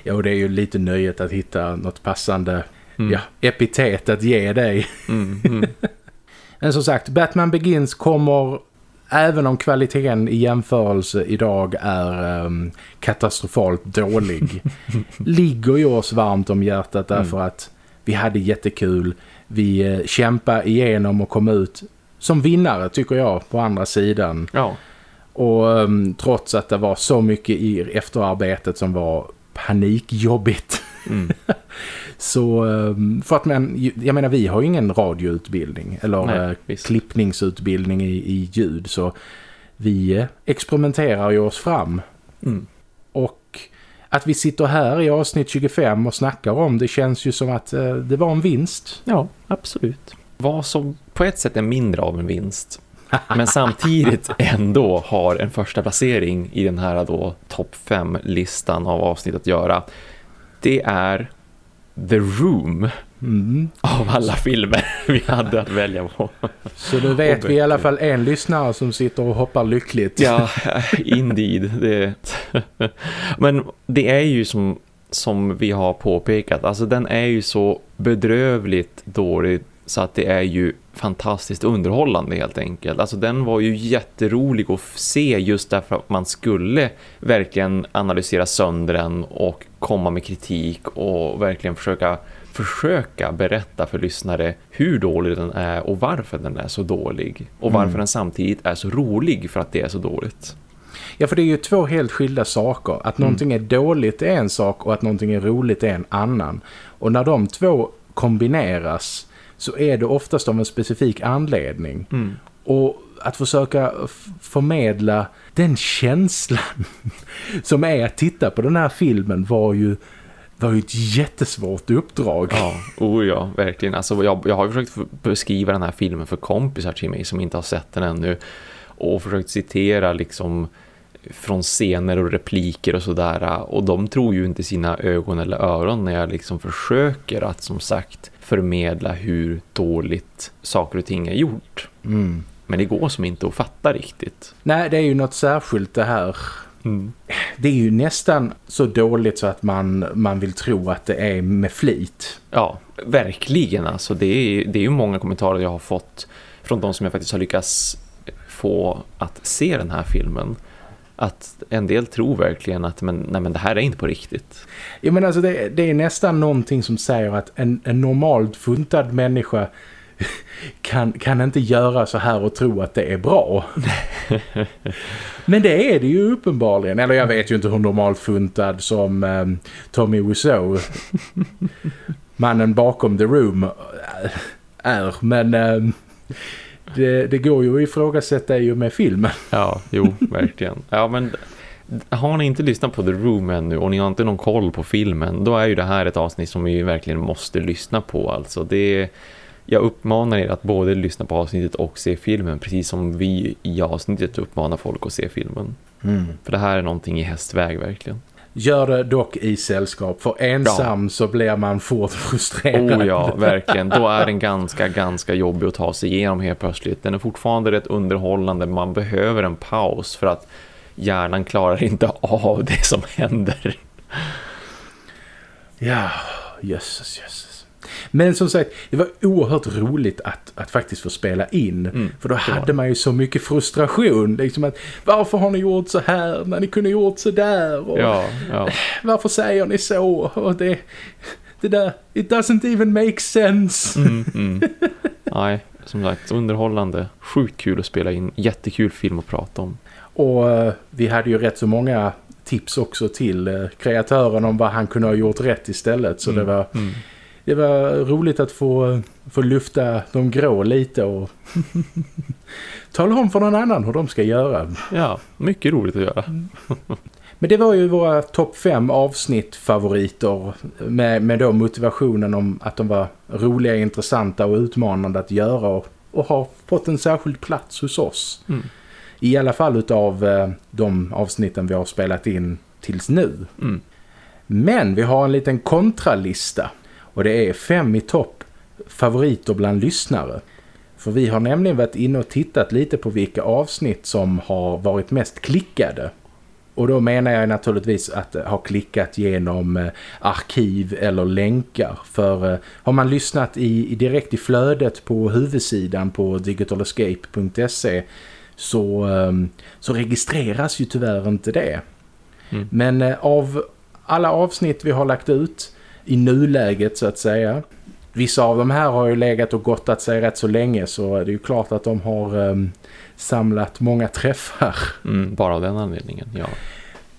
Ja, och det är ju lite nöjet att hitta något passande mm. ja, epitet att ge dig. Mm, mm. Men som sagt, Batman Begins kommer även om kvaliteten i jämförelse idag är um, katastrofalt dålig ligger ju oss varmt om hjärtat därför mm. att vi hade jättekul. Vi uh, kämpade igenom och kom ut som vinnare tycker jag på andra sidan. Ja. Och um, trots att det var så mycket i efterarbetet som var panikjobbigt mm. Så ehm, för att man, jag menar vi har ju ingen radioutbildning eller Nej, eh, klippningsutbildning i, i ljud så vi eh, experimenterar ju oss fram. Mm. Och att vi sitter här i avsnitt 25 och snackar om det känns ju som att eh, det var en vinst. Ja, absolut. Vad som på ett sätt är mindre av en vinst men samtidigt ändå har en första placering i den här då topp 5-listan av avsnitt att göra. Det är The Room mm. av alla filmer vi hade att välja på. Så nu vet vi i alla fall en lyssnare som sitter och hoppar lyckligt. Ja, indeed. Det. Men det är ju som, som vi har påpekat, alltså den är ju så bedrövligt dålig så att det är ju fantastiskt underhållande helt enkelt. Alltså den var ju jätterolig att se just därför att man skulle verkligen analysera sönder den och komma med kritik och verkligen försöka försöka berätta för lyssnare hur dålig den är och varför den är så dålig. Och varför mm. den samtidigt är så rolig för att det är så dåligt. Ja, för det är ju två helt skilda saker. Att mm. någonting är dåligt är en sak och att någonting är roligt är en annan. Och när de två kombineras så är det oftast av en specifik anledning. Mm. Och att försöka förmedla den känslan som är att titta på den här filmen var ju var ju ett jättesvårt uppdrag. Ja, oh ja, verkligen. Alltså, jag, jag har försökt beskriva den här filmen för kompisar till mig som inte har sett den ännu. Och försökt citera liksom från scener och repliker och sådär. Och de tror ju inte sina ögon eller öron när jag liksom försöker att som sagt förmedla hur dåligt saker och ting är gjort. Mm. Men det går som inte att fatta riktigt. Nej, det är ju något särskilt det här Mm. Det är ju nästan så dåligt så att man, man vill tro att det är med flit. Ja, verkligen. Alltså, det, är, det är ju många kommentarer jag har fått från de som jag faktiskt har lyckats få att se den här filmen att en del tror verkligen att men, nej, men det här är inte på riktigt. Ja, men alltså det, det är nästan någonting som säger att en, en normalt funtad människa kan, kan inte göra så här och tro att det är bra. men det är det ju uppenbarligen. Eller jag vet ju inte hur normalt funtad som um, Tommy Wiseau mannen bakom The Room är. Men... Um, det, det går ju att ifrågasätta ju med filmen. Ja, jo, verkligen. Ja, men har ni inte lyssnat på The Room ännu och ni har inte någon koll på filmen, då är ju det här ett avsnitt som vi verkligen måste lyssna på. Alltså det jag uppmanar er att både lyssna på avsnittet och se filmen, precis som vi i avsnittet uppmanar folk att se filmen. Mm. För det här är någonting i hästväg verkligen. Gör det dock i sällskap. För ensam ja. så blir man fort frustrerad. Oh ja, verkligen. Då är den ganska, ganska jobbig att ta sig igenom helt plötsligt. Den är fortfarande rätt underhållande. Man behöver en paus för att hjärnan klarar inte av det som händer. Ja, jösses, jösses. Men som sagt, det var oerhört roligt att, att faktiskt få spela in. Mm, för då hade man ju så mycket frustration. Liksom att, varför har ni gjort så här när ni kunde gjort så där? Och, ja, ja. Varför säger ni så? Och det, det där, it doesn't even make sense. Mm, mm. Nej, som sagt, underhållande. Sjukt kul att spela in. Jättekul film att prata om. Och uh, vi hade ju rätt så många tips också till uh, kreatören om vad han kunde ha gjort rätt istället. Så mm, det var mm det var roligt att få, få lufta de grå lite och tala om för någon annan hur de ska göra. Ja, mycket roligt att göra. Men det var ju våra topp fem avsnitt favoriter med, med då motivationen om att de var roliga, intressanta och utmanande att göra och, och har fått en särskild plats hos oss. Mm. I alla fall utav eh, de avsnitten vi har spelat in tills nu. Mm. Men vi har en liten kontralista och det är fem i topp favoriter bland lyssnare. För vi har nämligen varit inne och tittat lite på vilka avsnitt som har varit mest klickade. Och då menar jag naturligtvis att ha klickat genom eh, arkiv eller länkar. För eh, har man lyssnat i, direkt i flödet på huvudsidan på digitalascape.se så, ehm, så registreras ju tyvärr inte det. Mm. Men eh, av alla avsnitt vi har lagt ut i nuläget så att säga. Vissa av de här har ju legat och gottat sig rätt så länge så det är ju klart att de har um, samlat många träffar. Mm, bara av den anledningen, ja.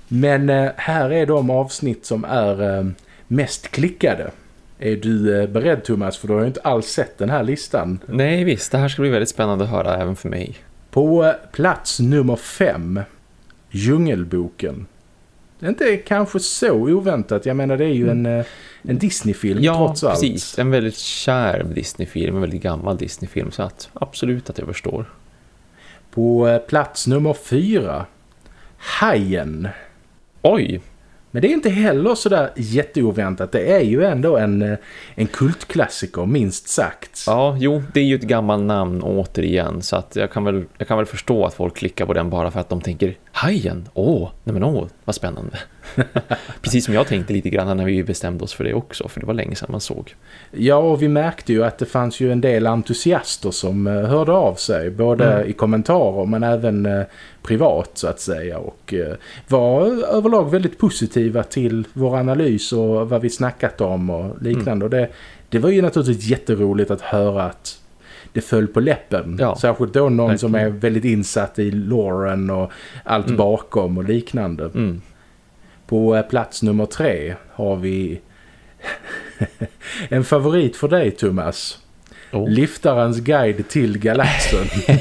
Men uh, här är de avsnitt som är uh, mest klickade. Är du uh, beredd Thomas? För du har ju inte alls sett den här listan. Nej visst, det här ska bli väldigt spännande att höra även för mig. På plats nummer fem, Djungelboken. Det är inte kanske så oväntat. Jag menar det är ju en, mm. en Disney-film ja, trots allt. Ja, precis. En väldigt kär Disney-film. En väldigt gammal Disney-film. Så att absolut att jag förstår. På eh, plats nummer fyra. Hajen. Oj, men det är inte heller sådär jätteoväntat. Det är ju ändå en, eh, en kultklassiker, minst sagt. Ja, jo, det är ju ett gammalt namn återigen. Så att jag, kan väl, jag kan väl förstå att folk klickar på den bara för att de tänker Hajen, åh, nej men åh, vad spännande. Precis som jag tänkte lite grann när vi bestämde oss för det också. För det var länge sedan man såg. Ja, och vi märkte ju att det fanns ju en del entusiaster som uh, hörde av sig. Både mm. i kommentarer men även uh, privat så att säga. Och uh, var överlag väldigt positiva till vår analys och vad vi snackat om och liknande. Mm. Och det, det var ju naturligtvis jätteroligt att höra att det föll på läppen. Ja. Särskilt då någon Nej. som är väldigt insatt i Lauren och allt mm. bakom och liknande. Mm. På eh, plats nummer tre har vi en favorit för dig Thomas. Oh. Liftarens guide till galaxen.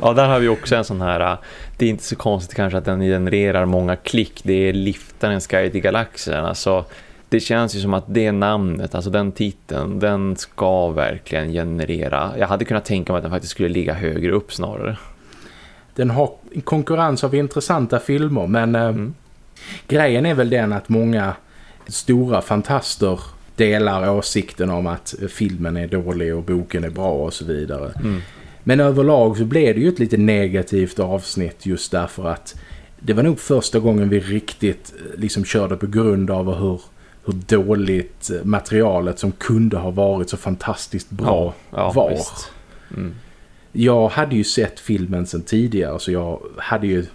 ja, där har vi också en sån här... Det är inte så konstigt kanske att den genererar många klick. Det är Liftarens guide till galaxen. Alltså, det känns ju som att det namnet, alltså den titeln, den ska verkligen generera. Jag hade kunnat tänka mig att den faktiskt skulle ligga högre upp snarare. Den har konkurrens av intressanta filmer, men eh, mm. Grejen är väl den att många stora fantaster delar åsikten om att filmen är dålig och boken är bra och så vidare. Mm. Men överlag så blev det ju ett lite negativt avsnitt just därför att det var nog första gången vi riktigt eh, liksom körde på grund av hur, hur dåligt eh, materialet som kunde ha varit så fantastiskt bra ja, ja, var. Mm. Jag hade ju sett filmen sedan tidigare så jag hade ju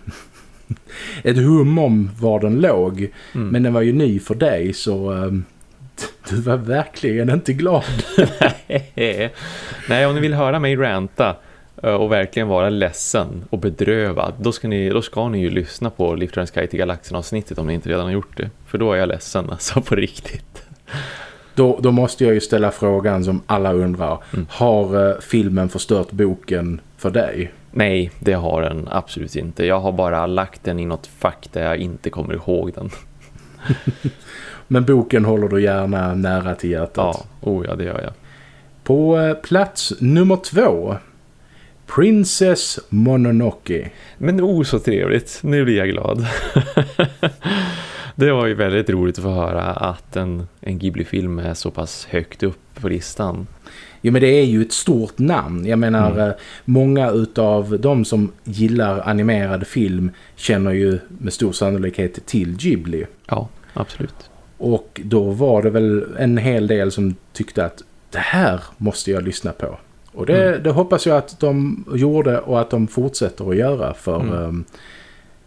ett hum om var den låg. Mm. Men den var ju ny för dig så um, du var verkligen inte glad. Nej, om ni vill höra mig ranta eh, och verkligen vara ledsen och bedrövad då ska ni, då ska ni ju lyssna på Lifter and Sky till Galaxen avsnittet om ni inte redan har gjort det. För då är jag ledsen, alltså på riktigt. Då, då måste jag ju ställa frågan som alla undrar. Mm. Har uh, filmen förstört boken för dig? Nej, det har den absolut inte. Jag har bara lagt den i något fack där jag inte kommer ihåg den. Men boken håller du gärna nära till hjärtat. Ja, oh ja det gör jag. På eh, plats nummer två. Princess Mononoke. Men oh så trevligt, nu blir jag glad. det var ju väldigt roligt att få höra att en, en Ghibli-film är så pass högt upp på listan. Jo men det är ju ett stort namn. Jag menar, mm. Eh, många utav de som gillar animerad film känner ju med stor sannolikhet till Ghibli. Ja, absolut. Och då var det väl en hel del som tyckte att det här måste jag lyssna på. Och det, mm. det hoppas jag att de gjorde och att de fortsätter att göra för mm. um,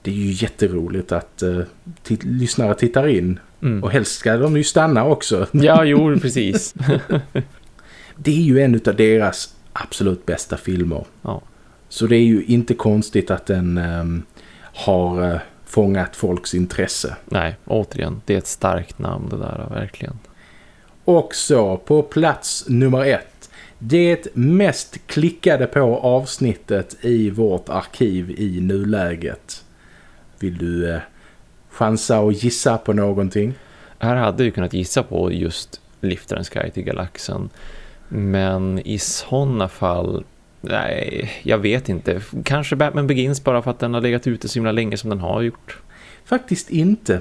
det är ju jätteroligt att uh, lyssnare tittar in. Mm. Och helst ska de ju stanna också. Ja, jo, precis. det är ju en av deras absolut bästa filmer. Ja. Så det är ju inte konstigt att den um, har uh, fångat folks intresse. Nej, återigen, det är ett starkt namn det där, verkligen. Och så, på plats nummer ett. Det mest klickade på avsnittet i vårt arkiv i nuläget. Vill du eh, chansa och gissa på någonting? Här hade jag kunnat gissa på just Liftaren Sky till Galaxen. Men i sådana fall Nej, jag vet inte. Kanske Batman Begins bara för att den har legat ute så himla länge som den har gjort. Faktiskt inte.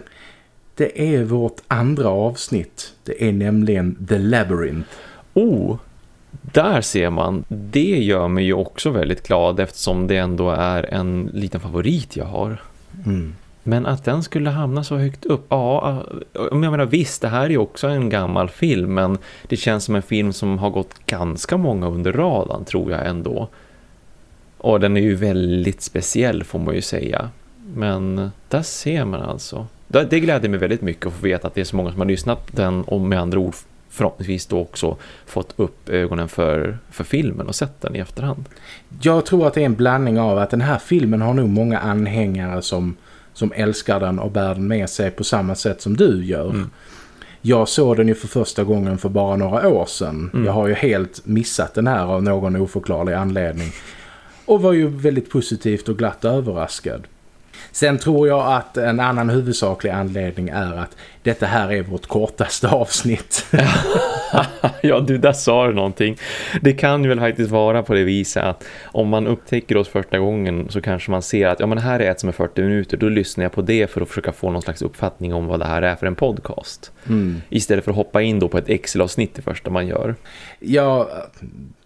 Det är vårt andra avsnitt. Det är nämligen The Labyrinth. Oh, där ser man. Det gör mig ju också väldigt glad eftersom det ändå är en liten favorit jag har. Mm. Men att den skulle hamna så högt upp, ja, jag menar visst, det här är också en gammal film men det känns som en film som har gått ganska många under radarn tror jag ändå. Och den är ju väldigt speciell får man ju säga. Men där ser man alltså. Det gläder mig väldigt mycket att få veta att det är så många som har lyssnat den och med andra ord förhoppningsvis då också fått upp ögonen för, för filmen och sett den i efterhand. Jag tror att det är en blandning av att den här filmen har nog många anhängare som som älskar den och bär den med sig på samma sätt som du gör. Mm. Jag såg den ju för första gången för bara några år sedan. Mm. Jag har ju helt missat den här av någon oförklarlig anledning. Och var ju väldigt positivt och glatt överraskad. Sen tror jag att en annan huvudsaklig anledning är att detta här är vårt kortaste avsnitt. ja, du, där sa du någonting. Det kan ju väl faktiskt vara på det viset att om man upptäcker oss första gången så kanske man ser att ja, men här är ett som är 40 minuter. Då lyssnar jag på det för att försöka få någon slags uppfattning om vad det här är för en podcast. Mm. Istället för att hoppa in då på ett Excel-avsnitt det första man gör. Ja,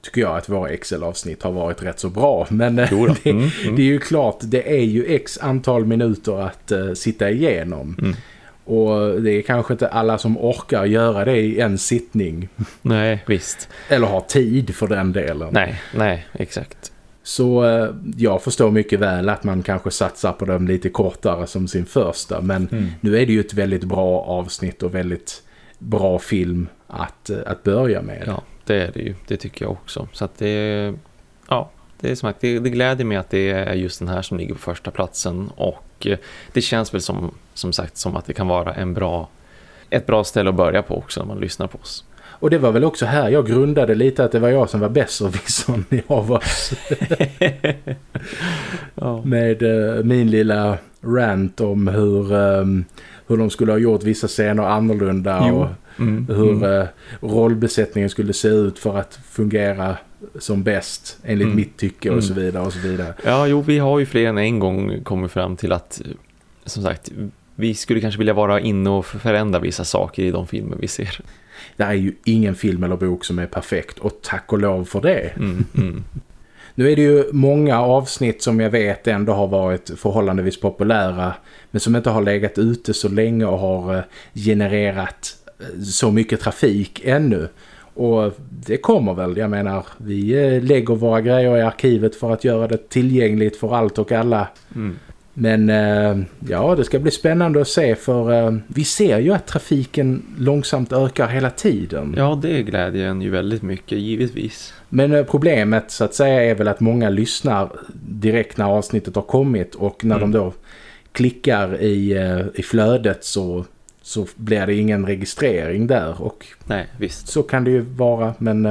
tycker jag att våra Excel-avsnitt har varit rätt så bra. Men det, mm, mm. det, är ju klart, det är ju x antal minuter att uh, sitta igenom. Och det är kanske inte alla som orkar göra det i en sittning. Nej, visst. Eller har tid för den delen. Nej, nej, exakt. Så uh, jag förstår mycket väl att man kanske satsar på dem lite kortare som sin första. Men mm. nu är det ju ett väldigt bra avsnitt och väldigt bra film att, uh, att börja med. Ja, det är det ju. Det tycker jag också. Så att det, ja, det är som det, det gläder mig att det är just den här som ligger på första platsen och eh, det känns väl som, som sagt som att det kan vara en bra, ett bra ställe att börja på också när man lyssnar på oss. Och det var väl också här jag grundade lite att det var jag som var bäst och visson av oss. ja. Med uh, min lilla rant om hur, um, hur de skulle ha gjort vissa scener annorlunda jo. och mm. hur mm. Uh, rollbesättningen skulle se ut för att fungera som bäst enligt mm. mitt tycke och mm. så vidare och så vidare. Ja, jo, vi har ju fler än en gång kommit fram till att som sagt, vi skulle kanske vilja vara inne och förändra vissa saker i de filmer vi ser. Det är ju ingen film eller bok som är perfekt och tack och lov för det. Mm, mm. Nu är det ju många avsnitt som jag vet ändå har varit förhållandevis populära men som inte har legat ute så länge och har eh, genererat eh, så mycket trafik ännu. Och det kommer väl, jag menar, vi eh, lägger våra grejer i arkivet för att göra det tillgängligt för allt och alla. Mm. Men ja, det ska bli spännande att se för vi ser ju att trafiken långsamt ökar hela tiden. Ja, det glädjer en ju väldigt mycket, givetvis. Men problemet så att säga är väl att många lyssnar direkt när avsnittet har kommit och när mm. de då klickar i, eh, i flödet så, så blir det ingen registrering där. Och Nej, visst. Så kan det ju vara, men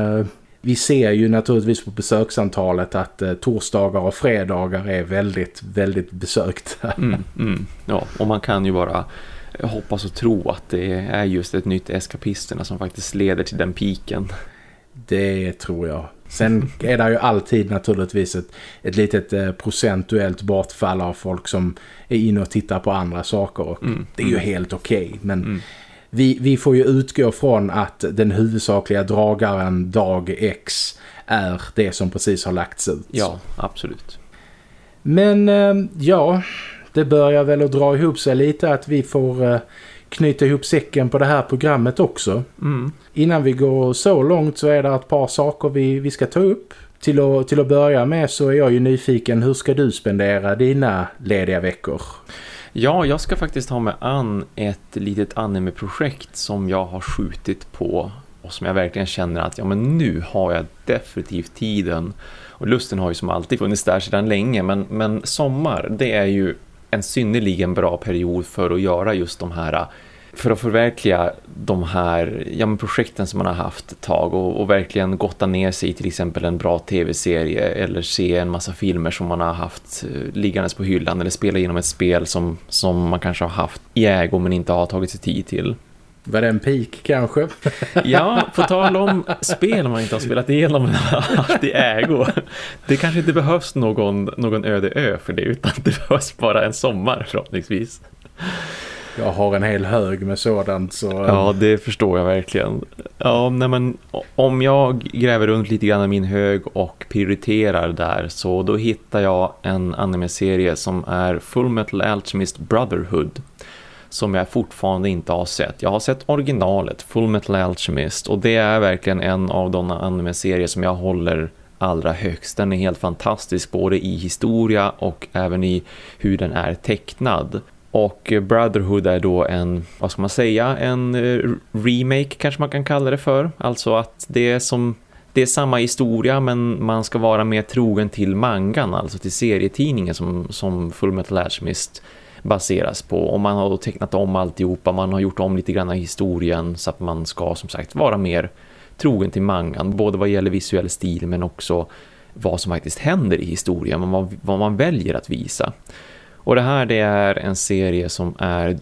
vi ser ju naturligtvis på besöksantalet att uh, torsdagar och fredagar är väldigt, väldigt besökta. Mm, mm. Ja, och man kan ju bara hoppas och tro att det är just ett nytt eskapisterna som faktiskt leder till den piken. Det tror jag. Sen är det ju alltid naturligtvis ett, ett litet eh, procentuellt bortfall av folk som är inne och tittar på andra saker. Och mm. Det är ju mm. helt okej. Okay, men mm. Vi, vi får ju utgå från att den huvudsakliga dragaren dag X är det som precis har lagts ut. Ja, absolut. Men eh, ja, det börjar väl att dra ihop sig lite att vi får... Eh, knyta ihop säcken på det här programmet också. Mm. Innan vi går så långt så är det ett par saker vi, vi ska ta upp. Till att, till att börja med så är jag ju nyfiken, hur ska du spendera dina lediga veckor? Ja, jag ska faktiskt ha med an ett litet anime-projekt som jag har skjutit på och som jag verkligen känner att ja, men nu har jag definitivt tiden. Och lusten har ju som alltid funnits där sedan länge men, men sommar det är ju en synnerligen bra period för att göra just de här för att förverkliga de här ja, projekten som man har haft ett tag och, och verkligen gotta ner sig i till exempel en bra tv-serie eller se en massa filmer som man har haft uh, liggandes på hyllan eller spela igenom ett spel som, som man kanske har haft i ägo men inte har tagit sig tid till. Var det en peak kanske? ja, på tal om spel man inte har spelat igenom haft i ägo. Det kanske inte behövs någon, någon öde ö för det utan det behövs bara en sommar förhoppningsvis. Jag har en hel hög med sådant så... Eh. Ja, det förstår jag verkligen. Ja, nej men om jag gräver runt lite grann i min hög och prioriterar där så då hittar jag en anime-serie som är Full Metal Alchemist Brotherhood som jag fortfarande inte har sett. Jag har sett originalet, Full Metal Alchemist och det är verkligen en av de anime-serier som jag håller allra högst. Den är helt fantastisk både i historia och även i hur den är tecknad. Och Brotherhood är då en, vad ska man säga, en eh, remake kanske man kan kalla det för. Alltså att det är som det är samma historia men man ska vara mer trogen till mangan, alltså till serietidningen som, som Full Metal Alchemist baseras på. Och man har då tecknat om alltihopa, man har gjort om lite grann av historien så att man ska som sagt vara mer trogen till mangan. Både vad gäller visuell stil men också vad som faktiskt händer i historien, vad, vad man väljer att visa. Och det här det är en serie som är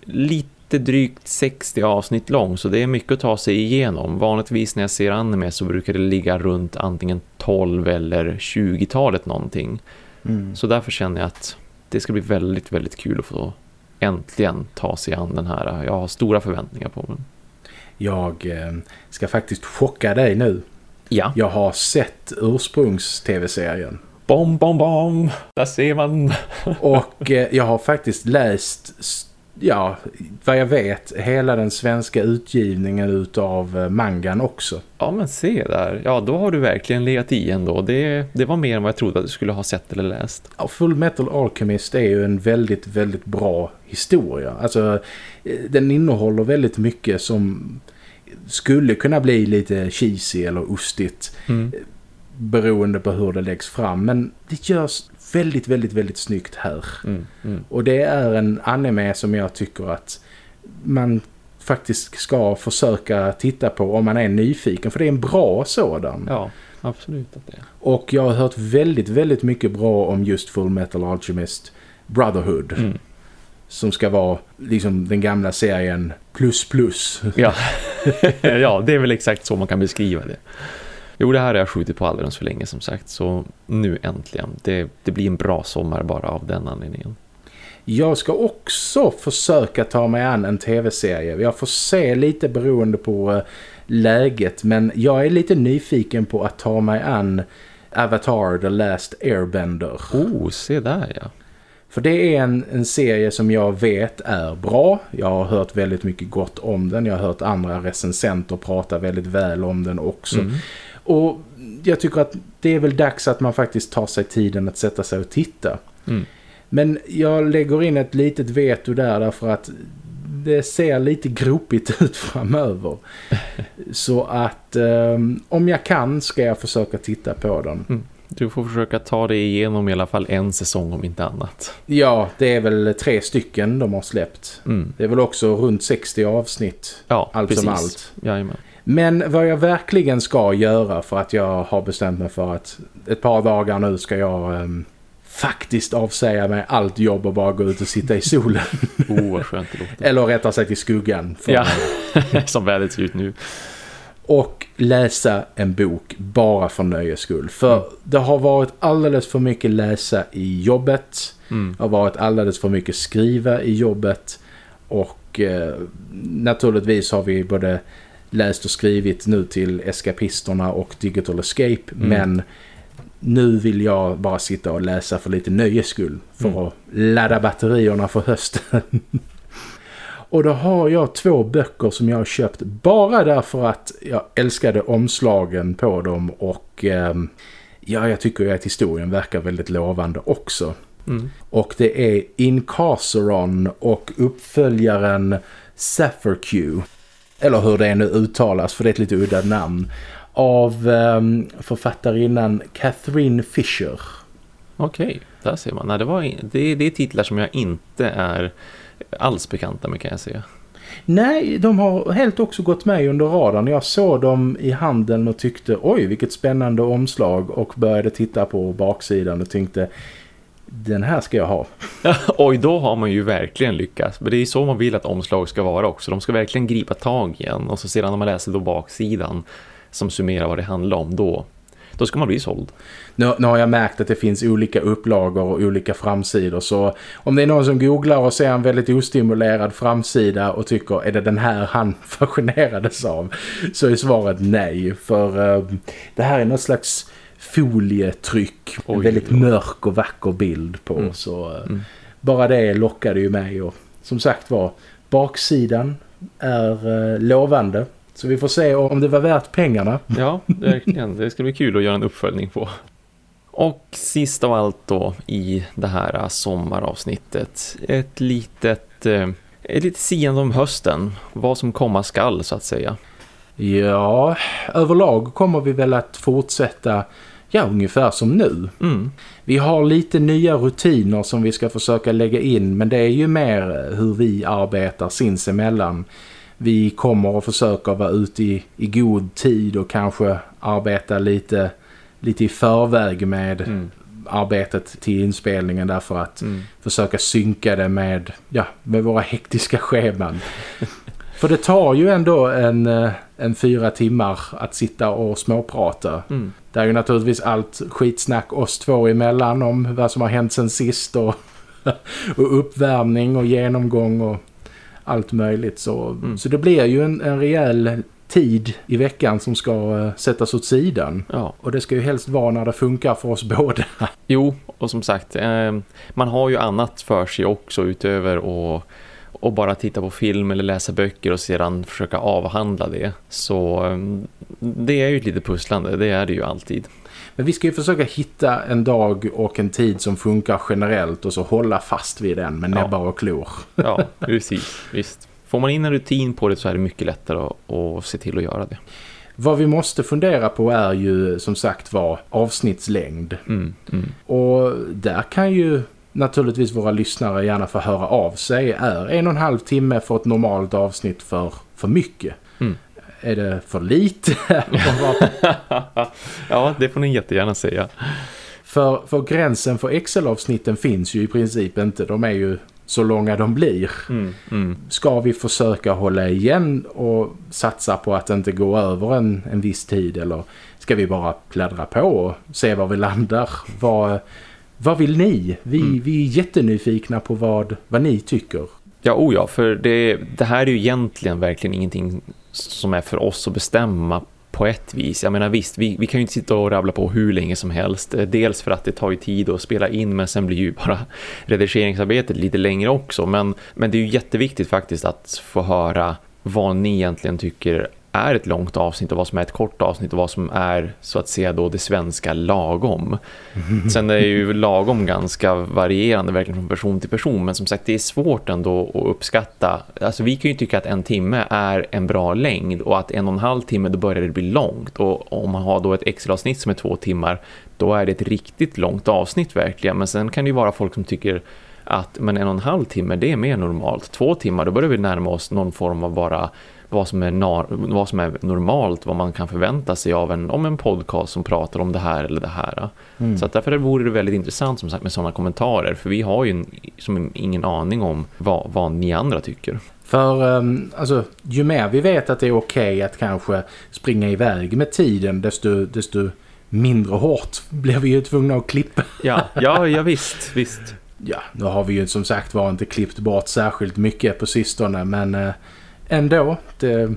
lite drygt 60 avsnitt lång så det är mycket att ta sig igenom. Vanligtvis när jag ser anime så brukar det ligga runt antingen 12 eller 20-talet någonting. Mm. Så därför känner jag att det ska bli väldigt, väldigt kul att få äntligen ta sig an den här. Jag har stora förväntningar på den. Jag eh, ska faktiskt chocka dig nu. Ja. Jag har sett ursprungs-tv-serien. Bom, bom, bom. Där ser man. och eh, jag har faktiskt läst ja, vad jag vet, hela den svenska utgivningen utav eh, mangan också. Ja, men se där. Ja, då har du verkligen legat i ändå. Det, det var mer än vad jag trodde att du skulle ha sett eller läst. Ja, Full Metal Alchemist är ju en väldigt, väldigt bra historia. Alltså, eh, den innehåller väldigt mycket som skulle kunna bli lite cheesy eller ostigt. Mm. Beroende på hur det läggs fram. Men det görs väldigt, väldigt, väldigt snyggt här. Mm, mm. Och det är en anime som jag tycker att man faktiskt ska försöka titta på om man är nyfiken. För det är en bra sådan. Ja, absolut. Att det är. Och jag har hört väldigt, väldigt mycket bra om just Full Metal Alchemist Brotherhood. Mm. Som ska vara liksom den gamla serien plus plus. Ja. ja, det är väl exakt så man kan beskriva det. Jo, det här har jag skjutit på alldeles för länge som sagt. Så nu äntligen. Det, det blir en bra sommar bara av den anledningen. Jag ska också försöka ta mig an en tv-serie. Jag får se lite beroende på uh, läget. Men jag är lite nyfiken på att ta mig an Avatar The Last Airbender. Oh, se där ja. För det är en, en serie som jag vet är bra. Jag har hört väldigt mycket gott om den. Jag har hört andra recensenter prata väldigt väl om den också. Mm. Och jag tycker att det är väl dags att man faktiskt tar sig tiden att sätta sig och titta. Mm. Men jag lägger in ett litet veto där därför att det ser lite gropigt ut framöver. Så att um, om jag kan ska jag försöka titta på den. Mm. Du får försöka ta dig igenom i alla fall en säsong om inte annat. Ja, det är väl tre stycken de har släppt. Mm. Det är väl också runt 60 avsnitt. Ja, allt precis. som allt. Jajamän. Men vad jag verkligen ska göra för att jag har bestämt mig för att ett par dagar nu ska jag um, faktiskt avsäga mig allt jobb och bara gå ut och sitta i solen. oh, vad skönt det låter. Eller rätta sig till skuggan. ja, som vädret ser ut nu. Och läsa en bok bara för nöjes skull. För mm. det har varit alldeles för mycket läsa i jobbet. Mm. Det har varit alldeles för mycket skriva i jobbet. Och eh, naturligtvis har vi både läst och skrivit nu till Eskapisterna och Digital Escape. Mm. Men nu vill jag bara sitta och läsa för lite nöjes skull. För mm. att ladda batterierna för hösten. och då har jag två böcker som jag har köpt bara därför att jag älskade omslagen på dem. Och eh, ja, jag tycker att historien verkar väldigt lovande också. Mm. Och det är Incarceron och uppföljaren Sapphire Q. Eller hur det nu uttalas för det är ett lite udda namn av um, författarinnan Catherine Fisher. Okej, okay, där ser man. Nej, det, var, det, det är titlar som jag inte är alls bekanta med kan jag säga. Nej, de har helt också gått med under radarn. Jag såg dem i handeln och tyckte oj vilket spännande omslag och började titta på baksidan och tänkte den här ska jag ha. Oj, då har man ju verkligen lyckats. Men det är så man vill att omslag ska vara också. De ska verkligen gripa tag igen. Och så sedan när man läser då baksidan som summerar vad det handlar om då. Då ska man bli såld. Nu, nu har jag märkt att det finns olika upplagor och olika framsidor. Så om det är någon som googlar och ser en väldigt ostimulerad framsida och tycker är det den här han fascinerades av? Så är svaret nej. För uh, det här är något slags folietryck. Oj, en väldigt mörk och vacker bild på. Mm. Så uh, mm. bara det lockade ju mig. Och som sagt var, baksidan är uh, lovande. Så vi får se om det var värt pengarna. Ja, verkligen. Det ska bli kul att göra en uppföljning på. Och sist av allt då i det här sommaravsnittet. Ett litet, eh, ett litet siande om hösten. Vad som komma skall så att säga. Ja, överlag kommer vi väl att fortsätta ja, ungefär som nu. Mm. Vi har lite nya rutiner som vi ska försöka lägga in men det är ju mer hur vi arbetar sinsemellan vi kommer att försöka vara ute i, i god tid och kanske arbeta lite, lite i förväg med mm. arbetet till inspelningen därför att mm. försöka synka det med, ja, med våra hektiska scheman. För det tar ju ändå en, eh, en fyra timmar att sitta och småprata. Mm. Det är ju naturligtvis allt skitsnack oss två emellan om vad som har hänt sen sist och, och uppvärmning och genomgång och allt möjligt. Så, mm. så det blir ju en, en rejäl tid i veckan som ska uh, sättas åt sidan. Ja. Och det ska ju helst vara när det funkar för oss båda. Jo, och som sagt, eh, man har ju annat för sig också utöver att och bara titta på film eller läsa böcker och sedan försöka avhandla det. Så eh, det är ju lite pusslande, det är det ju alltid. Men vi ska ju försöka hitta en dag och en tid som funkar generellt och så hålla fast vid den med näbbar och klor. Ja, precis. Visst. Får man in en rutin på det så är det mycket lättare att, att se till att göra det. Vad vi måste fundera på är ju som sagt var avsnittslängd. Mm, mm. Och där kan ju naturligtvis våra lyssnare gärna få höra av sig. Är en och en halv timme för ett normalt avsnitt för, för mycket? Mm. Är det för lite? ja, det får ni jättegärna säga. För, för gränsen för Excel-avsnitten finns ju i princip inte. De är ju så långa de blir. Mm, mm. Ska vi försöka hålla igen och satsa på att inte gå över en, en viss tid eller ska vi bara plädra på och se var vi landar? Vad, vad vill ni? Vi, mm. vi är jättenyfikna på vad, vad ni tycker. Ja, oh ja, för det, det här är ju egentligen verkligen ingenting som är för oss att bestämma på ett vis. Jag menar visst, vi, vi kan ju inte sitta och rabbla på hur länge som helst. Eh, dels för att det tar ju tid att spela in men sen blir ju bara redigeringsarbetet lite längre också. Men, men det är ju jätteviktigt faktiskt att få höra vad ni egentligen tycker är ett långt avsnitt och vad som är ett kort avsnitt och vad som är så att säga då det svenska lagom. Sen är ju lagom ganska varierande verkligen från person till person men som sagt det är svårt ändå att uppskatta. Alltså vi kan ju tycka att en timme är en bra längd och att en och en halv timme då börjar det bli långt och om man har då ett Excel-avsnitt som är två timmar då är det ett riktigt långt avsnitt verkligen men sen kan det ju vara folk som tycker att men en och en halv timme det är mer normalt. Två timmar då börjar vi närma oss någon form av bara vad som, är vad som är normalt, vad man kan förvänta sig av en, om en podcast som pratar om det här eller det här. Mm. Så att därför vore det väldigt intressant som sagt med sådana kommentarer, för vi har ju en, som ingen aning om vad, vad ni andra tycker. För um, alltså, ju mer vi vet att det är okej okay att kanske springa iväg med tiden, desto, desto mindre hårt blir vi ju tvungna att klippa. Ja, ja, ja visst, visst. Ja, nu har vi ju som sagt var inte klippt bort särskilt mycket på sistone, men... Ändå. Det,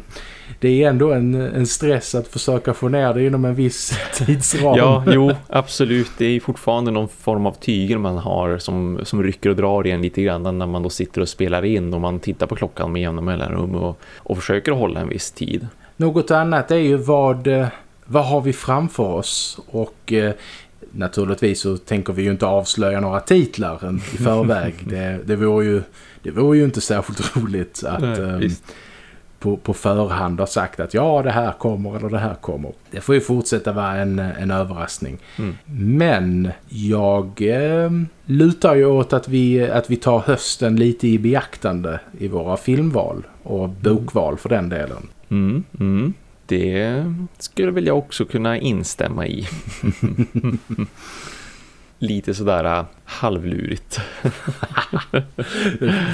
det är ändå en, en stress att försöka få ner det inom en viss tidsram. Ja, jo, absolut. Det är fortfarande någon form av tygel man har som, som rycker och drar igen lite grann när man då sitter och spelar in och man tittar på klockan med jämna mellanrum och, och försöker hålla en viss tid. Något annat är ju vad, vad har vi framför oss och eh, naturligtvis så tänker vi ju inte avslöja några titlar i förväg. det, det, vore ju, det vore ju inte särskilt roligt att Nej, um, på, på förhand ha sagt att ja det här kommer eller det här kommer. Det får ju fortsätta vara en, en överraskning. Mm. Men jag eh, lutar ju åt att vi, att vi tar hösten lite i beaktande i våra filmval och bokval för den delen. Mm, mm. Det skulle väl jag också kunna instämma i. Lite sådär äh, halvlurigt.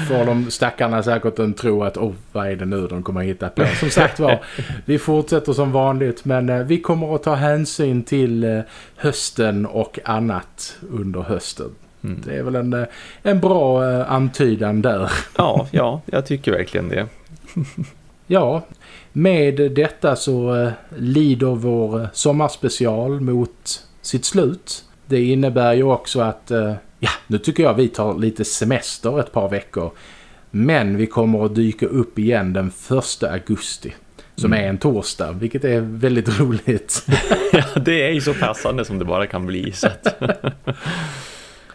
Får de stackarna säkert en tro att oh, vad är det nu de kommer att hitta på. Som sagt var, vi fortsätter som vanligt men eh, vi kommer att ta hänsyn till eh, hösten och annat under hösten. Mm. Det är väl en, en bra antydan där. Ja, ja, jag tycker verkligen det. ja, med detta så lider vår sommarspecial mot sitt slut. Det innebär ju också att, eh, ja, nu tycker jag vi tar lite semester ett par veckor. Men vi kommer att dyka upp igen den första augusti. Som mm. är en torsdag, vilket är väldigt roligt. ja, det är ju så passande som det bara kan bli. Så att...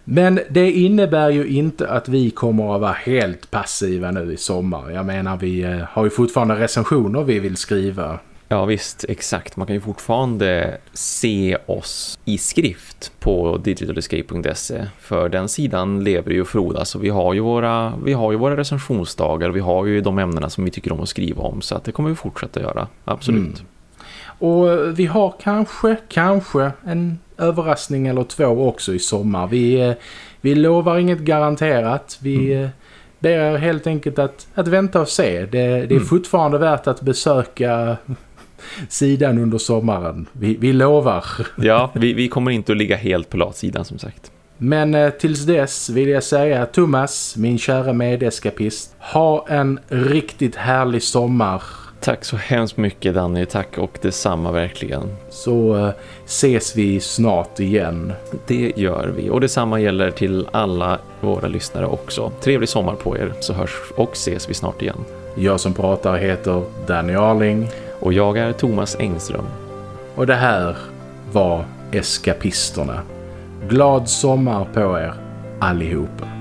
Men det innebär ju inte att vi kommer att vara helt passiva nu i sommar. Jag menar, vi eh, har ju fortfarande recensioner vi vill skriva. Ja visst, exakt. Man kan ju fortfarande se oss i skrift på digitalescape.se för den sidan lever ju och frodas och vi har ju våra, vi har ju våra recensionsdagar och vi har ju de ämnena som vi tycker om att skriva om så att det kommer vi fortsätta göra, absolut. Mm. Och vi har kanske, kanske en överraskning eller två också i sommar. Vi, eh, vi lovar inget garanterat. Vi mm. Eh, ber helt enkelt att, att vänta och se. Det, det är mm. fortfarande värt att besöka sidan under sommaren. Vi, vi lovar. Ja, vi, vi kommer inte att ligga helt på latsidan som sagt. Men eh, tills dess vill jag säga Thomas, min kära medeskapist, ha en riktigt härlig sommar Tack så hemskt mycket Danny, tack och detsamma verkligen. Så uh, ses vi snart igen. Det gör vi och detsamma gäller till alla våra lyssnare också. Trevlig sommar på er så hörs och ses vi snart igen. Jag som pratar heter Danny Arling. Och jag är Thomas Engström. Och det här var Eskapisterna. Glad sommar på er allihopa.